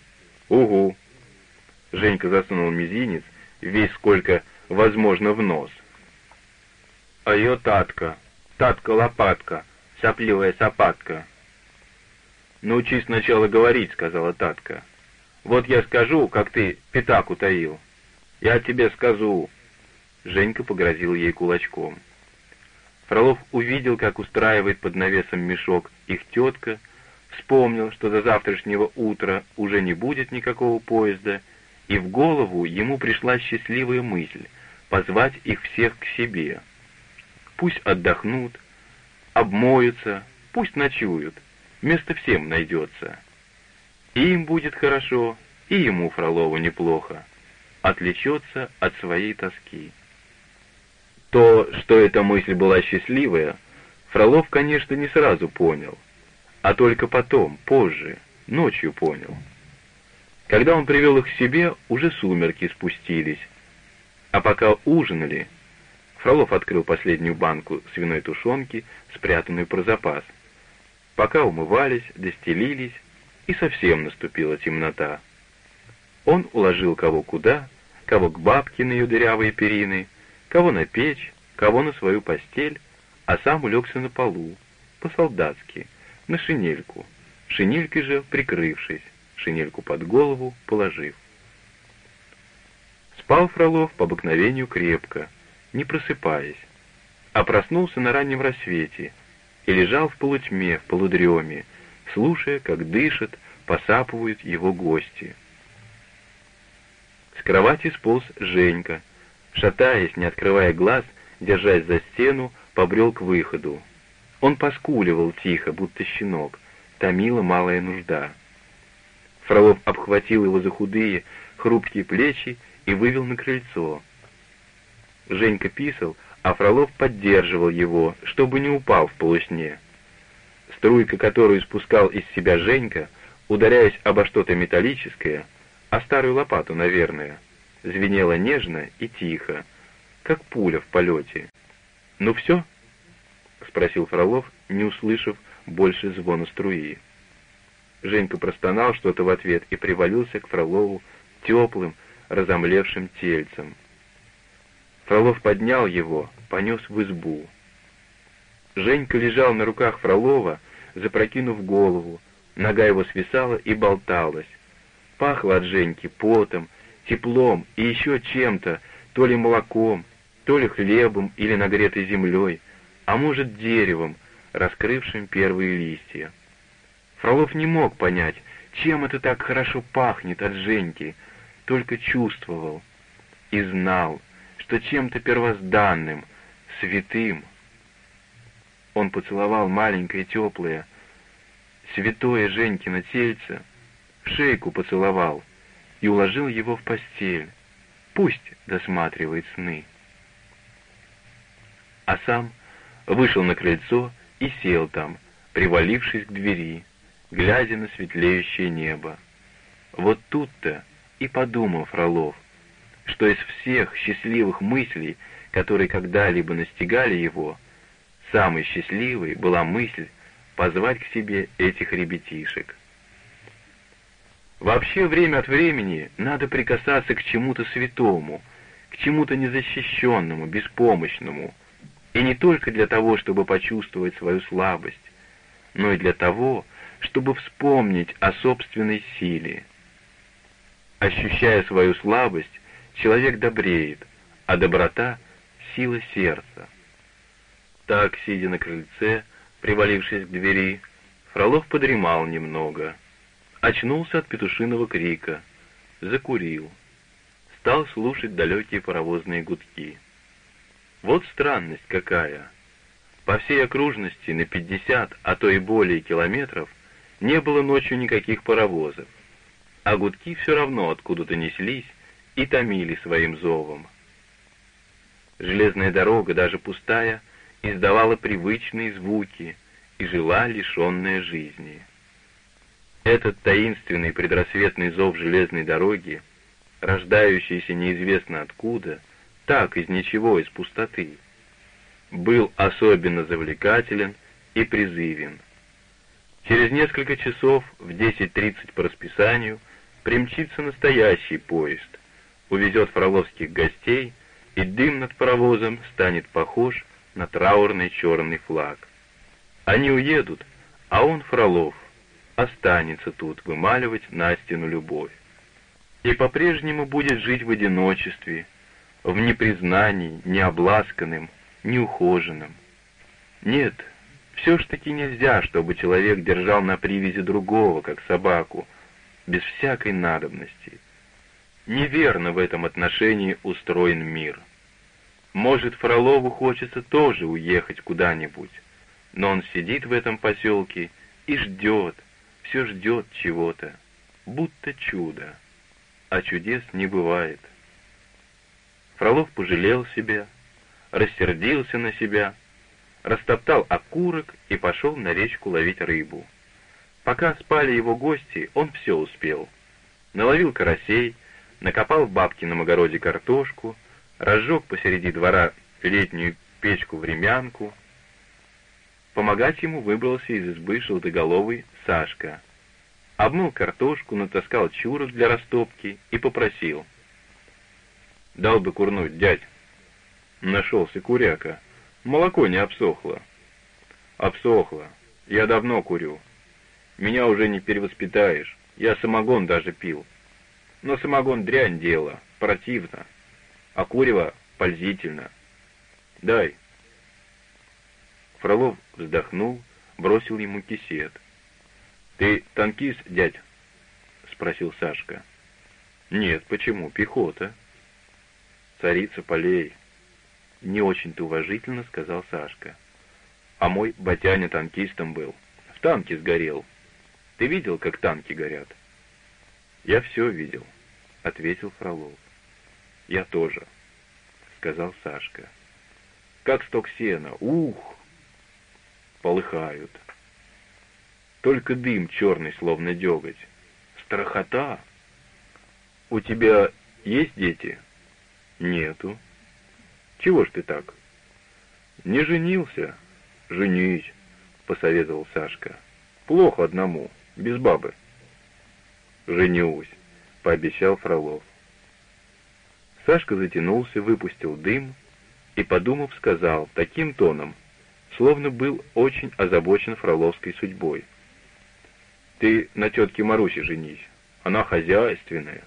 «Угу». Женька засунул мизинец, весь сколько возможно в нос. «А ее татка, татка-лопатка, сопливая сапатка». «Научись сначала говорить», — сказала татка. «Вот я скажу, как ты пятак утаил. Я тебе скажу». Женька погрозил ей кулачком. Фролов увидел, как устраивает под навесом мешок их тетка, вспомнил, что до завтрашнего утра уже не будет никакого поезда, и в голову ему пришла счастливая мысль позвать их всех к себе. Пусть отдохнут, обмоются, пусть ночуют, место всем найдется. И им будет хорошо, и ему, Фролову, неплохо. Отвлечется от своей тоски. То, что эта мысль была счастливая, Фролов, конечно, не сразу понял, а только потом, позже, ночью понял. Когда он привел их к себе, уже сумерки спустились, а пока ужинали, Фролов открыл последнюю банку свиной тушенки, спрятанную про запас. Пока умывались, достелились, и совсем наступила темнота. Он уложил кого куда, кого к бабке на ее дырявые перины, кого на печь, кого на свою постель, а сам улегся на полу, по-солдатски, на шинельку, шинелькой же прикрывшись, шинельку под голову положив. Спал Фролов по обыкновению крепко, не просыпаясь, а проснулся на раннем рассвете и лежал в полутьме, в полудреме, слушая, как дышат, посапывают его гости. С кровати сполз Женька — Шатаясь, не открывая глаз, держась за стену, побрел к выходу. Он поскуливал тихо, будто щенок, томила малая нужда. Фролов обхватил его за худые, хрупкие плечи и вывел на крыльцо. Женька писал, а Фролов поддерживал его, чтобы не упал в полусне. Струйка, которую спускал из себя Женька, ударяясь обо что-то металлическое, а старую лопату, наверное, — звенело нежно и тихо, как пуля в полете. «Ну все?» — спросил Фролов, не услышав больше звона струи. Женька простонал что-то в ответ и привалился к Фролову теплым, разомлевшим тельцем. Фролов поднял его, понес в избу. Женька лежал на руках Фролова, запрокинув голову, нога его свисала и болталась. Пахло от Женьки потом, теплом и еще чем-то, то ли молоком, то ли хлебом или нагретой землей, а может деревом, раскрывшим первые листья. Фролов не мог понять, чем это так хорошо пахнет от Женьки, только чувствовал и знал, что чем-то первозданным, святым. Он поцеловал маленькое теплое, святое Женькино тельце, шейку поцеловал — и уложил его в постель. Пусть досматривает сны. А сам вышел на крыльцо и сел там, привалившись к двери, глядя на светлеющее небо. Вот тут-то и подумал Фролов, что из всех счастливых мыслей, которые когда-либо настигали его, самой счастливой была мысль позвать к себе этих ребятишек. Вообще, время от времени надо прикасаться к чему-то святому, к чему-то незащищенному, беспомощному, и не только для того, чтобы почувствовать свою слабость, но и для того, чтобы вспомнить о собственной силе. Ощущая свою слабость, человек добреет, а доброта — сила сердца. Так, сидя на крыльце, привалившись к двери, Фролов подремал немного — Очнулся от петушиного крика, закурил. Стал слушать далекие паровозные гудки. Вот странность какая. По всей окружности на 50, а то и более километров не было ночью никаких паровозов, а гудки все равно откуда-то неслись и томили своим зовом. Железная дорога, даже пустая, издавала привычные звуки и жила лишенная жизни. Этот таинственный предрассветный зов железной дороги, рождающийся неизвестно откуда, так, из ничего, из пустоты, был особенно завлекателен и призывен. Через несколько часов в 10.30 по расписанию примчится настоящий поезд, увезет фроловских гостей, и дым над паровозом станет похож на траурный черный флаг. Они уедут, а он, Фролов, останется тут вымаливать на стену любовь. И по-прежнему будет жить в одиночестве, в непризнании, необласканным, неухоженным. Нет, все ж таки нельзя, чтобы человек держал на привязи другого, как собаку, без всякой надобности. Неверно в этом отношении устроен мир. Может, Фролову хочется тоже уехать куда-нибудь, но он сидит в этом поселке и ждет, все ждет чего-то, будто чудо, а чудес не бывает. Фролов пожалел себя, рассердился на себя, растоптал окурок и пошел на речку ловить рыбу. Пока спали его гости, он все успел. Наловил карасей, накопал в бабкином огороде картошку, разжег посреди двора летнюю печку-времянку. Помогать ему выбрался из избы желтоголовый Сашка. Обмыл картошку, натаскал чурок для растопки и попросил. «Дал бы курнуть, дядь». Нашелся куряка. Молоко не обсохло. Обсохло. Я давно курю. Меня уже не перевоспитаешь. Я самогон даже пил. Но самогон дрянь дело, противно. А курево пользительно. Дай. Фролов вздохнул, бросил ему кисет. «Ты танкист, дядь?» — спросил Сашка. «Нет, почему? Пехота». «Царица полей». Не очень-то уважительно сказал Сашка. «А мой батяня танкистом был. В танке сгорел. Ты видел, как танки горят?» «Я все видел», — ответил Фролов. «Я тоже», — сказал Сашка. «Как сток сена. Ух!» Полыхают. Только дым черный, словно деготь. Страхота. «У тебя есть дети?» «Нету». «Чего ж ты так?» «Не женился?» «Женись», — посоветовал Сашка. «Плохо одному, без бабы». «Женюсь», — пообещал Фролов. Сашка затянулся, выпустил дым и, подумав, сказал таким тоном, словно был очень озабочен Фроловской судьбой. «Ты на тетке Марусе женись, она хозяйственная».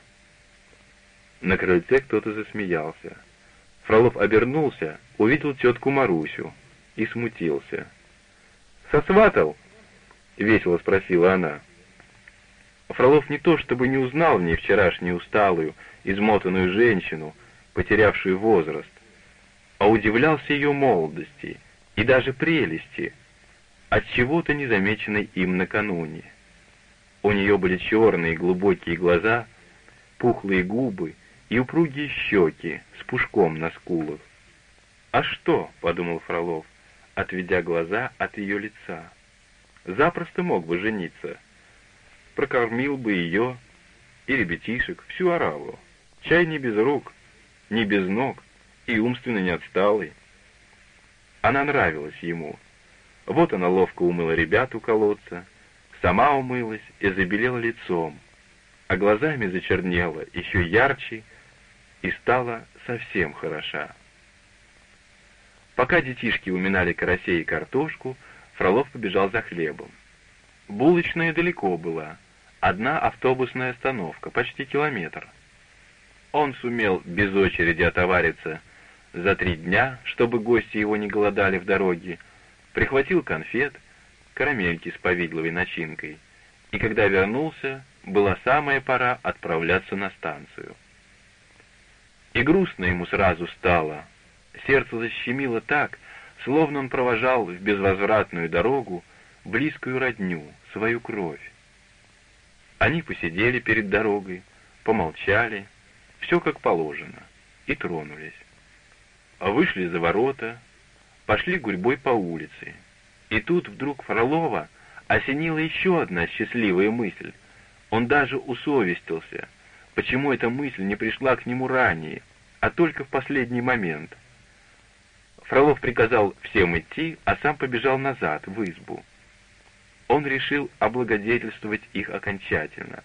На крыльце кто-то засмеялся. Фролов обернулся, увидел тетку Марусю и смутился. «Сосватал?» — весело спросила она. Фролов не то чтобы не узнал в ней вчерашнюю усталую, измотанную женщину, потерявшую возраст, а удивлялся ее молодости и даже прелести, от чего-то незамеченной им накануне. У нее были черные глубокие глаза, пухлые губы и упругие щеки с пушком на скулах. «А что?» — подумал Фролов, отведя глаза от ее лица. «Запросто мог бы жениться» прокормил бы ее и ребятишек, всю ораву. Чай не без рук, не без ног и умственно не отсталый. Она нравилась ему. Вот она ловко умыла ребят у колодца, сама умылась и забелела лицом, а глазами зачернела еще ярче и стала совсем хороша. Пока детишки уминали карасей и картошку, Фролов побежал за хлебом. Булочная далеко была, одна автобусная остановка, почти километр. Он сумел без очереди отовариться за три дня, чтобы гости его не голодали в дороге, прихватил конфет, карамельки с повидловой начинкой, и когда вернулся, была самая пора отправляться на станцию. И грустно ему сразу стало, сердце защемило так, словно он провожал в безвозвратную дорогу близкую родню, свою кровь. Они посидели перед дорогой, помолчали, все как положено, и тронулись. А вышли за ворота, пошли гурьбой по улице. И тут вдруг Фролова осенила еще одна счастливая мысль. Он даже усовестился, почему эта мысль не пришла к нему ранее, а только в последний момент. Фролов приказал всем идти, а сам побежал назад, в избу он решил облагодетельствовать их окончательно,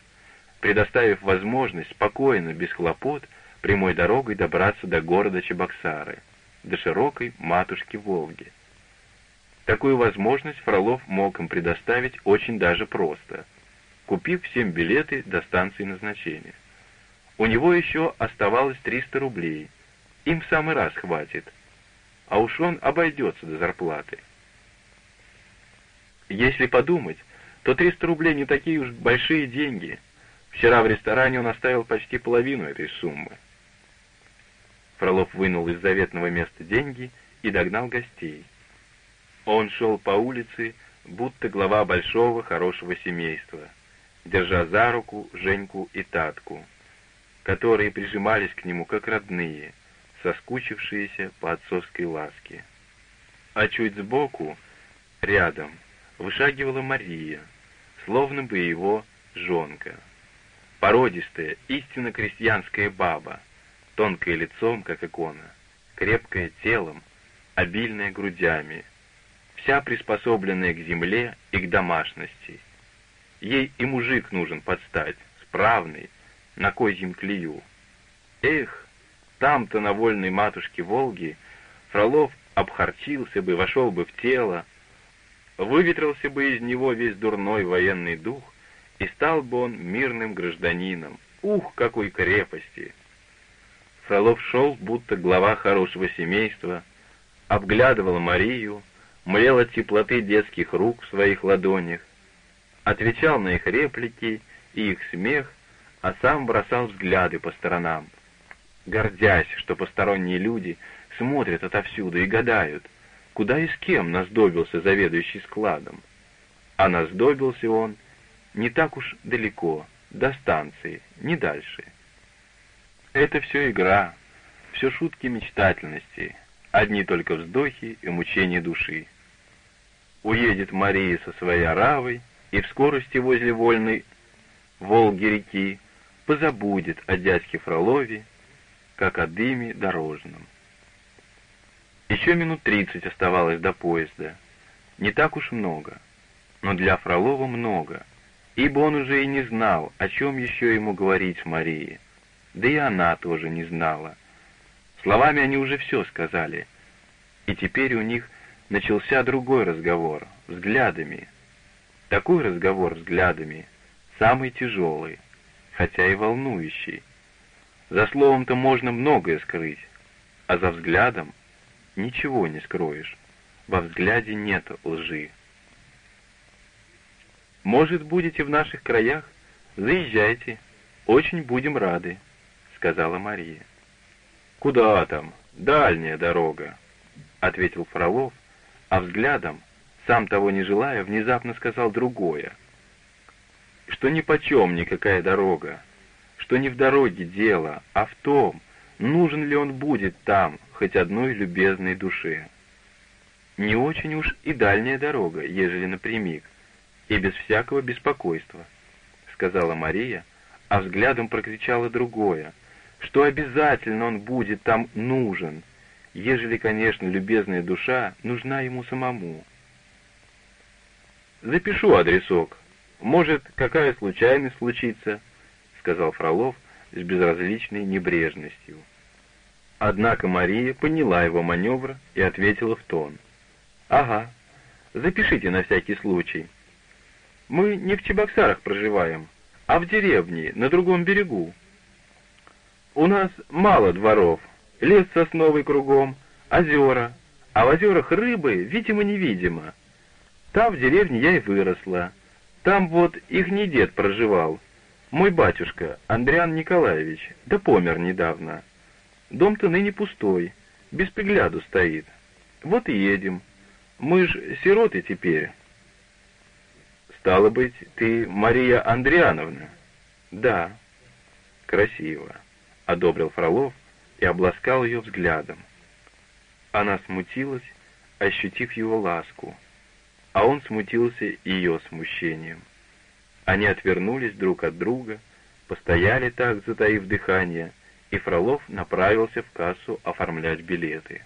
предоставив возможность спокойно, без хлопот, прямой дорогой добраться до города Чебоксары, до широкой матушки Волги. Такую возможность Фролов мог им предоставить очень даже просто, купив всем билеты до станции назначения. У него еще оставалось 300 рублей, им в самый раз хватит, а уж он обойдется до зарплаты. Если подумать, то 300 рублей не такие уж большие деньги. Вчера в ресторане он оставил почти половину этой суммы. Фролов вынул из заветного места деньги и догнал гостей. Он шел по улице, будто глава большого хорошего семейства, держа за руку Женьку и Татку, которые прижимались к нему как родные, соскучившиеся по отцовской ласке. А чуть сбоку, рядом, вышагивала Мария, словно бы его жонка. Породистая, истинно крестьянская баба, тонкое лицом, как икона, крепкое телом, обильная грудями, вся приспособленная к земле и к домашности. Ей и мужик нужен подстать, справный, на козьем клею. Эх, там-то на вольной матушке Волги Фролов обхарчился бы, вошел бы в тело, выветрился бы из него весь дурной военный дух, и стал бы он мирным гражданином. Ух, какой крепости! Фролов шел, будто глава хорошего семейства, обглядывал Марию, млел от теплоты детских рук в своих ладонях, отвечал на их реплики и их смех, а сам бросал взгляды по сторонам, гордясь, что посторонние люди смотрят отовсюду и гадают, куда и с кем наздобился заведующий складом. А наздобился он не так уж далеко, до станции, не дальше. Это все игра, все шутки мечтательности, одни только вздохи и мучения души. Уедет Мария со своей оравой, и в скорости возле вольной Волги-реки позабудет о дядьке Фролове, как о дыме дорожном. Еще минут тридцать оставалось до поезда. Не так уж много, но для Фролова много, ибо он уже и не знал, о чем еще ему говорить Марии. Да и она тоже не знала. Словами они уже все сказали, и теперь у них начался другой разговор, взглядами. Такой разговор взглядами, самый тяжелый, хотя и волнующий. За словом-то можно многое скрыть, а за взглядом ничего не скроешь. Во взгляде нет лжи. «Может, будете в наших краях? Заезжайте. Очень будем рады», — сказала Мария. «Куда там? Дальняя дорога», — ответил Фролов, а взглядом, сам того не желая, внезапно сказал другое. Что ни почем никакая дорога, что не в дороге дело, а в том, нужен ли он будет там, хоть одной любезной душе. Не очень уж и дальняя дорога, ежели напрямик, и без всякого беспокойства, — сказала Мария, а взглядом прокричала другое, что обязательно он будет там нужен, ежели, конечно, любезная душа нужна ему самому. «Запишу адресок. Может, какая случайность случится», — сказал Фролов с безразличной небрежностью. Однако Мария поняла его маневр и ответила в тон. «Ага, запишите на всякий случай. Мы не в Чебоксарах проживаем, а в деревне, на другом берегу. У нас мало дворов, лес сосновый кругом, озера, а в озерах рыбы видимо-невидимо. Там в деревне я и выросла. Там вот их не дед проживал. Мой батюшка, Андриан Николаевич, да помер недавно. Дом-то ныне пустой, без пригляду стоит. Вот и едем. Мы ж сироты теперь. Стало быть, ты Мария Андриановна? Да. Красиво, одобрил Фролов и обласкал ее взглядом. Она смутилась, ощутив его ласку, а он смутился ее смущением. Они отвернулись друг от друга, постояли так, затаив дыхание, и Фролов направился в кассу оформлять билеты.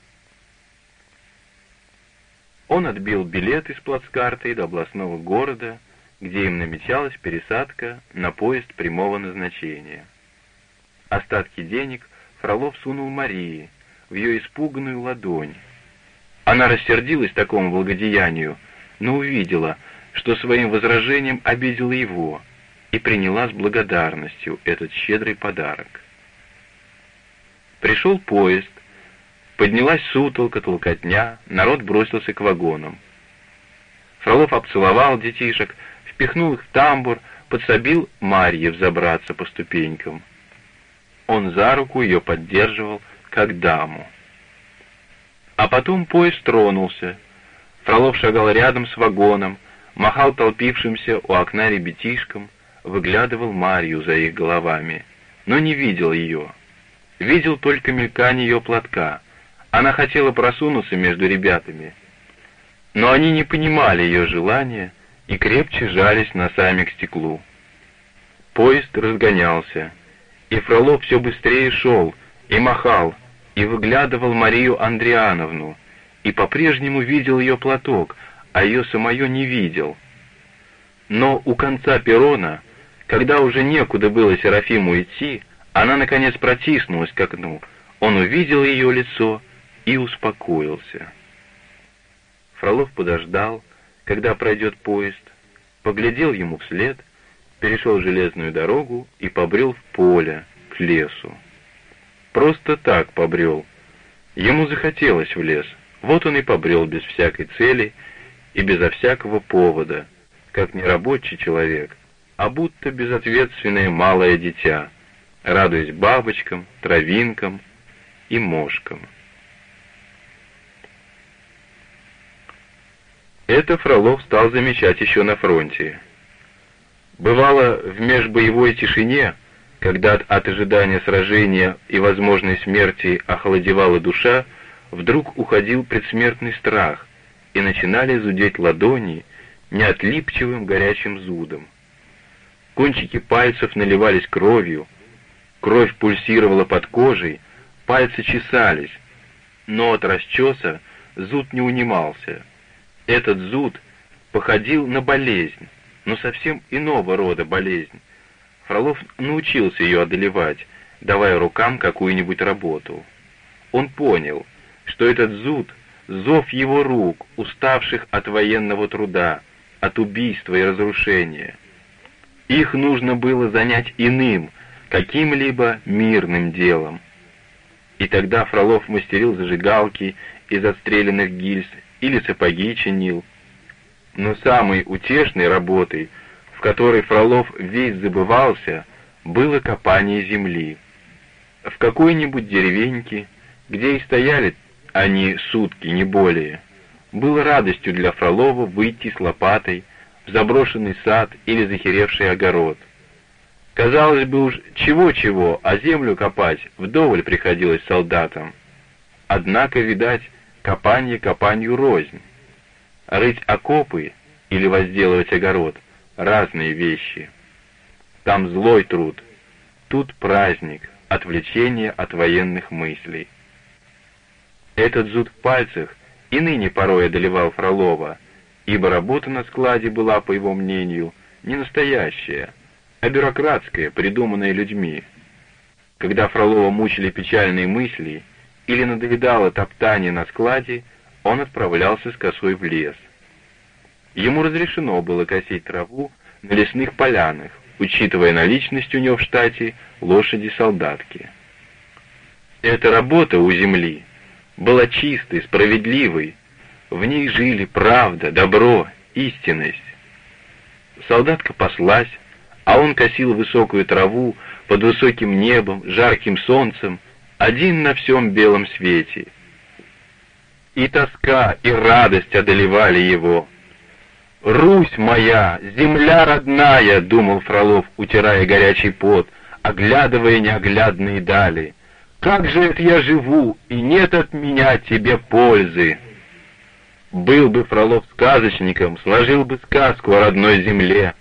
Он отбил билет из плацкарты до областного города, где им намечалась пересадка на поезд прямого назначения. Остатки денег Фролов сунул Марии в ее испуганную ладонь. Она рассердилась такому благодеянию, но увидела, что своим возражением обидела его, и приняла с благодарностью этот щедрый подарок. Пришел поезд, поднялась сутолка, толкотня, народ бросился к вагонам. Фролов обцеловал детишек, впихнул их в тамбур, подсобил Марье взобраться по ступенькам. Он за руку ее поддерживал, как даму. А потом поезд тронулся. Фролов шагал рядом с вагоном, махал толпившимся у окна ребятишкам, выглядывал Марью за их головами, но не видел ее. видел только мелькание ее платка. Она хотела просунуться между ребятами, но они не понимали ее желания и крепче жались носами к стеклу. Поезд разгонялся, и Фролов все быстрее шел, и махал, и выглядывал Марию Андриановну, и по-прежнему видел ее платок, а ее самое не видел. Но у конца перрона, когда уже некуда было Серафиму идти, она, наконец, протиснулась к окну. Он увидел ее лицо и успокоился. Фролов подождал, когда пройдет поезд, поглядел ему вслед, перешел железную дорогу и побрел в поле, к лесу. Просто так побрел. Ему захотелось в лес. Вот он и побрел без всякой цели и безо всякого повода, как не рабочий человек, а будто безответственное малое дитя, радуясь бабочкам, травинкам и мошкам. Это Фролов стал замечать еще на фронте. Бывало, в межбоевой тишине когда от ожидания сражения и возможной смерти охладевала душа, вдруг уходил предсмертный страх, и начинали зудеть ладони неотлипчивым горячим зудом. Кончики пальцев наливались кровью, кровь пульсировала под кожей, пальцы чесались, но от расчеса зуд не унимался. Этот зуд походил на болезнь, но совсем иного рода болезнь, Фролов научился ее одолевать, давая рукам какую-нибудь работу. Он понял, что этот зуд — зов его рук, уставших от военного труда, от убийства и разрушения. Их нужно было занять иным, каким-либо мирным делом. И тогда Фролов мастерил зажигалки из отстрелянных гильз или сапоги чинил. Но самой утешной работой — которой Фролов весь забывался, было копание земли. В какой-нибудь деревеньке, где и стояли они сутки, не более, было радостью для Фролова выйти с лопатой в заброшенный сад или захеревший огород. Казалось бы уж чего-чего, а землю копать вдоволь приходилось солдатам. Однако, видать, копание копанию рознь. Рыть окопы или возделывать огород разные вещи. Там злой труд, тут праздник, отвлечение от военных мыслей. Этот зуд в пальцах и ныне порой одолевал Фролова, ибо работа на складе была, по его мнению, не настоящая, а бюрократская, придуманная людьми. Когда Фролова мучили печальные мысли или надоедало топтание на складе, он отправлялся с косой в лес — Ему разрешено было косить траву на лесных полянах, учитывая наличность у него в штате лошади-солдатки. Эта работа у земли была чистой, справедливой, в ней жили правда, добро, истинность. Солдатка паслась, а он косил высокую траву под высоким небом, жарким солнцем, один на всем белом свете. И тоска, и радость одолевали его, «Русь моя, земля родная!» — думал Фролов, утирая горячий пот, оглядывая неоглядные дали. «Как же это я живу, и нет от меня тебе пользы!» Был бы Фролов сказочником, сложил бы сказку о родной земле,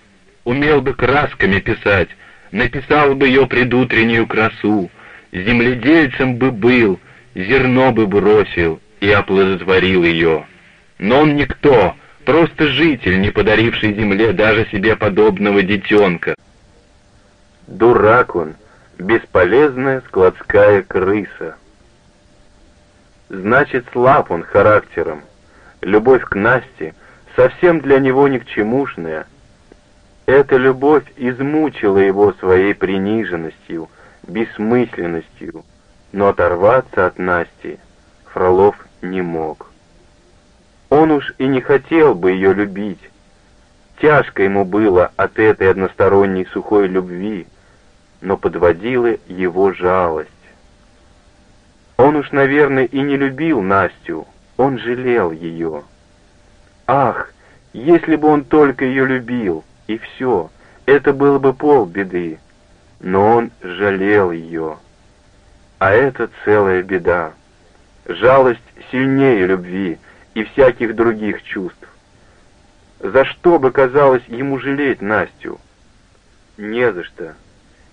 умел бы красками писать, написал бы ее предутреннюю красу, земледельцем бы был, зерно бы бросил и оплодотворил ее. Но он никто, Просто житель, не подаривший земле даже себе подобного детенка. Дурак он, бесполезная складская крыса. Значит, слаб он характером. Любовь к Насте совсем для него ни к чемушная. Эта любовь измучила его своей приниженностью, бессмысленностью, но оторваться от Насти Фролов не мог. Он уж и не хотел бы ее любить. Тяжко ему было от этой односторонней сухой любви, но подводила его жалость. Он уж, наверное, и не любил Настю, он жалел ее. Ах, если бы он только ее любил, и все, это было бы полбеды. Но он жалел ее. А это целая беда. Жалость сильнее любви и всяких других чувств. За что бы казалось ему жалеть Настю? Не за что.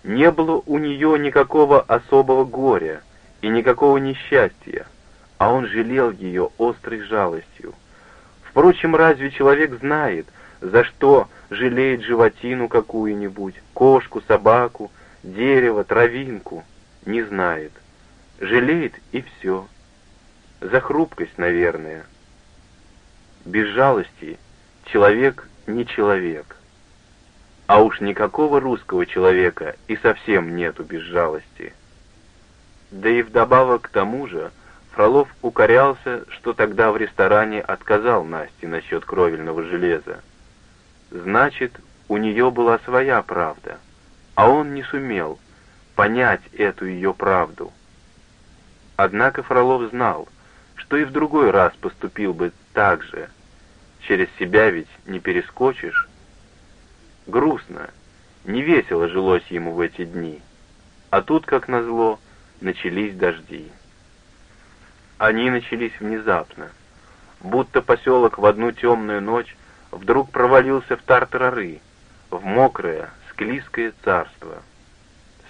Не было у нее никакого особого горя и никакого несчастья, а он жалел ее острой жалостью. Впрочем, разве человек знает, за что жалеет животину какую-нибудь, кошку, собаку, дерево, травинку? Не знает. Жалеет и все. За хрупкость, наверное. Без жалости человек не человек. А уж никакого русского человека и совсем нету без жалости. Да и вдобавок к тому же, Фролов укорялся, что тогда в ресторане отказал Насте насчет кровельного железа. Значит, у нее была своя правда, а он не сумел понять эту ее правду. Однако Фролов знал, что и в другой раз поступил бы так же. Через себя ведь не перескочишь. Грустно, невесело жилось ему в эти дни. А тут, как назло, начались дожди. Они начались внезапно, будто поселок в одну темную ночь вдруг провалился в тартарары, в мокрое, склизкое царство.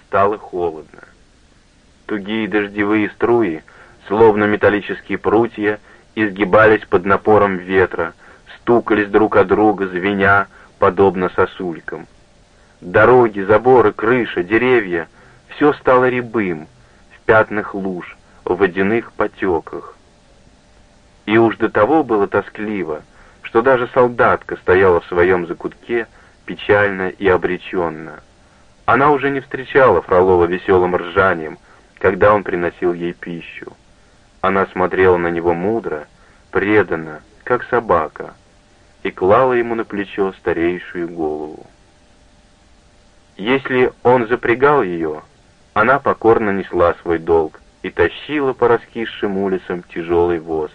Стало холодно. Тугие дождевые струи, словно металлические прутья, изгибались под напором ветра, стукались друг о друга, звеня, подобно сосулькам. Дороги, заборы, крыша, деревья — все стало рябым, в пятнах луж, в водяных потеках. И уж до того было тоскливо, что даже солдатка стояла в своем закутке печально и обреченно. Она уже не встречала Фролова веселым ржанием, когда он приносил ей пищу. Она смотрела на него мудро, преданно, как собака, и клала ему на плечо старейшую голову. Если он запрягал ее, она покорно несла свой долг и тащила по раскисшим улицам тяжелый воз.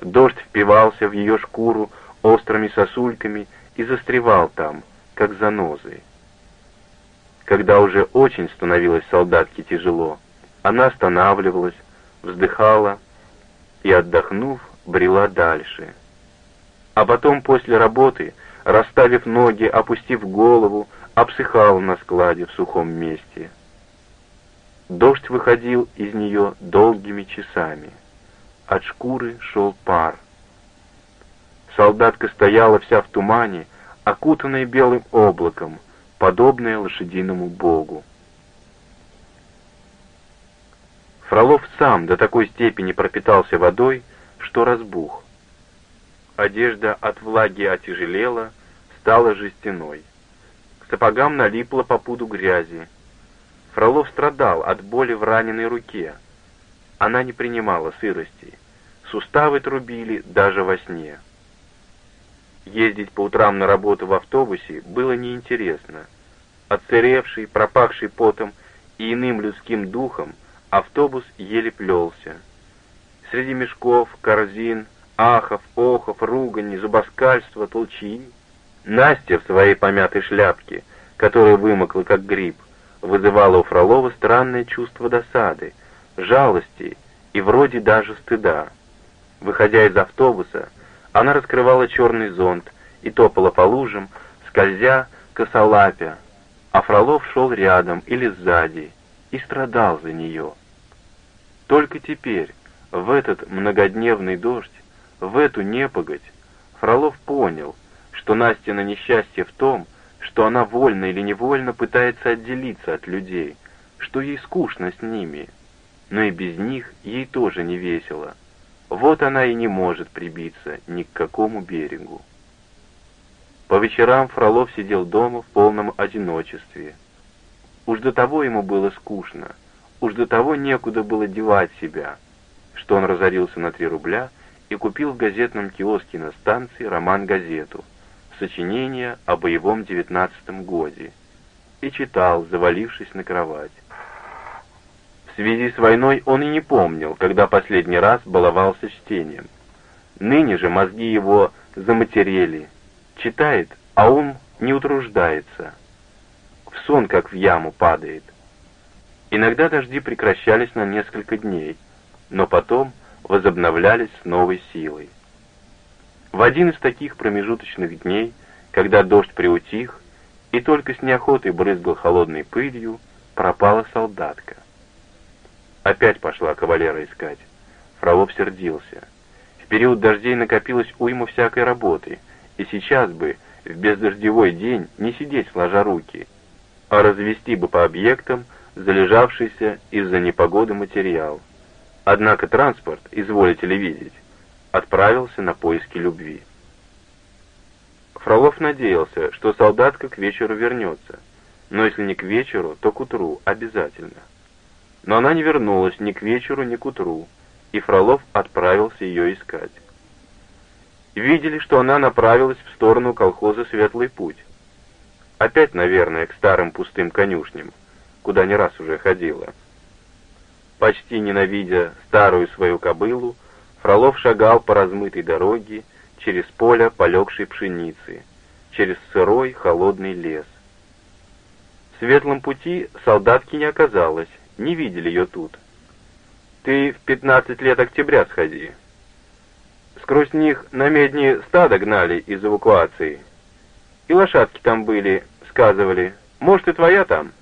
Дождь впивался в ее шкуру острыми сосульками и застревал там, как занозы. Когда уже очень становилось солдатке тяжело, она останавливалась, вздыхала и, отдохнув, брела дальше. А потом после работы, расставив ноги, опустив голову, обсыхала на складе в сухом месте. Дождь выходил из нее долгими часами. От шкуры шел пар. Солдатка стояла вся в тумане, окутанная белым облаком, подобная лошадиному богу. Фролов сам до такой степени пропитался водой, что разбух. Одежда от влаги отяжелела, стала жестяной. К сапогам налипла по пуду грязи. Фролов страдал от боли в раненой руке, она не принимала сырости. Суставы трубили даже во сне. Ездить по утрам на работу в автобусе было неинтересно. Отсыревший, пропахший потом и иным людским духом, автобус еле плелся. Среди мешков, корзин, ахов, охов, ругани, зубоскальства, толчии. Настя в своей помятой шляпке, которая вымокла как гриб, вызывала у Фролова странное чувство досады — жалости и вроде даже стыда. Выходя из автобуса, она раскрывала черный зонт и топала по лужам, скользя косолапя, а Фролов шел рядом или сзади и страдал за нее. Только теперь, в этот многодневный дождь, в эту непогодь, Фролов понял, что Настя на несчастье в том, что она вольно или невольно пытается отделиться от людей, что ей скучно с ними — но и без них ей тоже не весело. Вот она и не может прибиться ни к какому берегу. По вечерам Фролов сидел дома в полном одиночестве. Уж до того ему было скучно, уж до того некуда было девать себя, что он разорился на три рубля и купил в газетном киоске на станции роман-газету, сочинение о боевом девятнадцатом годе, и читал, завалившись на кровать. В связи с войной он и не помнил, когда последний раз баловался чтением. Ныне же мозги его заматерели. Читает, а ум не утруждается. В сон, как в яму, падает. Иногда дожди прекращались на несколько дней, но потом возобновлялись с новой силой. В один из таких промежуточных дней, когда дождь приутих и только с неохотой брызгал холодной пылью, пропала солдатка. Опять пошла кавалера искать. Фролов сердился. В период дождей накопилось уйма всякой работы, и сейчас бы, в бездождевой день, не сидеть сложа руки, а развести бы по объектам залежавшийся из-за непогоды материал. Однако транспорт, изволите ли видеть, отправился на поиски любви. Фролов надеялся, что солдатка к вечеру вернется, но если не к вечеру, то к утру обязательно. Но она не вернулась ни к вечеру, ни к утру, и Фролов отправился ее искать. Видели, что она направилась в сторону колхоза «Светлый путь». Опять, наверное, к старым пустым конюшням, куда не раз уже ходила. Почти ненавидя старую свою кобылу, Фролов шагал по размытой дороге через поле полегшей пшеницы, через сырой холодный лес. В светлом пути солдатки не оказалось, не видели ее тут. Ты в пятнадцать лет октября сходи. Сквозь них на медни стадо гнали из эвакуации. И лошадки там были, сказывали. Может, и твоя там?»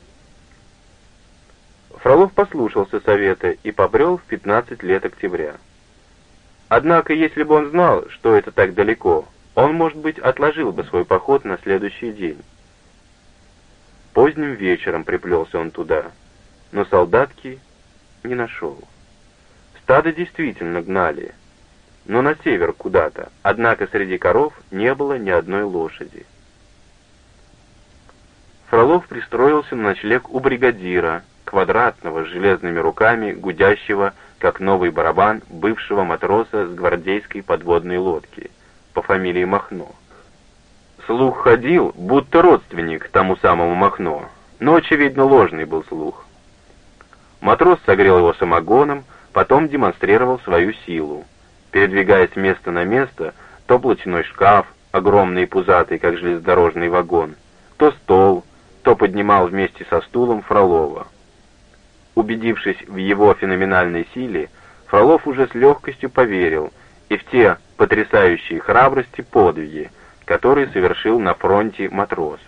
Фролов послушался совета и побрел в 15 лет октября. Однако, если бы он знал, что это так далеко, он, может быть, отложил бы свой поход на следующий день. Поздним вечером приплелся он туда, но солдатки не нашел. Стадо действительно гнали, но на север куда-то, однако среди коров не было ни одной лошади. Фролов пристроился на ночлег у бригадира, квадратного, с железными руками, гудящего, как новый барабан, бывшего матроса с гвардейской подводной лодки, по фамилии Махно. Слух ходил, будто родственник тому самому Махно, но, очевидно, ложный был слух. Матрос согрел его самогоном, потом демонстрировал свою силу. Передвигаясь с места на место, то платяной шкаф, огромный и пузатый, как железнодорожный вагон, то стол, то поднимал вместе со стулом Фролова. Убедившись в его феноменальной силе, Фролов уже с легкостью поверил и в те потрясающие храбрости подвиги, которые совершил на фронте матрос.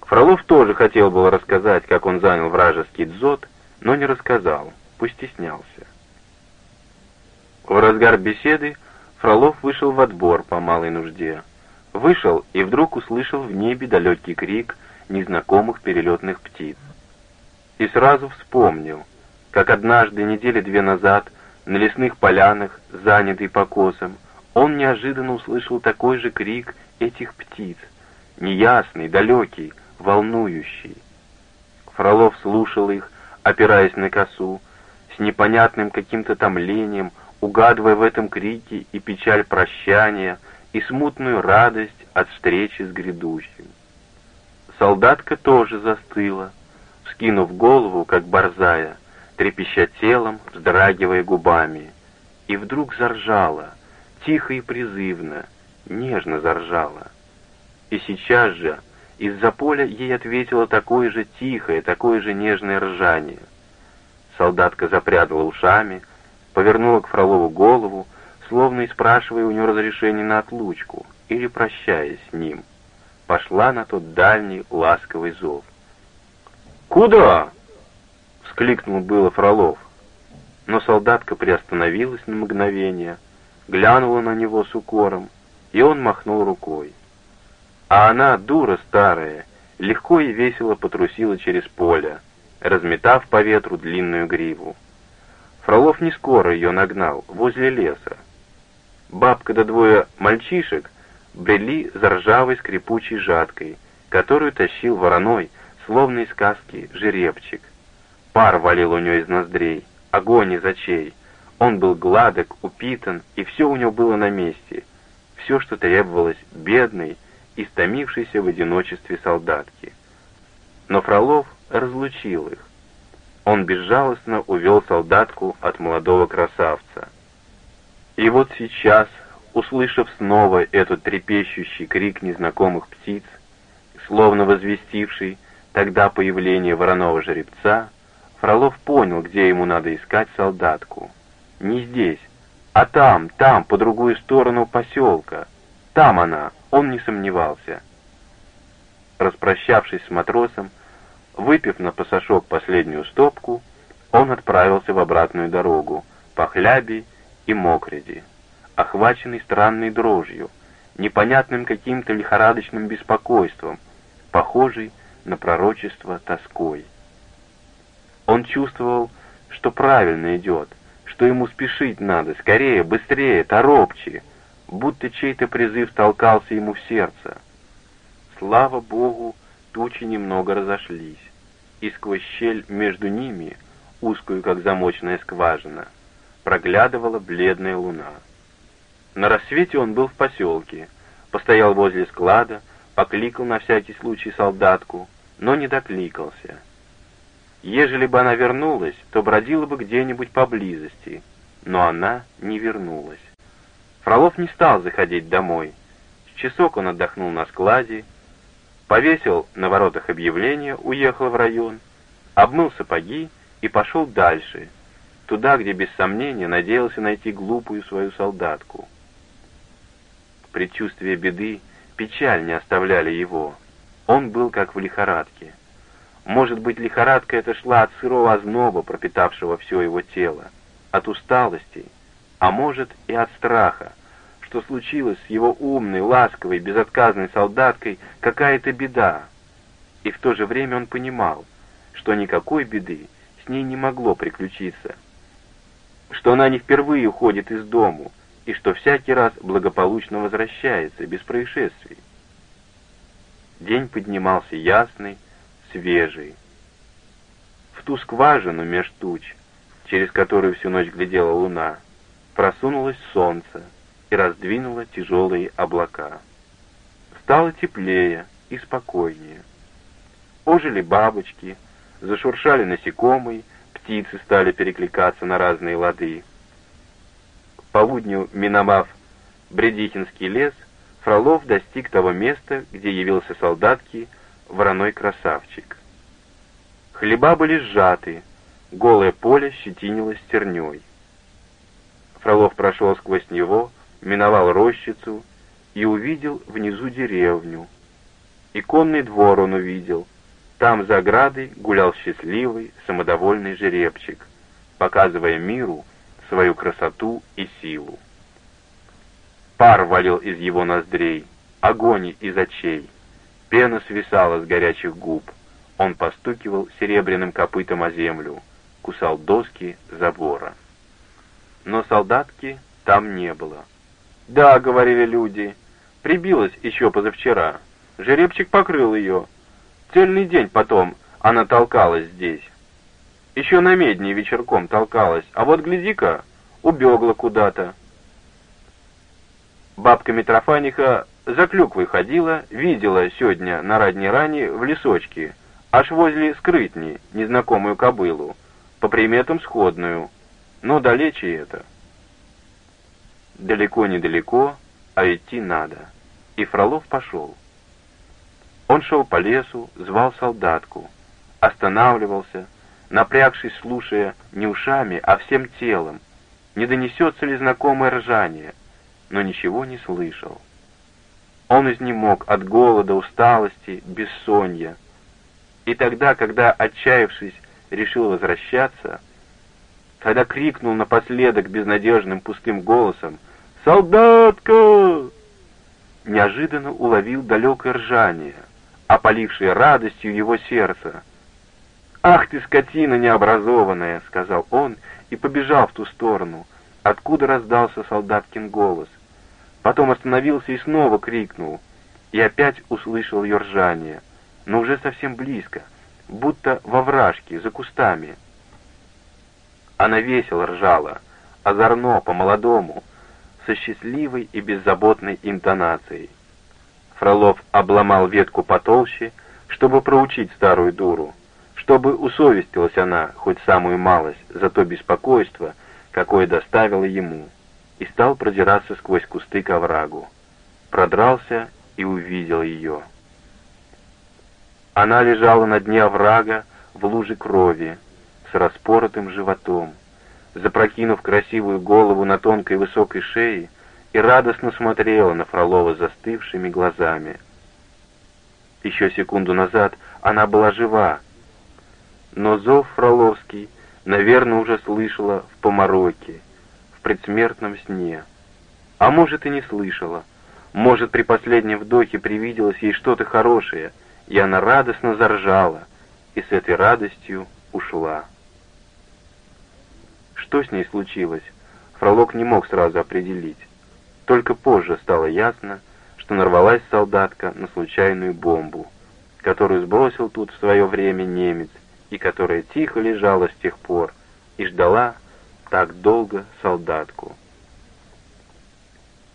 Фролов тоже хотел было рассказать, как он занял вражеский дзот, но не рассказал, постеснялся. В разгар беседы Фролов вышел в отбор по малой нужде. Вышел и вдруг услышал в небе далекий крик незнакомых перелетных птиц и сразу вспомнил, как однажды, недели две назад, на лесных полянах, занятый покосом, он неожиданно услышал такой же крик этих птиц, неясный, далекий, волнующий. Фролов слушал их, опираясь на косу, с непонятным каким-то томлением, угадывая в этом крике и печаль прощания, и смутную радость от встречи с грядущим. Солдатка тоже застыла, вскинув голову, как борзая, трепеща телом, вздрагивая губами. И вдруг заржала, тихо и призывно, нежно заржала. И сейчас же из-за поля ей ответило такое же тихое, такое же нежное ржание. Солдатка запрятала ушами, повернула к Фролову голову, словно и спрашивая у него разрешения на отлучку или прощаясь с ним. Пошла на тот дальний ласковый зов. «Куда?» — вскликнул было Фролов. Но солдатка приостановилась на мгновение, глянула на него с укором, и он махнул рукой. А она, дура старая, легко и весело потрусила через поле, разметав по ветру длинную гриву. Фролов не скоро ее нагнал, возле леса. Бабка да двое мальчишек брели за ржавой скрипучей жаткой, которую тащил вороной, словно из сказки, жеребчик. Пар валил у него из ноздрей, огонь из очей. Он был гладок, упитан, и все у него было на месте. Все, что требовалось бедной, истомившейся в одиночестве солдатки. Но Фролов разлучил их. Он безжалостно увел солдатку от молодого красавца. И вот сейчас, услышав снова этот трепещущий крик незнакомых птиц, словно возвестивший, Тогда появление вороного жеребца, Фролов понял, где ему надо искать солдатку. Не здесь, а там, там, по другую сторону поселка. Там она, он не сомневался. Распрощавшись с матросом, выпив на пасашок последнюю стопку, он отправился в обратную дорогу, по хляби и мокреди, охваченный странной дрожью, непонятным каким-то лихорадочным беспокойством, похожий на пророчество тоской. Он чувствовал, что правильно идет, что ему спешить надо, скорее, быстрее, торопче, будто чей-то призыв толкался ему в сердце. Слава Богу, тучи немного разошлись, и сквозь щель между ними, узкую как замочная скважина, проглядывала бледная луна. На рассвете он был в поселке, постоял возле склада, покликал на всякий случай солдатку, но не докликался — Ежели бы она вернулась, то бродила бы где-нибудь поблизости, но она не вернулась. Фролов не стал заходить домой. С часок он отдохнул на складе, повесил на воротах объявление, уехал в район, обмыл сапоги и пошел дальше, туда, где без сомнения надеялся найти глупую свою солдатку. Предчувствие беды, печаль не оставляли его. Он был как в лихорадке. Может быть, лихорадка эта шла от сырого озноба, пропитавшего все его тело, от усталости, а может и от страха, что случилось с его умной, ласковой, безотказной солдаткой какая-то беда. И в то же время он понимал, что никакой беды с ней не могло приключиться, что она не впервые уходит из дому, и что всякий раз благополучно возвращается, без происшествий. День поднимался ясный, свежий. В ту скважину меж туч, через которую всю ночь глядела луна, просунулось солнце и раздвинуло тяжелые облака. Стало теплее и спокойнее. Ожили бабочки, зашуршали насекомые, птицы стали перекликаться на разные лады. К полудню, миновав Бредихинский лес, Фролов достиг того места, где явился солдатки вороной красавчик. Хлеба были сжаты, голое поле щетинилось терней. Фролов прошел сквозь него, миновал рощицу и увидел внизу деревню. И конный двор он увидел. Там за оградой гулял счастливый, самодовольный жеребчик, показывая миру свою красоту и силу. Пар валил из его ноздрей, огонь из очей. Пена свисала с горячих губ. Он постукивал серебряным копытом о землю, кусал доски забора. Но солдатки там не было. «Да», — говорили люди, — «прибилась еще позавчера. Жеребчик покрыл ее. Цельный день потом она толкалась здесь. Еще на медне вечерком толкалась, а вот гляди-ка, убегла куда-то». Бабка Митрофаниха за клюквой ходила, видела сегодня на ранней ране в лесочке, аж возле скрытни, незнакомую кобылу, по приметам сходную, но далече это. Далеко-недалеко, а идти надо. И Фролов пошел. Он шел по лесу, звал солдатку, останавливался, напрягшись, слушая не ушами, а всем телом, не донесется ли знакомое ржание, но ничего не слышал. Он изнемог от голода, усталости, бессонья. И тогда, когда, отчаявшись, решил возвращаться, когда крикнул напоследок безнадежным пустым голосом «Солдатка!», неожиданно уловил далекое ржание, опалившее радостью его сердце. «Ах ты, скотина необразованная!» — сказал он и побежал в ту сторону, откуда раздался солдаткин голос — Потом остановился и снова крикнул, и опять услышал ее ржание, но уже совсем близко, будто во вражке, за кустами. Она весело ржала, озорно, по-молодому, со счастливой и беззаботной интонацией. Фролов обломал ветку потолще, чтобы проучить старую дуру, чтобы усовестилась она хоть самую малость за то беспокойство, какое доставило ему и стал продираться сквозь кусты к оврагу. Продрался и увидел ее. Она лежала на дне оврага в луже крови, с распоротым животом, запрокинув красивую голову на тонкой высокой шее, и радостно смотрела на Фролова застывшими глазами. Еще секунду назад она была жива, но зов Фроловский, наверное, уже слышала в помороке, в предсмертном сне. А может, и не слышала. Может, при последнем вдохе привиделось ей что-то хорошее, и она радостно заржала, и с этой радостью ушла. Что с ней случилось, Фролок не мог сразу определить. Только позже стало ясно, что нарвалась солдатка на случайную бомбу, которую сбросил тут в свое время немец, и которая тихо лежала с тех пор и ждала так долго солдатку.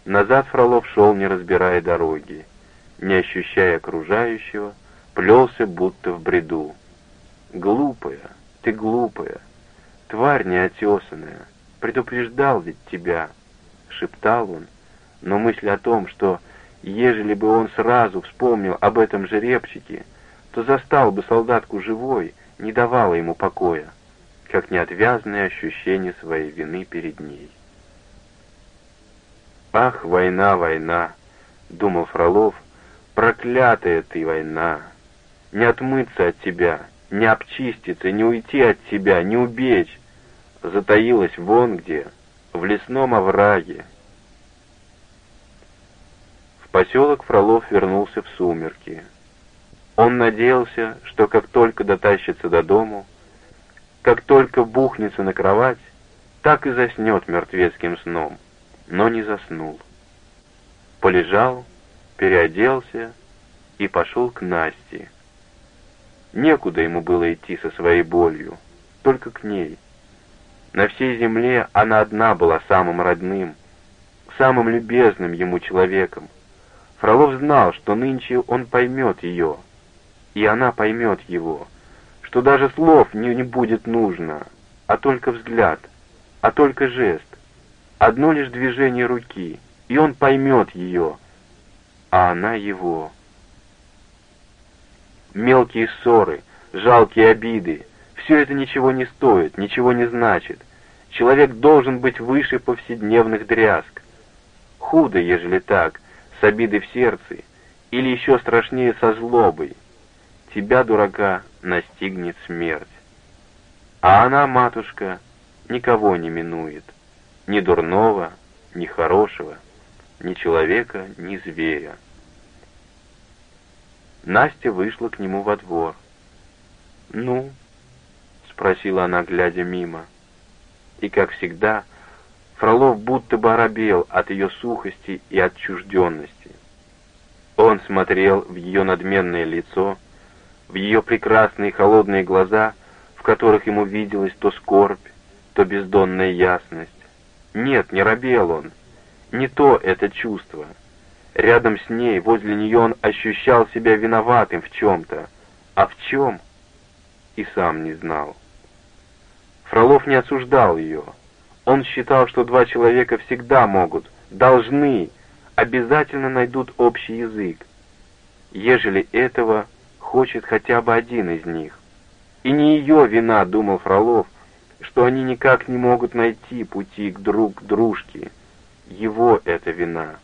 Назад Фролов шел, не разбирая дороги, не ощущая окружающего, плелся будто в бреду. «Глупая, ты глупая, тварь неотесанная, предупреждал ведь тебя», — шептал он, но мысль о том, что ежели бы он сразу вспомнил об этом жеребчике, то застал бы солдатку живой, не давала ему покоя, как неотвязное ощущение своей вины перед ней. «Ах, война, война!» — думал Фролов. «Проклятая ты война! Не отмыться от тебя, не обчиститься, не уйти от тебя, не убечь! Затаилась вон где, в лесном овраге, поселок Фролов вернулся в сумерки. Он надеялся, что как только дотащится до дому, как только бухнется на кровать, так и заснет мертвецким сном, но не заснул. Полежал, переоделся и пошел к Насте. Некуда ему было идти со своей болью, только к ней. На всей земле она одна была самым родным, самым любезным ему человеком, Фролов знал, что нынче он поймет ее, и она поймет его, что даже слов не, не будет нужно, а только взгляд, а только жест, одно лишь движение руки, и он поймет ее, а она его. Мелкие ссоры, жалкие обиды, все это ничего не стоит, ничего не значит. Человек должен быть выше повседневных дрязг. Худо, ежели так, с обидой в сердце, или еще страшнее со злобой. Тебя, дурака, настигнет смерть. А она, матушка, никого не минует, ни дурного, ни хорошего, ни человека, ни зверя. Настя вышла к нему во двор. «Ну?» — спросила она, глядя мимо. И, как всегда, — Фролов будто бы оробел от ее сухости и отчужденности. Он смотрел в ее надменное лицо, в ее прекрасные холодные глаза, в которых ему виделась то скорбь, то бездонная ясность. Нет, не робел он, не то это чувство. Рядом с ней, возле нее он ощущал себя виноватым в чем-то, а в чем и сам не знал. Фролов не осуждал ее, он считал, что два человека всегда могут, должны, обязательно найдут общий язык, ежели этого хочет хотя бы один из них. И не ее вина, думал Фролов, что они никак не могут найти пути к друг к дружке. Его это вина.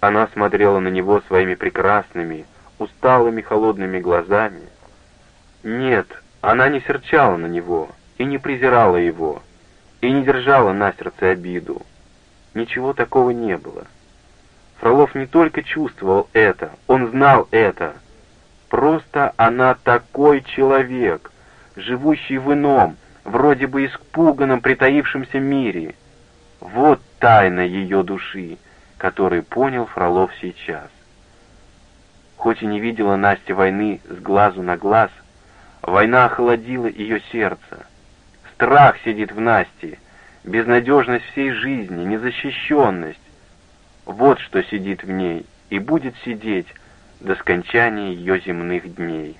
Она смотрела на него своими прекрасными, усталыми холодными глазами. Нет, она не серчала на него, и не презирала его, и не держала на сердце обиду. Ничего такого не было. Фролов не только чувствовал это, он знал это. Просто она такой человек, живущий в ином, вроде бы испуганном, притаившемся мире. Вот тайна ее души, которую понял Фролов сейчас. Хоть и не видела Настя войны с глазу на глаз, война охладила ее сердце. Страх сидит в Насте, безнадежность всей жизни, незащищенность. Вот что сидит в ней и будет сидеть до скончания ее земных дней.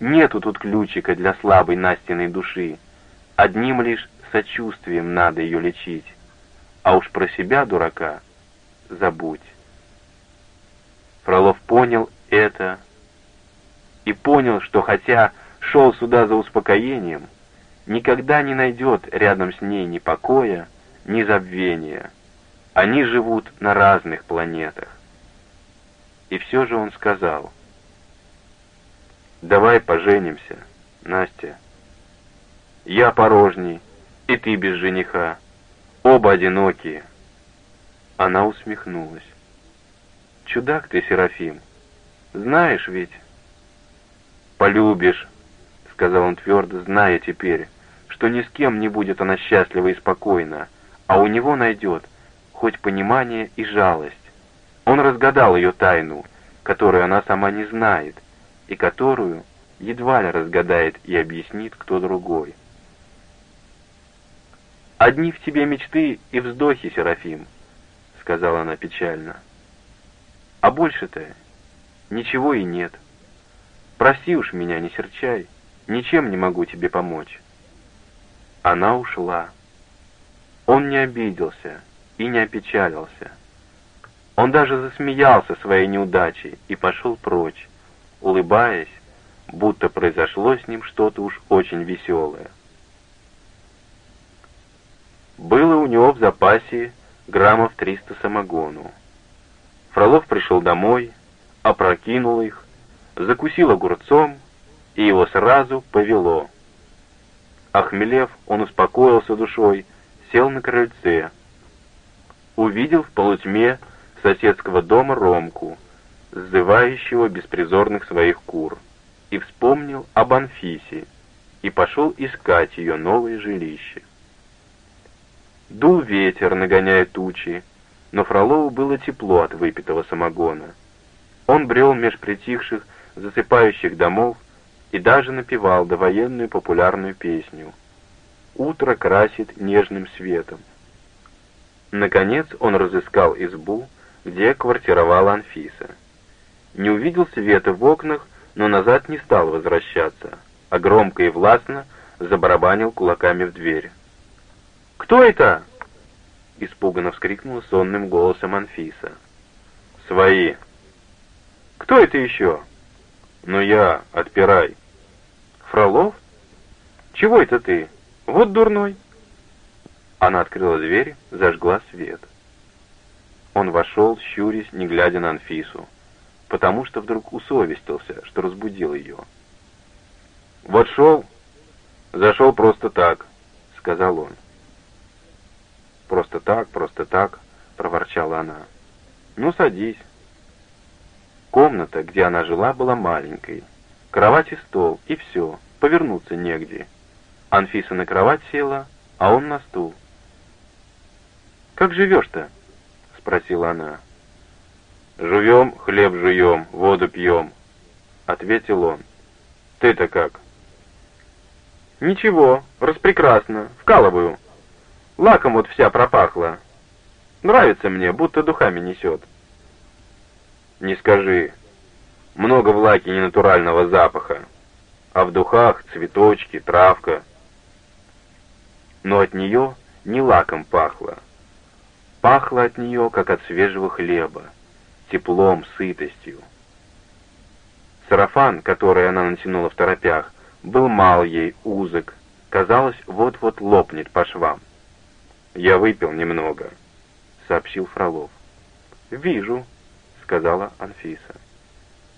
Нету тут ключика для слабой Настиной души. Одним лишь сочувствием надо ее лечить. А уж про себя, дурака, забудь. Фролов понял это и понял, что хотя шел сюда за успокоением, никогда не найдет рядом с ней ни покоя, ни забвения. Они живут на разных планетах. И все же он сказал, «Давай поженимся, Настя. Я порожний, и ты без жениха, оба одинокие». Она усмехнулась. «Чудак ты, Серафим, знаешь ведь?» «Полюбишь», — сказал он твердо, зная теперь, что ни с кем не будет она счастлива и спокойна, а у него найдет хоть понимание и жалость. Он разгадал ее тайну, которую она сама не знает, и которую едва ли разгадает и объяснит кто другой. «Одни в тебе мечты и вздохи, Серафим», — сказала она печально. «А больше-то ничего и нет. Прости уж меня, не серчай, ничем не могу тебе помочь». Она ушла. Он не обиделся и не опечалился. Он даже засмеялся своей неудачей и пошел прочь, улыбаясь, будто произошло с ним что-то уж очень веселое. Было у него в запасе граммов 300 самогону. Фролов пришел домой, опрокинул их, закусил огурцом, и его сразу повело. Охмелев, он успокоился душой, сел на крыльце. Увидел в полутьме соседского дома Ромку, сзывающего беспризорных своих кур, и вспомнил об Анфисе, и пошел искать ее новое жилище. Дул ветер, нагоняя тучи, но Фролову было тепло от выпитого самогона. Он брел меж притихших, засыпающих домов, и даже напевал довоенную популярную песню «Утро красит нежным светом». Наконец он разыскал избу, где квартировала Анфиса. Не увидел света в окнах, но назад не стал возвращаться, а громко и властно забарабанил кулаками в дверь. «Кто это?» — испуганно вскрикнула сонным голосом Анфиса. «Свои». «Кто это еще?» «Ну я, отпирай». Фролов? Чего это ты? Вот дурной. Она открыла дверь, зажгла свет. Он вошел, щурясь, не глядя на Анфису, потому что вдруг усовестился, что разбудил ее. «Вот шел, зашел просто так», — сказал он. «Просто так, просто так», — проворчала она. «Ну, садись». Комната, где она жила, была маленькой. Кровать и стол, и все повернуться негде. Анфиса на кровать села, а он на стул. «Как живешь-то?» — спросила она. «Жуем, хлеб жуем, воду пьем», — ответил он. «Ты-то как?» «Ничего, распрекрасно, вкалываю. Лаком вот вся пропахла. Нравится мне, будто духами несет». «Не скажи. Много в лаке ненатурального запаха а в духах цветочки, травка. Но от нее не лаком пахло. Пахло от нее, как от свежего хлеба, теплом, сытостью. Сарафан, который она натянула в торопях, был мал ей, узок, казалось, вот-вот лопнет по швам. «Я выпил немного», — сообщил Фролов. «Вижу», — сказала Анфиса.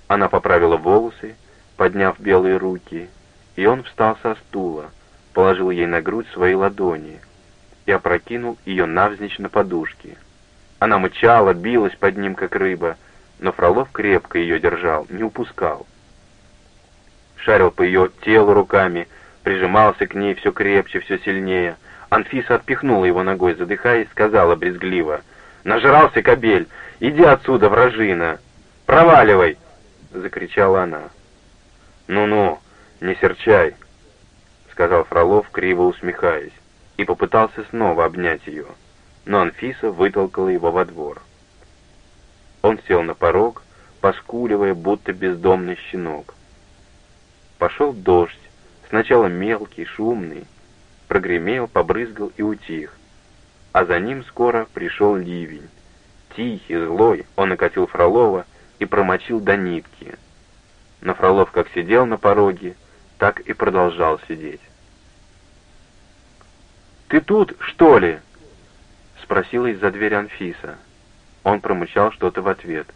Она поправила волосы, подняв белые руки, и он встал со стула, положил ей на грудь свои ладони и опрокинул ее навзничь на подушки. Она мычала, билась под ним, как рыба, но Фролов крепко ее держал, не упускал. Шарил по ее телу руками, прижимался к ней все крепче, все сильнее. Анфиса отпихнула его ногой, задыхаясь, сказала брезгливо, «Нажрался кобель! Иди отсюда, вражина! Проваливай!» — закричала она. «Ну-ну, не серчай», — сказал Фролов, криво усмехаясь, и попытался снова обнять ее, но Анфиса вытолкала его во двор. Он сел на порог, поскуливая, будто бездомный щенок. Пошел дождь, сначала мелкий, шумный, прогремел, побрызгал и утих, а за ним скоро пришел ливень. Тихий, злой, он накатил Фролова и промочил до нитки — но Фролов как сидел на пороге, так и продолжал сидеть. «Ты тут, что ли?» — спросила из-за двери Анфиса. Он промычал что-то в ответ.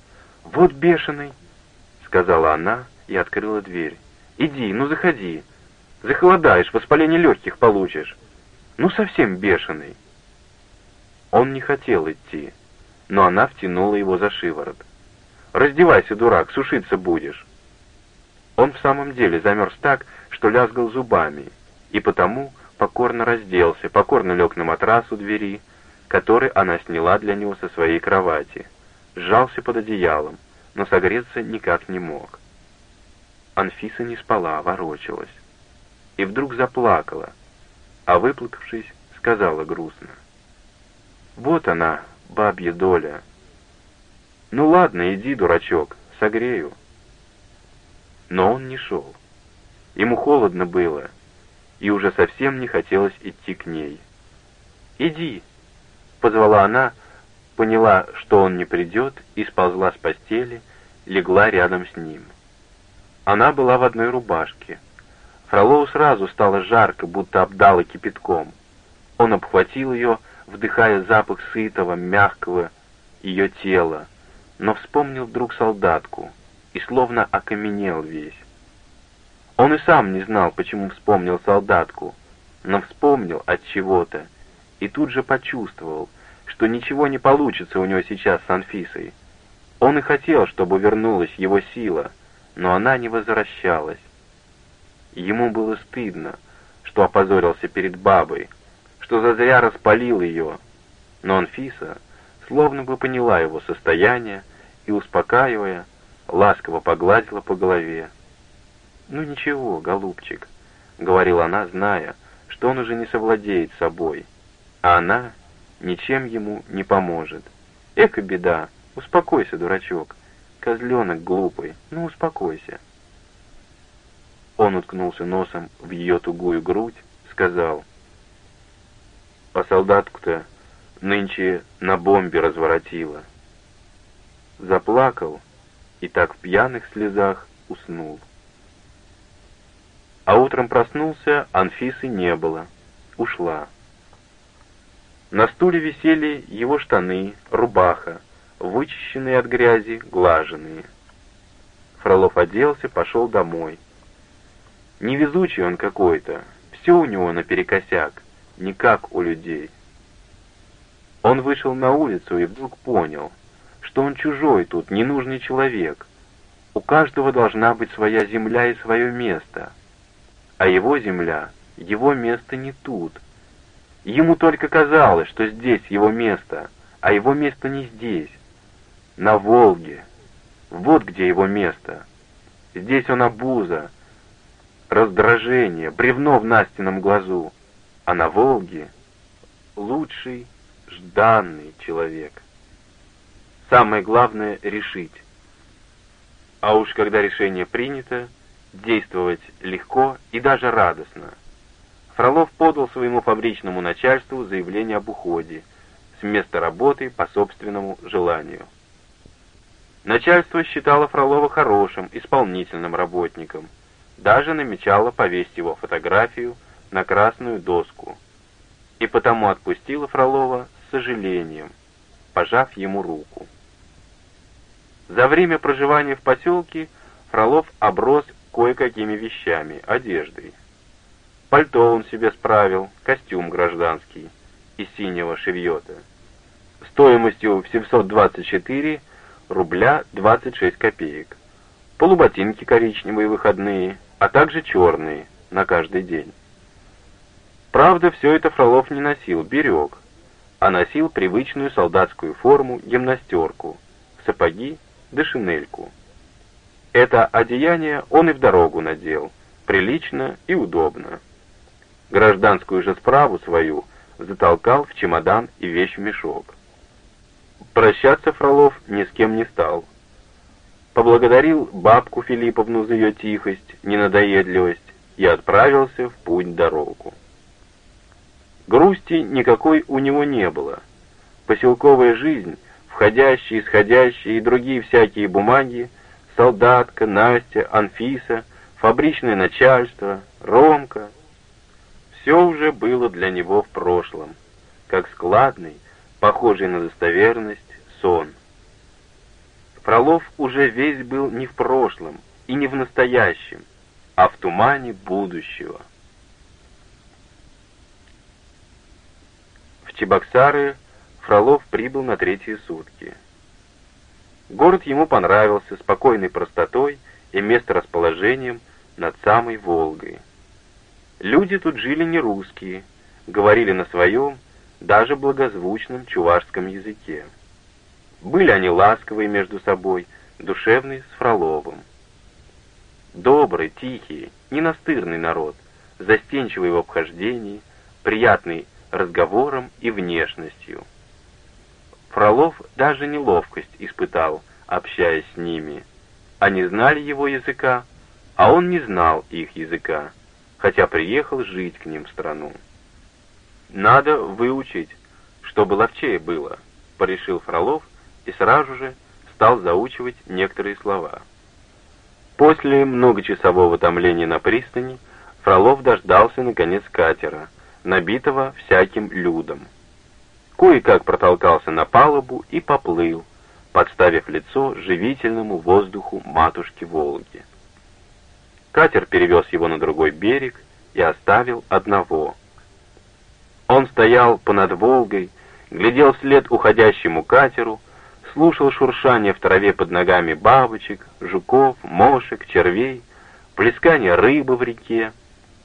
«Вот бешеный!» — сказала она и открыла дверь. «Иди, ну заходи. Захолодаешь, воспаление легких получишь. Ну совсем бешеный». Он не хотел идти, но она втянула его за шиворот. «Раздевайся, дурак, сушиться будешь». Он в самом деле замерз так, что лязгал зубами, и потому покорно разделся, покорно лег на матрас у двери, который она сняла для него со своей кровати, сжался под одеялом, но согреться никак не мог. Анфиса не спала, ворочалась. И вдруг заплакала, а выплакавшись, сказала грустно. «Вот она, бабья доля. Ну ладно, иди, дурачок, согрею». Но он не шел. Ему холодно было, и уже совсем не хотелось идти к ней. «Иди!» — позвала она, поняла, что он не придет, и сползла с постели, легла рядом с ним. Она была в одной рубашке. Фролову сразу стало жарко, будто обдало кипятком. Он обхватил ее, вдыхая запах сытого, мягкого ее тела, но вспомнил вдруг солдатку и словно окаменел весь. Он и сам не знал, почему вспомнил солдатку, но вспомнил от чего-то и тут же почувствовал, что ничего не получится у него сейчас с Анфисой. Он и хотел, чтобы вернулась его сила, но она не возвращалась. Ему было стыдно, что опозорился перед бабой, что зазря распалил ее, но Анфиса словно бы поняла его состояние и, успокаивая, ласково погладила по голове. «Ну ничего, голубчик», — говорила она, зная, что он уже не совладеет собой, а она ничем ему не поможет. Эка беда, успокойся, дурачок, козленок глупый, ну успокойся. Он уткнулся носом в ее тугую грудь, сказал, «А солдатку-то нынче на бомбе разворотила». Заплакал и так в пьяных слезах уснул. А утром проснулся, Анфисы не было. Ушла. На стуле висели его штаны, рубаха, вычищенные от грязи, глаженные. Фролов оделся, пошел домой. Невезучий он какой-то, все у него наперекосяк, не как у людей. Он вышел на улицу и вдруг понял, что он чужой тут, ненужный человек. У каждого должна быть своя земля и свое место — а его земля, его место не тут. Ему только казалось, что здесь его место, а его место не здесь, на Волге. Вот где его место. Здесь он обуза, раздражение, бревно в Настином глазу, а на Волге лучший, жданный человек. Самое главное — решить. А уж когда решение принято, действовать легко и даже радостно. Фролов подал своему фабричному начальству заявление об уходе с места работы по собственному желанию. Начальство считало Фролова хорошим, исполнительным работником, даже намечало повесить его фотографию на красную доску, и потому отпустило Фролова с сожалением, пожав ему руку. За время проживания в поселке Фролов оброс кое-какими вещами, одеждой. Пальто он себе справил, костюм гражданский из синего шевьета, стоимостью в 724 рубля 26 копеек, полуботинки коричневые выходные, а также черные на каждый день. Правда, все это Фролов не носил, берег, а носил привычную солдатскую форму гимнастерку, сапоги да шинельку. Это одеяние он и в дорогу надел, прилично и удобно. Гражданскую же справу свою затолкал в чемодан и вещмешок. Прощаться Фролов ни с кем не стал. Поблагодарил бабку Филипповну за ее тихость, ненадоедливость и отправился в путь-дорогу. Грусти никакой у него не было. Поселковая жизнь, входящие, исходящие и другие всякие бумаги солдатка, Настя, Анфиса, фабричное начальство, Ромка. Все уже было для него в прошлом, как складный, похожий на достоверность, сон. Фролов уже весь был не в прошлом и не в настоящем, а в тумане будущего. Чебоксары Фролов прибыл на третьи сутки. Город ему понравился спокойной простотой и месторасположением над самой Волгой. Люди тут жили не русские, говорили на своем, даже благозвучном чувашском языке. Были они ласковые между собой, душевные с Фроловым. Добрый, тихий, ненастырный народ, застенчивый в обхождении, приятный разговором и внешностью. Фролов даже неловкость испытал, общаясь с ними. Они знали его языка, а он не знал их языка, хотя приехал жить к ним в страну. «Надо выучить, чтобы ловчее было», — порешил Фролов и сразу же стал заучивать некоторые слова. После многочасового томления на пристани Фролов дождался, наконец, катера, набитого всяким людом. Кое-как протолкался на палубу и поплыл, подставив лицо живительному воздуху матушки Волги. Катер перевез его на другой берег и оставил одного. Он стоял понад Волгой, глядел вслед уходящему катеру, слушал шуршание в траве под ногами бабочек, жуков, мошек, червей, плескание рыбы в реке,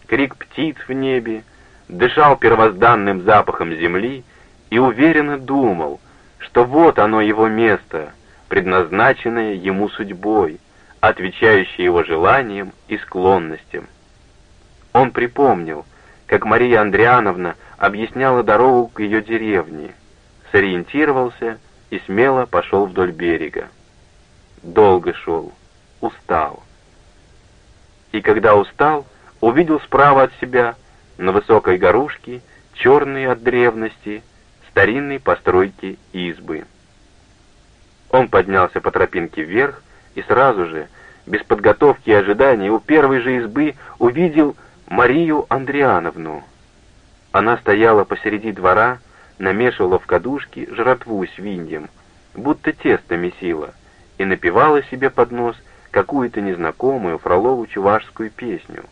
крик птиц в небе, дышал первозданным запахом земли и уверенно думал, что вот оно его место, предназначенное ему судьбой, отвечающее его желаниям и склонностям. Он припомнил, как Мария Андриановна объясняла дорогу к ее деревне, сориентировался и смело пошел вдоль берега. Долго шел, устал. И когда устал, увидел справа от себя, на высокой горушке, черные от древности, старинной постройки избы. Он поднялся по тропинке вверх и сразу же, без подготовки и ожидания, у первой же избы увидел Марию Андриановну. Она стояла посреди двора, намешивала в кадушке жратву свиньям, будто тесто месила, и напевала себе под нос какую-то незнакомую Фролову чувашскую песню.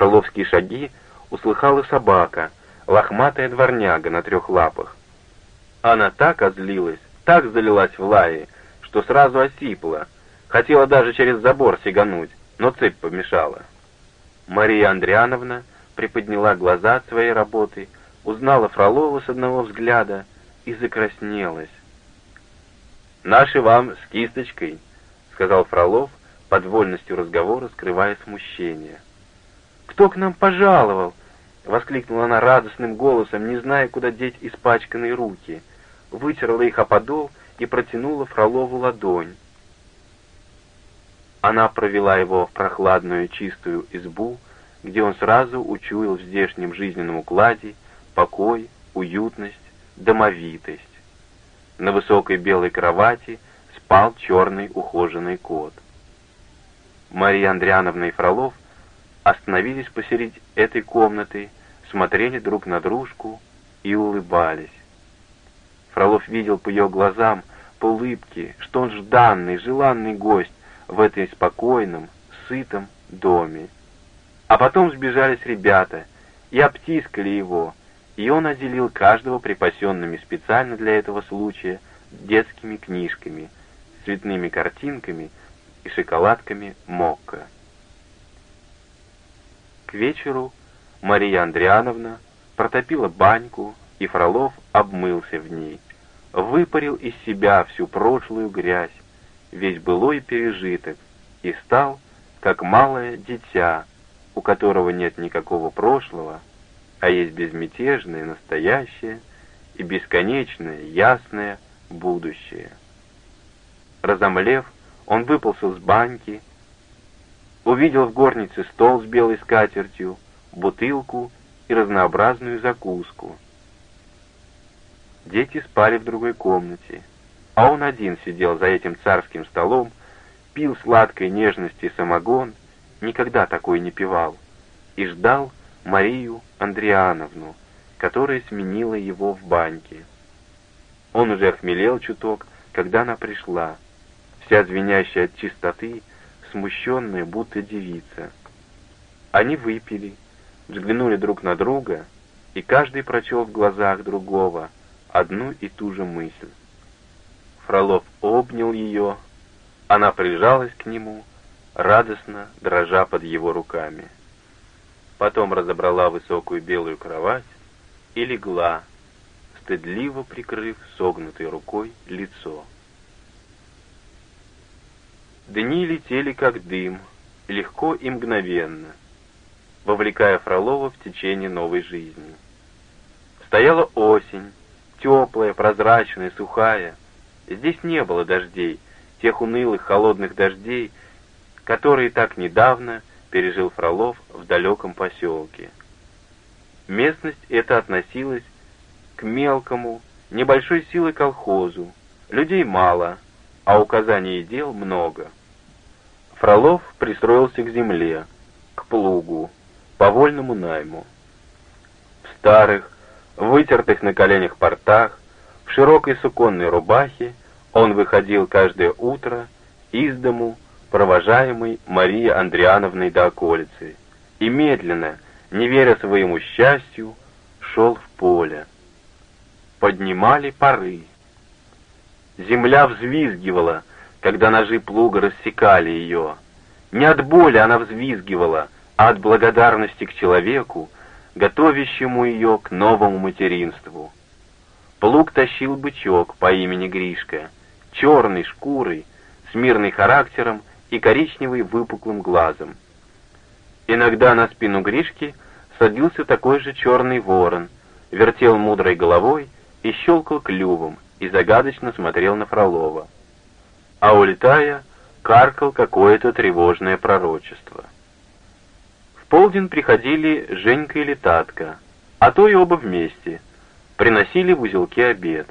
Фроловские шаги услыхала собака, лохматая дворняга на трех лапах. Она так озлилась, так залилась в лае, что сразу осипла, хотела даже через забор сигануть, но цепь помешала. Мария Андриановна приподняла глаза от своей работы, узнала Фролова с одного взгляда и закраснелась. «Наши вам с кисточкой», — сказал Фролов, под вольностью разговора скрывая смущение. «Кто к нам пожаловал?» — воскликнула она радостным голосом, не зная, куда деть испачканные руки. Вытерла их о подол и протянула Фролову ладонь. Она провела его в прохладную чистую избу, где он сразу учуял в здешнем жизненном укладе покой, уютность, домовитость. На высокой белой кровати спал черный ухоженный кот. Мария Андриановна и Фролов остановились посередине этой комнаты, смотрели друг на дружку и улыбались. Фролов видел по ее глазам, по улыбке, что он жданный, желанный гость в этой спокойном, сытом доме. А потом сбежались ребята и обтискали его, и он отделил каждого припасенными специально для этого случая детскими книжками, цветными картинками и шоколадками Мокко. К вечеру Мария Андриановна протопила баньку, и Фролов обмылся в ней, выпарил из себя всю прошлую грязь, весь былой пережиток, и стал, как малое дитя, у которого нет никакого прошлого, а есть безмятежное настоящее и бесконечное ясное будущее. Разомлев, он выползал с баньки, увидел в горнице стол с белой скатертью, бутылку и разнообразную закуску. Дети спали в другой комнате, а он один сидел за этим царским столом, пил сладкой нежности самогон никогда такой не певал, и ждал Марию Андриановну, которая сменила его в баньке. Он уже охмелел чуток, когда она пришла, вся звенящая от чистоты, смущенная, будто девица. Они выпили, взглянули друг на друга, и каждый прочел в глазах другого одну и ту же мысль. Фролов обнял ее, она прижалась к нему, радостно дрожа под его руками. Потом разобрала высокую белую кровать и легла, стыдливо прикрыв согнутой рукой лицо. Дни летели как дым, легко и мгновенно, вовлекая Фролова в течение новой жизни. Стояла осень, теплая, прозрачная, сухая. Здесь не было дождей, тех унылых холодных дождей, которые так недавно пережил Фролов в далеком поселке. Местность эта относилась к мелкому, небольшой силой колхозу. Людей мало, а указаний и дел много. Фролов пристроился к земле, к плугу, по вольному найму. В старых, вытертых на коленях портах, в широкой суконной рубахе он выходил каждое утро из дому, провожаемый Марией Андриановной до околицы, и медленно, не веря своему счастью, шел в поле поднимали пары. Земля взвизгивала, когда ножи плуга рассекали ее. Не от боли она взвизгивала, а от благодарности к человеку, готовящему ее к новому материнству. Плуг тащил бычок по имени Гришка, черный шкурой, с мирным характером и коричневый выпуклым глазом. Иногда на спину Гришки садился такой же черный ворон, вертел мудрой головой и щелкал клювом, и загадочно смотрел на Фролова. А улетая, каркал какое-то тревожное пророчество. В полдень приходили Женька и Летатка, а то и оба вместе, приносили в узелке обед.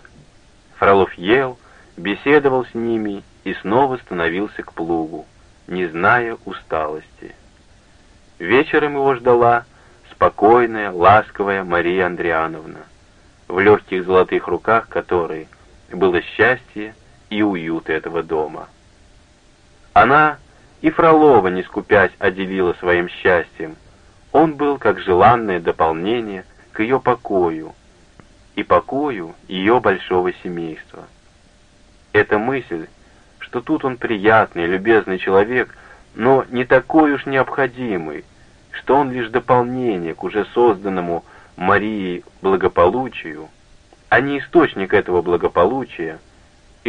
Фролов ел, беседовал с ними и снова становился к плугу, не зная усталости. Вечером его ждала спокойная, ласковая Мария Андриановна в легких золотых руках которой было счастье и уют этого дома. Она и Фролова, не скупясь, отделила своим счастьем. Он был как желанное дополнение к ее покою и покою ее большого семейства. Эта мысль, что тут он приятный, любезный человек, но не такой уж необходимый, что он лишь дополнение к уже созданному Марии благополучию, а не источник этого благополучия,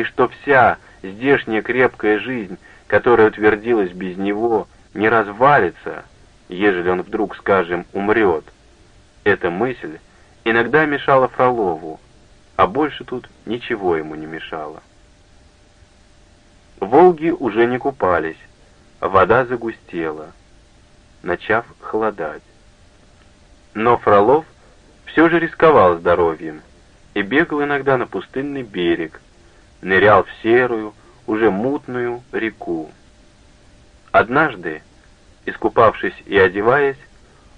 и что вся здешняя крепкая жизнь, которая утвердилась без него, не развалится, ежели он вдруг, скажем, умрет. Эта мысль иногда мешала Фролову, а больше тут ничего ему не мешало. Волги уже не купались, вода загустела, начав холодать. Но Фролов все же рисковал здоровьем и бегал иногда на пустынный берег, нырял в серую, уже мутную реку. Однажды, искупавшись и одеваясь,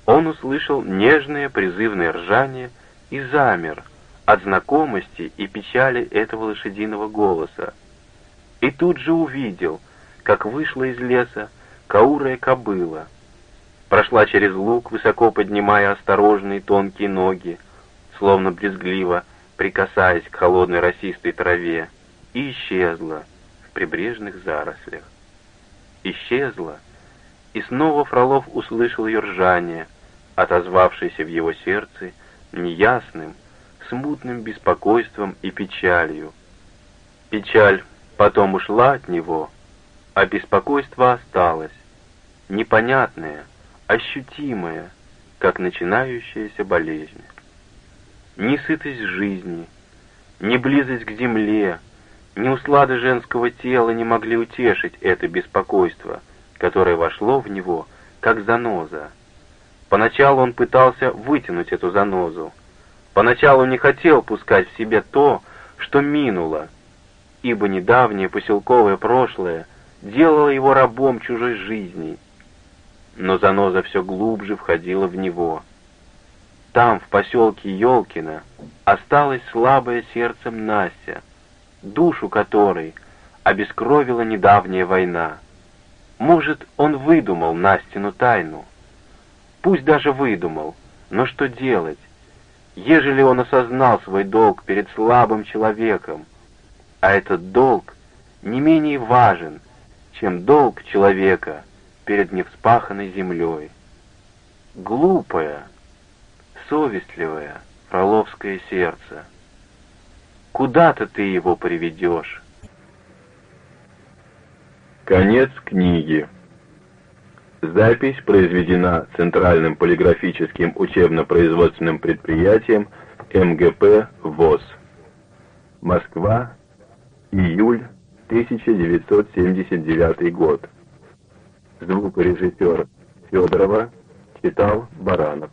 он услышал нежное призывное ржание и замер от знакомости и печали этого лошадиного голоса. И тут же увидел, как вышла из леса каурая кобыла — прошла через луг, высоко поднимая осторожные тонкие ноги, словно брезгливо прикасаясь к холодной росистой траве, и исчезла в прибрежных зарослях. Исчезла, и снова Фролов услышал ее ржание, отозвавшееся в его сердце неясным, смутным беспокойством и печалью. Печаль потом ушла от него, а беспокойство осталось, непонятное, ощутимая, как начинающаяся болезнь. Ни сытость жизни, ни близость к земле, ни услады женского тела не могли утешить это беспокойство, которое вошло в него, как заноза. Поначалу он пытался вытянуть эту занозу. Поначалу не хотел пускать в себе то, что минуло, ибо недавнее поселковое прошлое делало его рабом чужой жизни — но заноза все глубже входила в него. Там, в поселке Елкино, осталось слабое сердцем Настя, душу которой обескровила недавняя война. Может, он выдумал Настину тайну. Пусть даже выдумал, но что делать, ежели он осознал свой долг перед слабым человеком, а этот долг не менее важен, чем долг человека перед невспаханной землей. Глупое, совестливое фроловское сердце. Куда-то ты его приведешь. Конец книги. Запись произведена Центральным полиграфическим учебно-производственным предприятием МГП ВОЗ. Москва, июль 1979 год. Звукорежиссер Федорова читал Баранов.